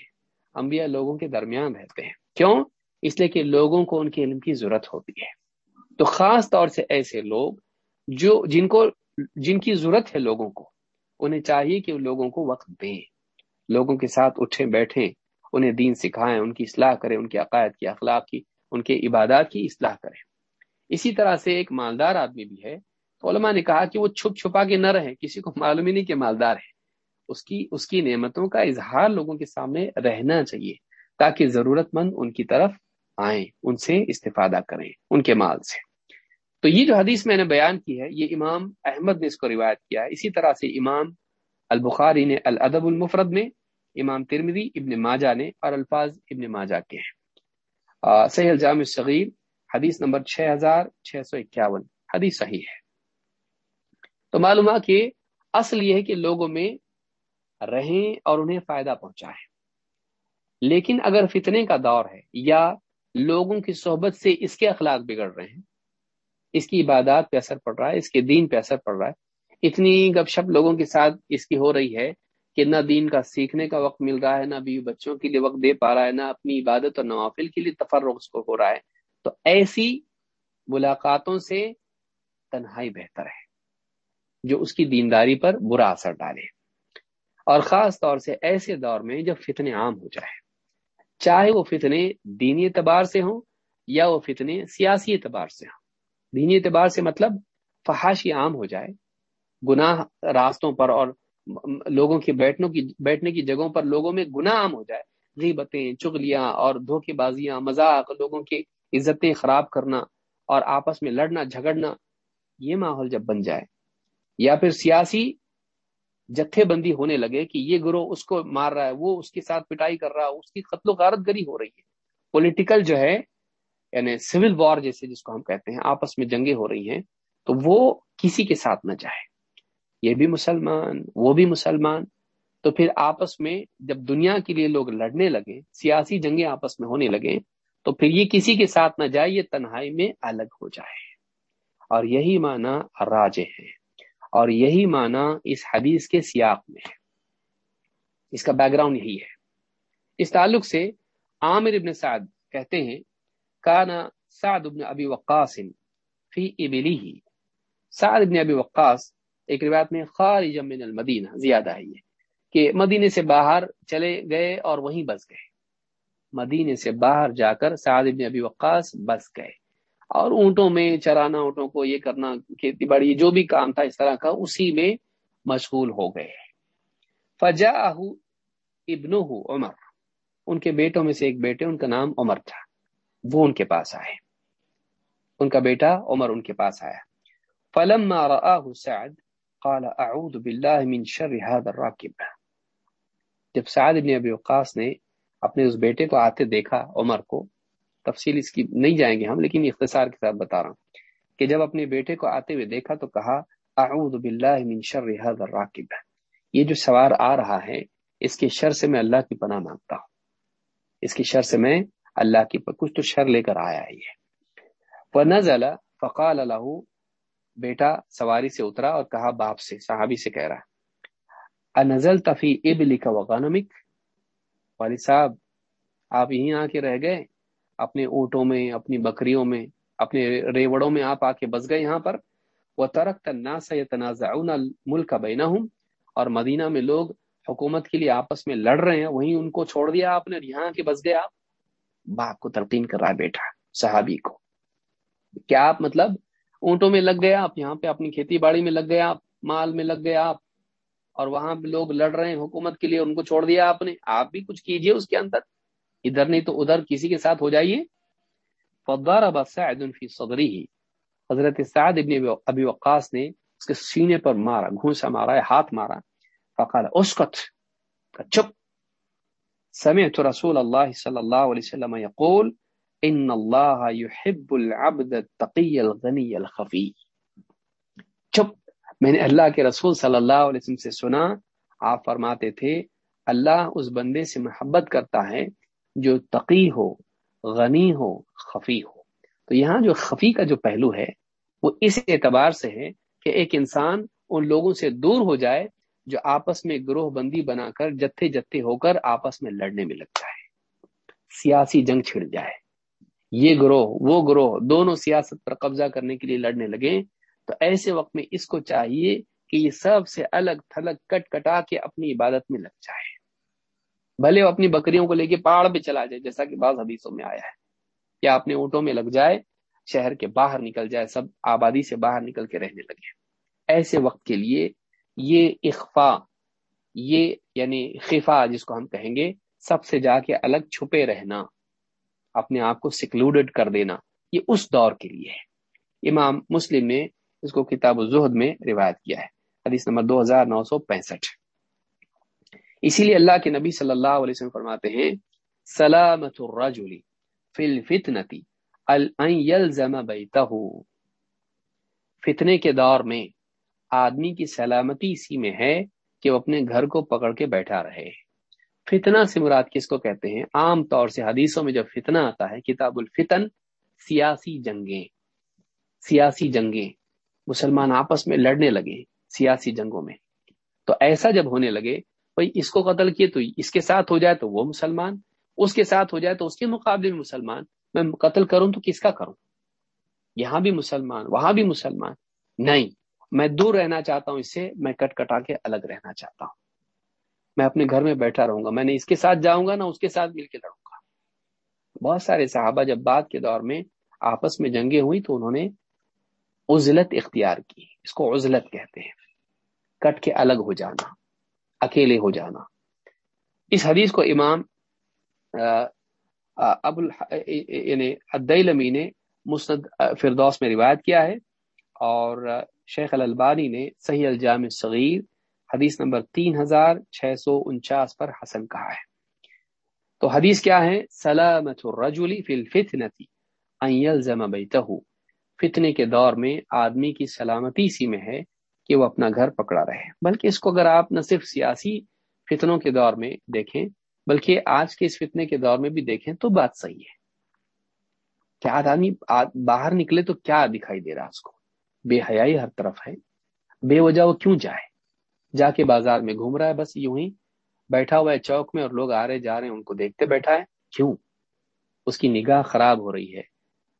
انبیاء لوگوں کے درمیان رہتے ہیں۔ کیوں؟ اس لیے کہ لوگوں کو ان کے علم کی ضرورت ہوتی ہے۔ تو خاص طور سے ایسے لوگ جو جن کو جن کی ضرورت ہے لوگوں کو، انہیں چاہیے کہ لوگوں کو وقت دیں۔ لوگوں کے ساتھ اٹھیں، بیٹھیں، انہیں دین سکھائیں، ان کی اصلاح کریں، ان کے عقائد کی اخلاق کی، ان کے عبادات کی اصلاح کریں۔ اسی طرح سے ایک مالدار آدمی بھی ہے۔ تو علماء نے کہا کہ وہ چھپ چھپا کے نہ رہے کسی کو معلوم ہی نہیں کہ مالدار ہے اس کی اس کی نعمتوں کا اظہار لوگوں کے سامنے رہنا چاہیے، تاکہ ضرورت مند ان کی طرف آئیں، ان سے استفادہ کریں، ان کے مال سے۔ تو یہ جو حدیث میں نے بیان کی ہے، یہ امام احمد نے اس کو روایت کیا ہے۔ اسی طرح سے امام البخاری نے الادب المفرد میں، امام ترمدی ابن ماجہ نے اور الفاظ ابن ماجہ کے ہیں۔ صحیح الجام صغیر حدیث نمبر چھ ہزار چھ سو اکیاون، حدیث صحیح ہے۔ تو معلوم کہ اصل یہ ہے کہ لوگوں میں رہیں اور انہیں فائدہ پہنچائیں۔ لیکن اگر فتنے کا دور ہے یا لوگوں کی صحبت سے اس کے اخلاق بگڑ رہے ہیں، اس کی عبادات پہ اثر پڑ رہا ہے، اس کے دین پہ اثر پڑ رہا ہے۔ اتنی گپ شپ لوگوں کے ساتھ اس کی ہو رہی ہے کہ نہ دین کا سیکھنے کا وقت مل رہا ہے، نہ بیوی بچوں کے لیے وقت دے پا رہا ہے، نہ اپنی عبادت اور نوافل کے لیے تفرغ اس کو ہو رہا ہے۔ تو ایسی ملاقاتوں سے تنہائی بہتر ہے جو اس کی دینداری پر برا اثر ڈالے۔ اور خاص طور سے ایسے دور میں جب فتنے عام ہو جائے چاہے وہ فتنے دینی اعتبار سے ہوں یا وہ فتنے سیاسی اعتبار سے ہوں۔ دینی اعتبار سے مطلب فحاشی عام ہو جائے۔ گناہ راستوں پر اور لوگوں کے بیٹھنے کی بیٹھنے کی جگہوں پر لوگوں میں گناہ عام ہو جائے۔ غیبتیں، چغلیاں اور دھوکے بازیاں مذاق، لوگوں کی عزتیں خراب کرنا اور آپس میں لڑنا، جھگڑنا، یہ ماحول جب بن جائے یا پھر سیاسی جتھے بندی ہونے لگے کہ یہ گروہ اس کو مار رہا ہے، وہ اس کے ساتھ پٹائی کر رہا ہے اس کی قتل و غارت گری ہو رہی ہے۔ پولیٹیکل جو ہے یعنی سول وار جیسے جس کو ہم کہتے ہیں، آپس میں جنگیں ہو رہی ہیں، تو وہ کسی کے ساتھ نہ جائے۔ یہ بھی مسلمان، وہ بھی مسلمان۔ تو پھر آپس میں جب دنیا کے لیے لوگ لڑنے لگے سیاسی جنگیں آپس میں ہونے لگے تو پھر یہ کسی کے ساتھ نہ جائے، یہ تنہائی میں الگ ہو جائے۔ اور یہی معنی راجے ہیں۔ اور یہی معنی اس حدیث کے سیاق میں ہے۔ اس کا بیک گراؤنڈ یہی ہے۔ اس تعلق سے عامر ابن سعد کہتے ہیں کانا سعد ابن ابی وقاص فی ابلی ہی سعد ابن ابی وقاص ایک روایت میں خارج من المدینہ زیادہ ہے یہ، کہ مدینے سے باہر چلے گئے اور وہیں بس گئے۔ مدینے سے باہر جا کر سعد ابن ابی وقاص بس گئے۔ اور اونٹوں میں چرانا، اونٹوں کو یہ کرنا، کھیتی باڑی، جو بھی کام تھا اس طرح کا، اسی میں مشغول ہو گئے۔ فجا ابن عمر۔ ان کے بیٹوں میں سے ایک بیٹے، ان کا نام عمر تھا۔ وہ ان کے پاس آئے۔ ان کا بیٹا عمر ان کے پاس آیا۔ فلم سعد، قال، اعوذ باللہ من شر هذا الراکب جب سعد ابن ابی وقاص نے اپنے اس بیٹے کو آتے دیکھا، عمر کو تفصیل اس کی نہیں جائیں گے ہم، لیکن اختصار کے ساتھ بتا رہا ہوں کہ جب اپنے بیٹے کو آتے ہوئے دیکھا تو کہا، اعوذ باللہ من شر هذا الراکب۔ یہ جو سوار آ رہا ہے، اس کے شر سے میں اللہ کی پناہ مانگتا ہوں۔ اس کی شر سے میں اللہ کی کچھ تو شر لے کر آیا ہے یہ۔ نزلہ فقال اللہ بیٹا سواری سے اترا اور کہا باپ سے، صحابی سے کہہ رہا انزل تفی اب لکھا وغانمک والد صاحب، آپ یہیں آ کے رہ گئے؟ اپنے اونٹوں میں، اپنی بکریوں میں، اپنے ریوڑوں میں آپ آ کے بس گئے یہاں پر۔ وہ ترک تناس تنازع ملک بینا ہوں اور مدینہ میں لوگ حکومت کے لیے آپس میں لڑ رہے ہیں۔ وہیں ان کو چھوڑ دیا آپ نے یہاں کے بس گئے آپ۔ باپ کو تلقین کر رہا ہے بیٹا، صحابی کو۔ کیا آپ مطلب اونٹوں میں لگ گیا آپ؟ یہاں پہ اپنی کھیتی باڑی میں لگ گیا آپ، مال میں لگ گیا آپ۔ اور وہاں پہ لوگ لڑ رہے ہیں حکومت کے لیے ان کو چھوڑ دیا آپ نے۔ آپ بھی کچھ کیجیے اس کے اندر۔ ادھر نہیں تو ادھر کسی کے ساتھ ہو جائیے۔ فدار سعد فی صدری ہی حضرت سعد ابن ابی وقاص نے اس کے سینے پر مارا، گھونسا مارا، ہاتھ مارا۔ فقال، اسکت۔ چپ۔ سمعت رسول اللہ صلی اللہ علیہ وسلم یقول، ان اللہ يحب العبد التقی الغنی الخفی۔ چپ۔ میں نے اللہ کے رسول صلی اللہ علیہ وسلم سے سنا، آپ فرماتے تھے، اللہ اس بندے سے محبت کرتا ہے جو تقی ہو، غنی ہو، خفی ہو۔ تو یہاں جو خفی کا جو پہلو ہے، وہ اس اعتبار سے ہے کہ ایک انسان ان لوگوں سے دور ہو جائے جو آپس میں گروہ بندی بنا کر جتھے جتھے ہو کر آپس میں لڑنے میں لگتا ہے سیاسی جنگ چھڑ جائے۔ یہ گروہ، وہ گروہ دونوں سیاست پر قبضہ کرنے کے لیے لڑنے لگے۔ تو ایسے وقت میں اس کو چاہیے کہ یہ سب سے الگ تھلگ کٹ کٹا کے اپنی عبادت میں لگ جائے۔ بھلے وہ اپنی بکریوں کو لے کے پہاڑ پہ چلا جائے، جیسا کہ بعض حدیثوں میں آیا ہے۔ یا اپنے اونٹوں میں لگ جائے، شہر کے باہر نکل جائے، سب آبادی سے باہر نکل کے رہنے لگے۔ ایسے وقت کے لیے یہ اخفا یہ یعنی خفا جس کو ہم کہیں گے، سب سے جا کے الگ چھپے رہنا، اپنے آپ کو سکلوڈڈ کر دینا، یہ اس دور کے لیے ہے۔ امام مسلم نے اس کو کتاب الزہد میں روایت کیا ہے۔ حدیث نمبر دو ہزار نو سو پینسٹھ۔ اسی لیے اللہ کے نبی صلی اللہ علیہ وسلم فرماتے ہیں، سلامت الرجل فی الفتنتی الزم بیتہ۔ فتنے کے دور میں آدمی کی سلامتی اسی میں ہے کہ وہ اپنے گھر کو پکڑ کے بیٹھا رہے۔ فتنہ سے مراد کس کو کہتے ہیں؟ عام طور سے حدیثوں میں جب فتنہ آتا ہے، کتاب الفتن، سیاسی جنگیں۔ سیاسی جنگیں۔ مسلمان آپس میں لڑنے لگے سیاسی جنگوں میں۔ تو ایسا جب ہونے لگے بھائی اس کو قتل کیے تو اس کے ساتھ ہو جائے تو وہ مسلمان، اس کے ساتھ ہو جائے تو اس کے مقابلے میں مسلمان، میں قتل کروں تو کس کا کروں؟ یہاں بھی مسلمان، وہاں بھی مسلمان۔ نہیں، میں دور رہنا چاہتا ہوں، اس سے میں کٹ کٹا کے الگ رہنا چاہتا ہوں۔ میں اپنے گھر میں بیٹھا رہوں گا، میں نے اس کے ساتھ جاؤں گا، نہ اس کے ساتھ مل کے لڑوں گا۔ بہت سارے صحابہ جب بعد کے دور میں آپس میں جنگیں ہوئی تو انہوں نے عزلت اختیار کی، اس کو عزلت کہتے ہیں۔ کٹ کے الگ ہو جانا۔ اکیلے ہو جانا۔ اس حدیث کو امام ابو یعنی نے مسند فردوس میں روایت کیا ہے اور شیخ الالبانی نے صحیح الجام صغیر حدیث نمبر تین ہزار چھ سو انچاس پر حسن کہا ہے۔ تو حدیث کیا ہے؟ سلامت الرجل فی الفتنتی ان یلزم بیتہ فتنے کے دور میں آدمی کی سلامتی سی میں ہے کہ وہ اپنا گھر پکڑا رہے بلکہ اس کو اگر آپ نہ صرف سیاسی فتنوں کے دور میں دیکھیں، بلکہ آج کے اس فتنے کے دور میں بھی دیکھیں تو بات صحیح ہے۔ کیا آدمی باہر نکلے تو کیا دکھائی دے رہا اس کو؟ بے حیائی ہر طرف ہے۔ بے وجہ وہ کیوں جائے؟ جا کے بازار میں گھوم رہا ہے، بس یوں ہی بیٹھا ہوا ہے چوک میں اور لوگ آ رہے، جا رہے ہیں، ان کو دیکھتے بیٹھا ہے۔ کیوں؟ اس کی نگاہ خراب ہو رہی ہے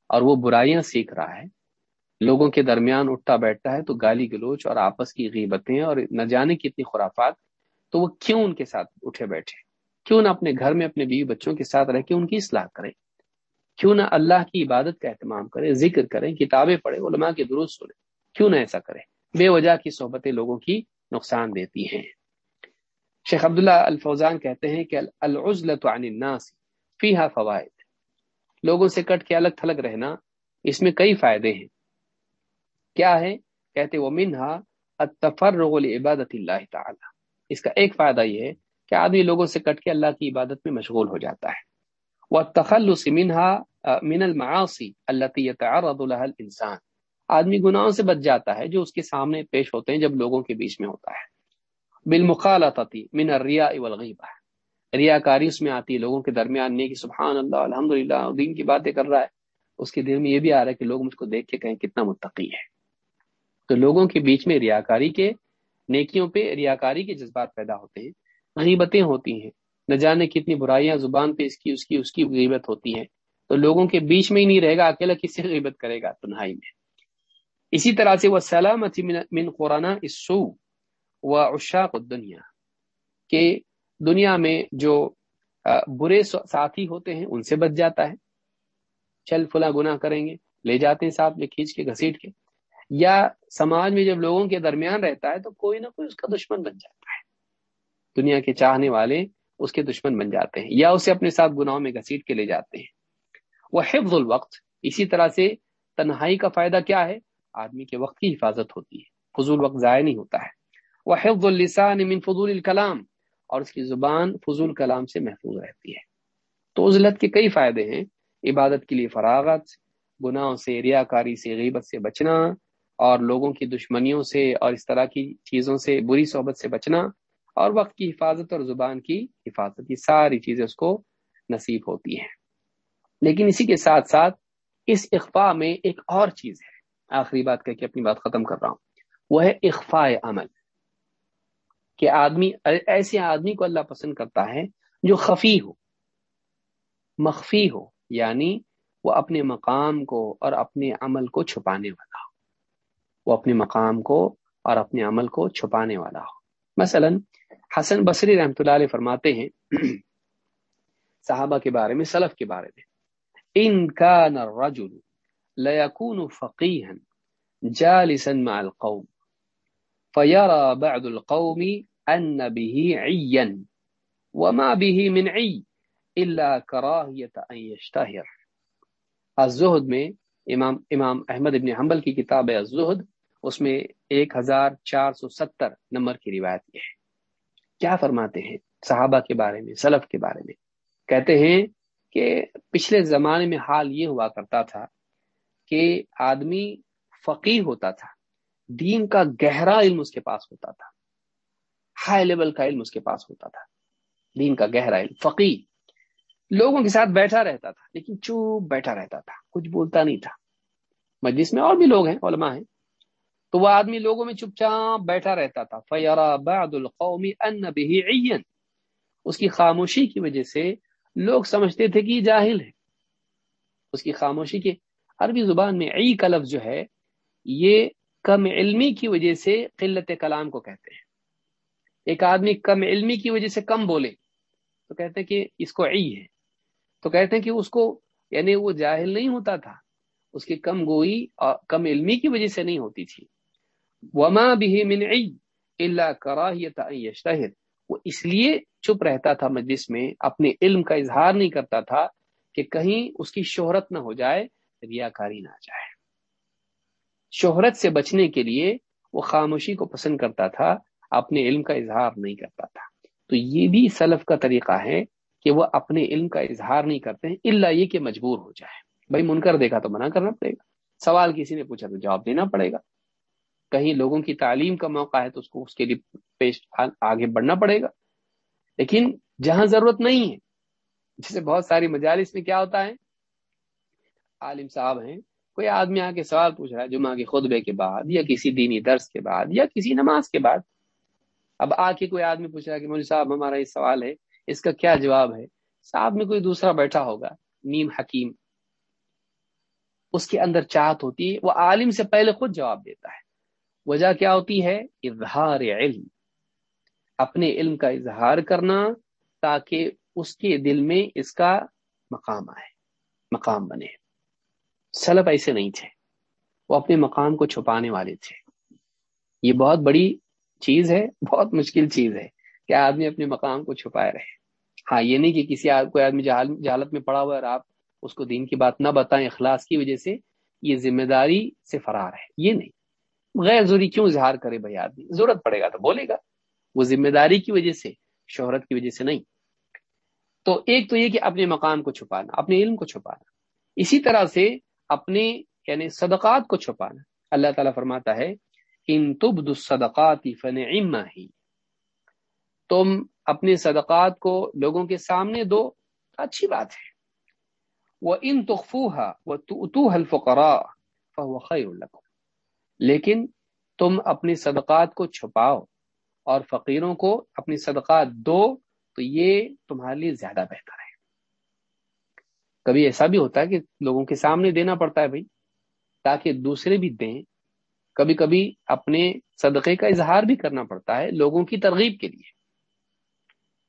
اور وہ برائیاں سیکھ رہا ہے۔ لوگوں کے درمیان اٹھتا بیٹھتا ہے تو گالی گلوچ اور آپس کی غیبتیں اور نہ جانے کی اتنی خرافات، تو وہ کیوں ان کے ساتھ اٹھے بیٹھے؟ کیوں نہ اپنے گھر میں اپنے بیوی بچوں کے ساتھ رہ کے ان کی اصلاح کرے کیوں نہ اللہ کی عبادت کا اہتمام کرے ذکر کرے کتابیں پڑھے علماء کے درست سنے کیوں نہ ایسا کرے بے وجہ کی صحبتیں لوگوں کی نقصان دیتی ہیں۔ شیخ عبداللہ الفوزان کہتے ہیں کہ العزلت عن الناس فیہا فوائد۔ لوگوں سے کٹ کے الگ تھلگ رہنا اس میں کئی فائدے ہیں۔ کیا ہے؟ کہتے وہ منہا التفرغ لعبادت اللہ تعالی اس کا ایک فائدہ یہ ہے کہ آدمی لوگوں سے کٹ کے اللہ کی عبادت میں مشغول ہو جاتا ہے۔ وہ تخلص منہا من المعاصی اللہ يتعرض لها الانسان آدمی گناہوں سے بچ جاتا ہے جو اس کے سامنے پیش ہوتے ہیں جب لوگوں کے بیچ میں ہوتا ہے۔ بالمخالطتی من الریاء والغیبہ ریا کاری اس میں آتی ہے، لوگوں کے درمیان نہیں کہ سبحان اللہ الحمد للہ دین کی باتیں کر رہا ہے۔ اس کے دل میں یہ بھی آ رہا ہے کہ لوگ مجھ کو دیکھ کے کہیں کتنا متقی ہے۔ تو لوگوں کے بیچ میں ریاکاری کے نیکیوں پہ ریاکاری کے جذبات پیدا ہوتے ہیں، غیبتیں ہوتی ہیں۔ نہ جانے کتنی برائیاں زبان پہ اس کی اس کی اس کی غیبت ہوتی ہیں۔ تو لوگوں کے بیچ میں ہی نہیں رہے گا، اکیلا کس سے غیبت کرے گا؟ تنہائی میں۔ اسی طرح سے وہ سلامت من قرآن اسو و اشاق دنیا کہ دنیا میں جو برے ساتھی ہوتے ہیں، ان سے بچ جاتا ہے۔ چل فلاں گناہ کریں گے، لے جاتے ہیں ساتھ میں کھینچ کے، گھسیٹ کے۔ یا سماج میں جب لوگوں کے درمیان رہتا ہے تو کوئی نہ کوئی اس کا دشمن بن جاتا ہے۔ دنیا کے چاہنے والے اس کے دشمن بن جاتے ہیں یا اسے اپنے ساتھ گناہوں میں گھسیٹ کے لے جاتے ہیں۔ وہ حفظ الوقت، اسی طرح سے تنہائی کا فائدہ کیا ہے؟ آدمی کے وقت کی حفاظت ہوتی ہے۔ فضول وقت ضائع نہیں ہوتا ہے۔ وہ حفظ السان من فضول الکلام، اور اس کی زبان فضول کلام سے محفوظ رہتی ہے۔ تو عزلت کے کئی فائدے ہیں۔ عبادت کے لیے فراغت، گناہوں سے ریاکاری سے، غیبت سے بچنا اور لوگوں کی دشمنیوں سے اور اس طرح کی چیزوں سے بری صحبت سے بچنا اور وقت کی حفاظت اور زبان کی حفاظت، یہ ساری چیزیں اس کو نصیب ہوتی ہیں۔ لیکن اسی کے ساتھ ساتھ اس اخفاء میں ایک اور چیز ہے۔ آخری بات کہہ کے اپنی بات ختم کر رہا ہوں۔ وہ ہے اخفاء عمل۔ کہ آدمی، ایسے آدمی کو اللہ پسند کرتا ہے جو خفی ہو، مخفی ہو یعنی وہ اپنے مقام کو اور اپنے عمل کو چھپانے والا ہو۔ وہ اپنے مقام کو اور اپنے عمل کو چھپانے والا ہو۔ مثلا حسن بصری رحمۃ اللہ علیہ فرماتے ہیں، صحابہ کے بارے میں، سلف کے بارے میں، ان کا الرجل ليكون فقيها جالسا مع القوم فيرى بعض القوم أن به عيا وما به من عي إلا كراهية أن يشتهر الزہد میں امام امام احمد ابن حنبل کی کتاب ہے الزہد۔ اس میں ایک ہزار چار سو ستر نمبر کی روایت یہ ہے۔ کیا فرماتے ہیں صحابہ کے بارے میں، سلف کے بارے میں؟ کہتے ہیں کہ پچھلے زمانے میں حال یہ ہوا کرتا تھا کہ آدمی فقیر ہوتا تھا، دین کا گہرا علم اس کے پاس ہوتا تھا، ہائی لیول کا علم اس کے پاس ہوتا تھا۔ دین کا گہرا علم فقی لوگوں کے ساتھ بیٹھا رہتا تھا، لیکن چوپ بیٹھا رہتا تھا، کچھ بولتا نہیں تھا۔ مجلس میں اور بھی لوگ ہیں، علماء ہیں۔ تو وہ آدمی لوگوں میں چپ چاپ بیٹھا رہتا تھا۔ فیارا بعد القومی ان بھی اس کی خاموشی کی وجہ سے لوگ سمجھتے تھے کہ یہ جاہل ہے۔ اس کی خاموشی کے عربی زبان میں عی کا لفظ جو ہے، یہ کم علمی کی وجہ سے قلت کلام کو کہتے ہیں۔ ایک آدمی کم علمی کی وجہ سے کم بولے، تو کہتے ہیں کہ اس کو عی ہے۔ تو کہتے ہیں کہ اس کو یعنی وہ جاہل نہیں ہوتا تھا۔ اس کی کم گوئی اور کم علمی کی وجہ سے نہیں ہوتی تھی۔ وما بھی من عی اللہ کراہیت یشتہر وہ اس لیے چپ رہتا تھا مجلس میں، اپنے علم کا اظہار نہیں کرتا تھا کہ کہیں اس کی شہرت نہ ہو جائے، ریاکاری نہ جائے۔ شہرت سے بچنے کے لیے وہ خاموشی کو پسند کرتا تھا، اپنے علم کا اظہار نہیں کرتا تھا۔ تو یہ بھی سلف کا طریقہ ہے کہ وہ اپنے علم کا اظہار نہیں کرتے ہیں اللہ یہ کہ مجبور ہو جائے۔ بھائی منکر دیکھا تو منع کرنا پڑے گا۔ سوال کسی نے پوچھا تو جواب دینا پڑے گا۔ کہیں لوگوں کی تعلیم کا موقع ہے تو اس کو اس کے لیے پیش آگے بڑھنا پڑے گا۔ لیکن جہاں ضرورت نہیں ہے، جیسے بہت ساری مجالس میں کیا ہوتا ہے، عالم صاحب ہیں، کوئی آدمی آ کے سوال پوچھ رہا ہے جمعہ کے خطبے کے بعد یا کسی دینی درس کے بعد یا کسی نماز کے بعد۔ اب آ کے کوئی آدمی پوچھ رہا ہے کہ مولوی صاحب، ہمارا یہ سوال ہے، اس کا کیا جواب ہے؟ صاحب میں کوئی دوسرا بیٹھا ہوگا، نیم حکیم۔ اس کے اندر چاہت ہوتی ہے، وہ عالم سے پہلے خود جواب دیتا ہے۔ وجہ کیا ہوتی ہے؟ اظہار علم۔ اپنے علم کا اظہار کرنا تاکہ اس کے دل میں اس کا مقام آئے، مقام بنے۔ سلب ایسے نہیں تھے، وہ اپنے مقام کو چھپانے والے تھے۔ یہ بہت بڑی چیز ہے، بہت مشکل چیز ہے کہ آدمی اپنے مقام کو چھپائے رہے۔ ہاں یہ نہیں کہ کسی کوئی آدمی جہالت میں پڑا ہوا ہے اور آپ اس کو دین کی بات نہ بتائیں، اخلاص کی وجہ سے یہ ذمہ داری سے فرار ہے۔ یہ نہیں۔ غیر ضروری کیوں اظہار کرے بھائی آدمی؟ ضرورت پڑے گا تو بولے گا۔ وہ ذمہ داری کی وجہ سے، شہرت کی وجہ سے نہیں۔ تو ایک تو یہ کہ اپنے مقام کو چھپانا، اپنے علم کو چھپانا۔ اسی طرح سے اپنے یعنی صدقات کو چھپانا۔ اللہ تعالیٰ فرماتا ہے، ان تبد الصدقات فن ہی تم اپنے صدقات کو لوگوں کے سامنے دو اچھی بات ہے۔ وہ ان تخفوہ وہ تو حلفقرا خیر لیکن تم اپنی صدقات کو چھپاؤ اور فقیروں کو اپنی صدقات دو تو یہ تمہارے لیے زیادہ بہتر ہے۔ کبھی ایسا بھی ہوتا ہے کہ لوگوں کے سامنے دینا پڑتا ہے بھائی، تاکہ دوسرے بھی دیں۔ کبھی کبھی اپنے صدقے کا اظہار بھی کرنا پڑتا ہے لوگوں کی ترغیب کے لیے۔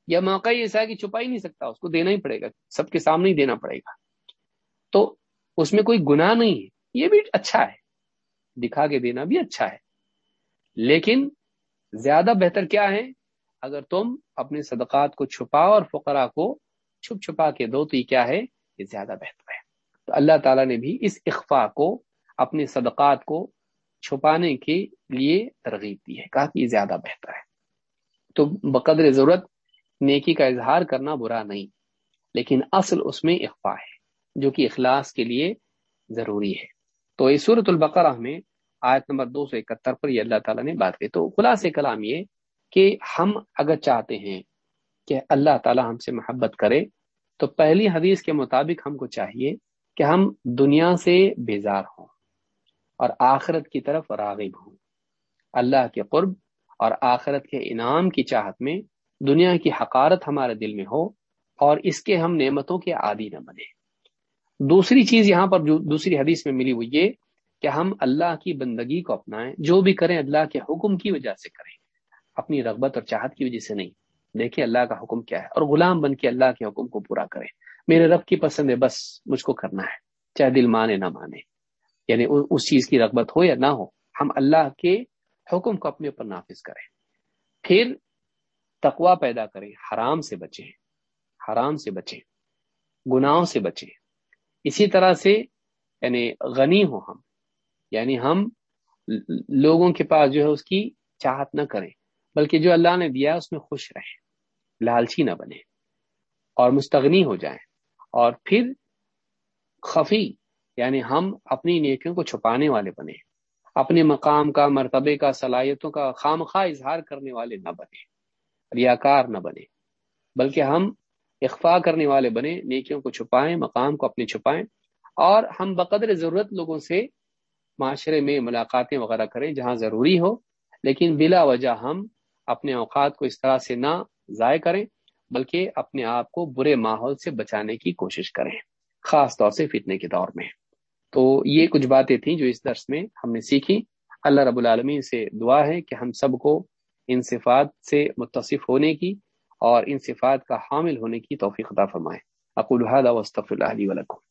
یا موقع ہی ایسا ہے کہ چھپا ہی نہیں سکتا، اس کو دینا ہی پڑے گا، سب کے سامنے ہی دینا پڑے گا۔ تو اس میں کوئی گناہ نہیں ہے، یہ بھی اچھا ہے۔ دکھا کے دینا بھی اچھا ہے۔ لیکن زیادہ بہتر کیا ہے؟ اگر تم اپنے صدقات کو چھپاؤ اور فقرا کو چھپ چھپا کے دو تو یہ کیا ہے؟ یہ زیادہ بہتر ہے۔ تو اللہ تعالیٰ نے بھی اس اخفا کو، اپنے صدقات کو چھپانے کے لیے ترغیب دی ہے۔ کہا کہ یہ زیادہ بہتر ہے۔ تو بقدر ضرورت نیکی کا اظہار کرنا برا نہیں، لیکن اصل اس میں اخفا ہے، جو کہ اخلاص کے لیے ضروری ہے۔ تو یہ صورت البقرہ میں آیت نمبر دو سو اکہتر پر یہ اللہ تعالیٰ نے بات کی۔ تو خلاص کلام یہ کہ ہم اگر چاہتے ہیں کہ اللہ تعالیٰ ہم سے محبت کرے، تو پہلی حدیث کے مطابق ہم کو چاہیے کہ ہم دنیا سے بیزار ہوں اور آخرت کی طرف راغب ہوں۔ اللہ کے قرب اور آخرت کے انعام کی چاہت میں دنیا کی حقارت ہمارے دل میں ہو اور اس کے ہم نعمتوں کے عادی نہ بنے۔ دوسری چیز یہاں پر جو دوسری حدیث میں ملی وہ یہ کہ ہم اللہ کی بندگی کو اپنائیں، جو بھی کریں اللہ کے حکم کی وجہ سے کریں۔ اپنی رغبت اور چاہت کی وجہ سے نہیں۔ دیکھیں اللہ کا حکم کیا ہے اور غلام بن کے اللہ کے حکم کو پورا کریں۔ میرے رب کی پسند ہے، بس مجھ کو کرنا ہے۔ چاہے دل مانے، نہ مانے۔ یعنی اس چیز کی رغبت ہو یا نہ ہو، ہم اللہ کے حکم کو اپنے اوپر نافذ کریں۔ پھر تقوا پیدا کریں، حرام سے بچیں۔ حرام سے بچیں۔ گناہوں سے بچیں۔ اسی طرح سے یعنی غنی ہو ہم۔ یعنی ہم لوگوں کے پاس جو ہے اس کی چاہت نہ کریں، بلکہ جو اللہ نے دیا اس میں خوش رہیں، لالچی نہ بنے اور مستغنی ہو جائیں اور پھر خفی یعنی ہم اپنی نیکیوں کو چھپانے والے بنے اپنے مقام کا، مرتبے کا، صلاحیتوں کا خام خواہ اظہار کرنے والے نہ بنے ریاکار نہ بنے بلکہ ہم اخفا کرنے والے بنے نیکیوں کو چھپائیں، مقام کو اپنے چھپائیں اور ہم بقدر ضرورت لوگوں سے معاشرے میں ملاقاتیں وغیرہ کریں جہاں ضروری ہو، لیکن بلا وجہ ہم اپنے اوقات کو اس طرح سے نہ ضائع کریں، بلکہ اپنے آپ کو برے ماحول سے بچانے کی کوشش کریں، خاص طور سے فتنے کے دور میں۔ تو یہ کچھ باتیں تھیں جو اس درس میں ہم نے سیکھی۔ اللہ رب العالمین سے دعا ہے کہ ہم سب کو ان صفات سے متصف ہونے کی اور ان صفات کا حامل ہونے کی توفیق عطا فرمائے۔ اقول هذا واستغفر الله لي ولكم۔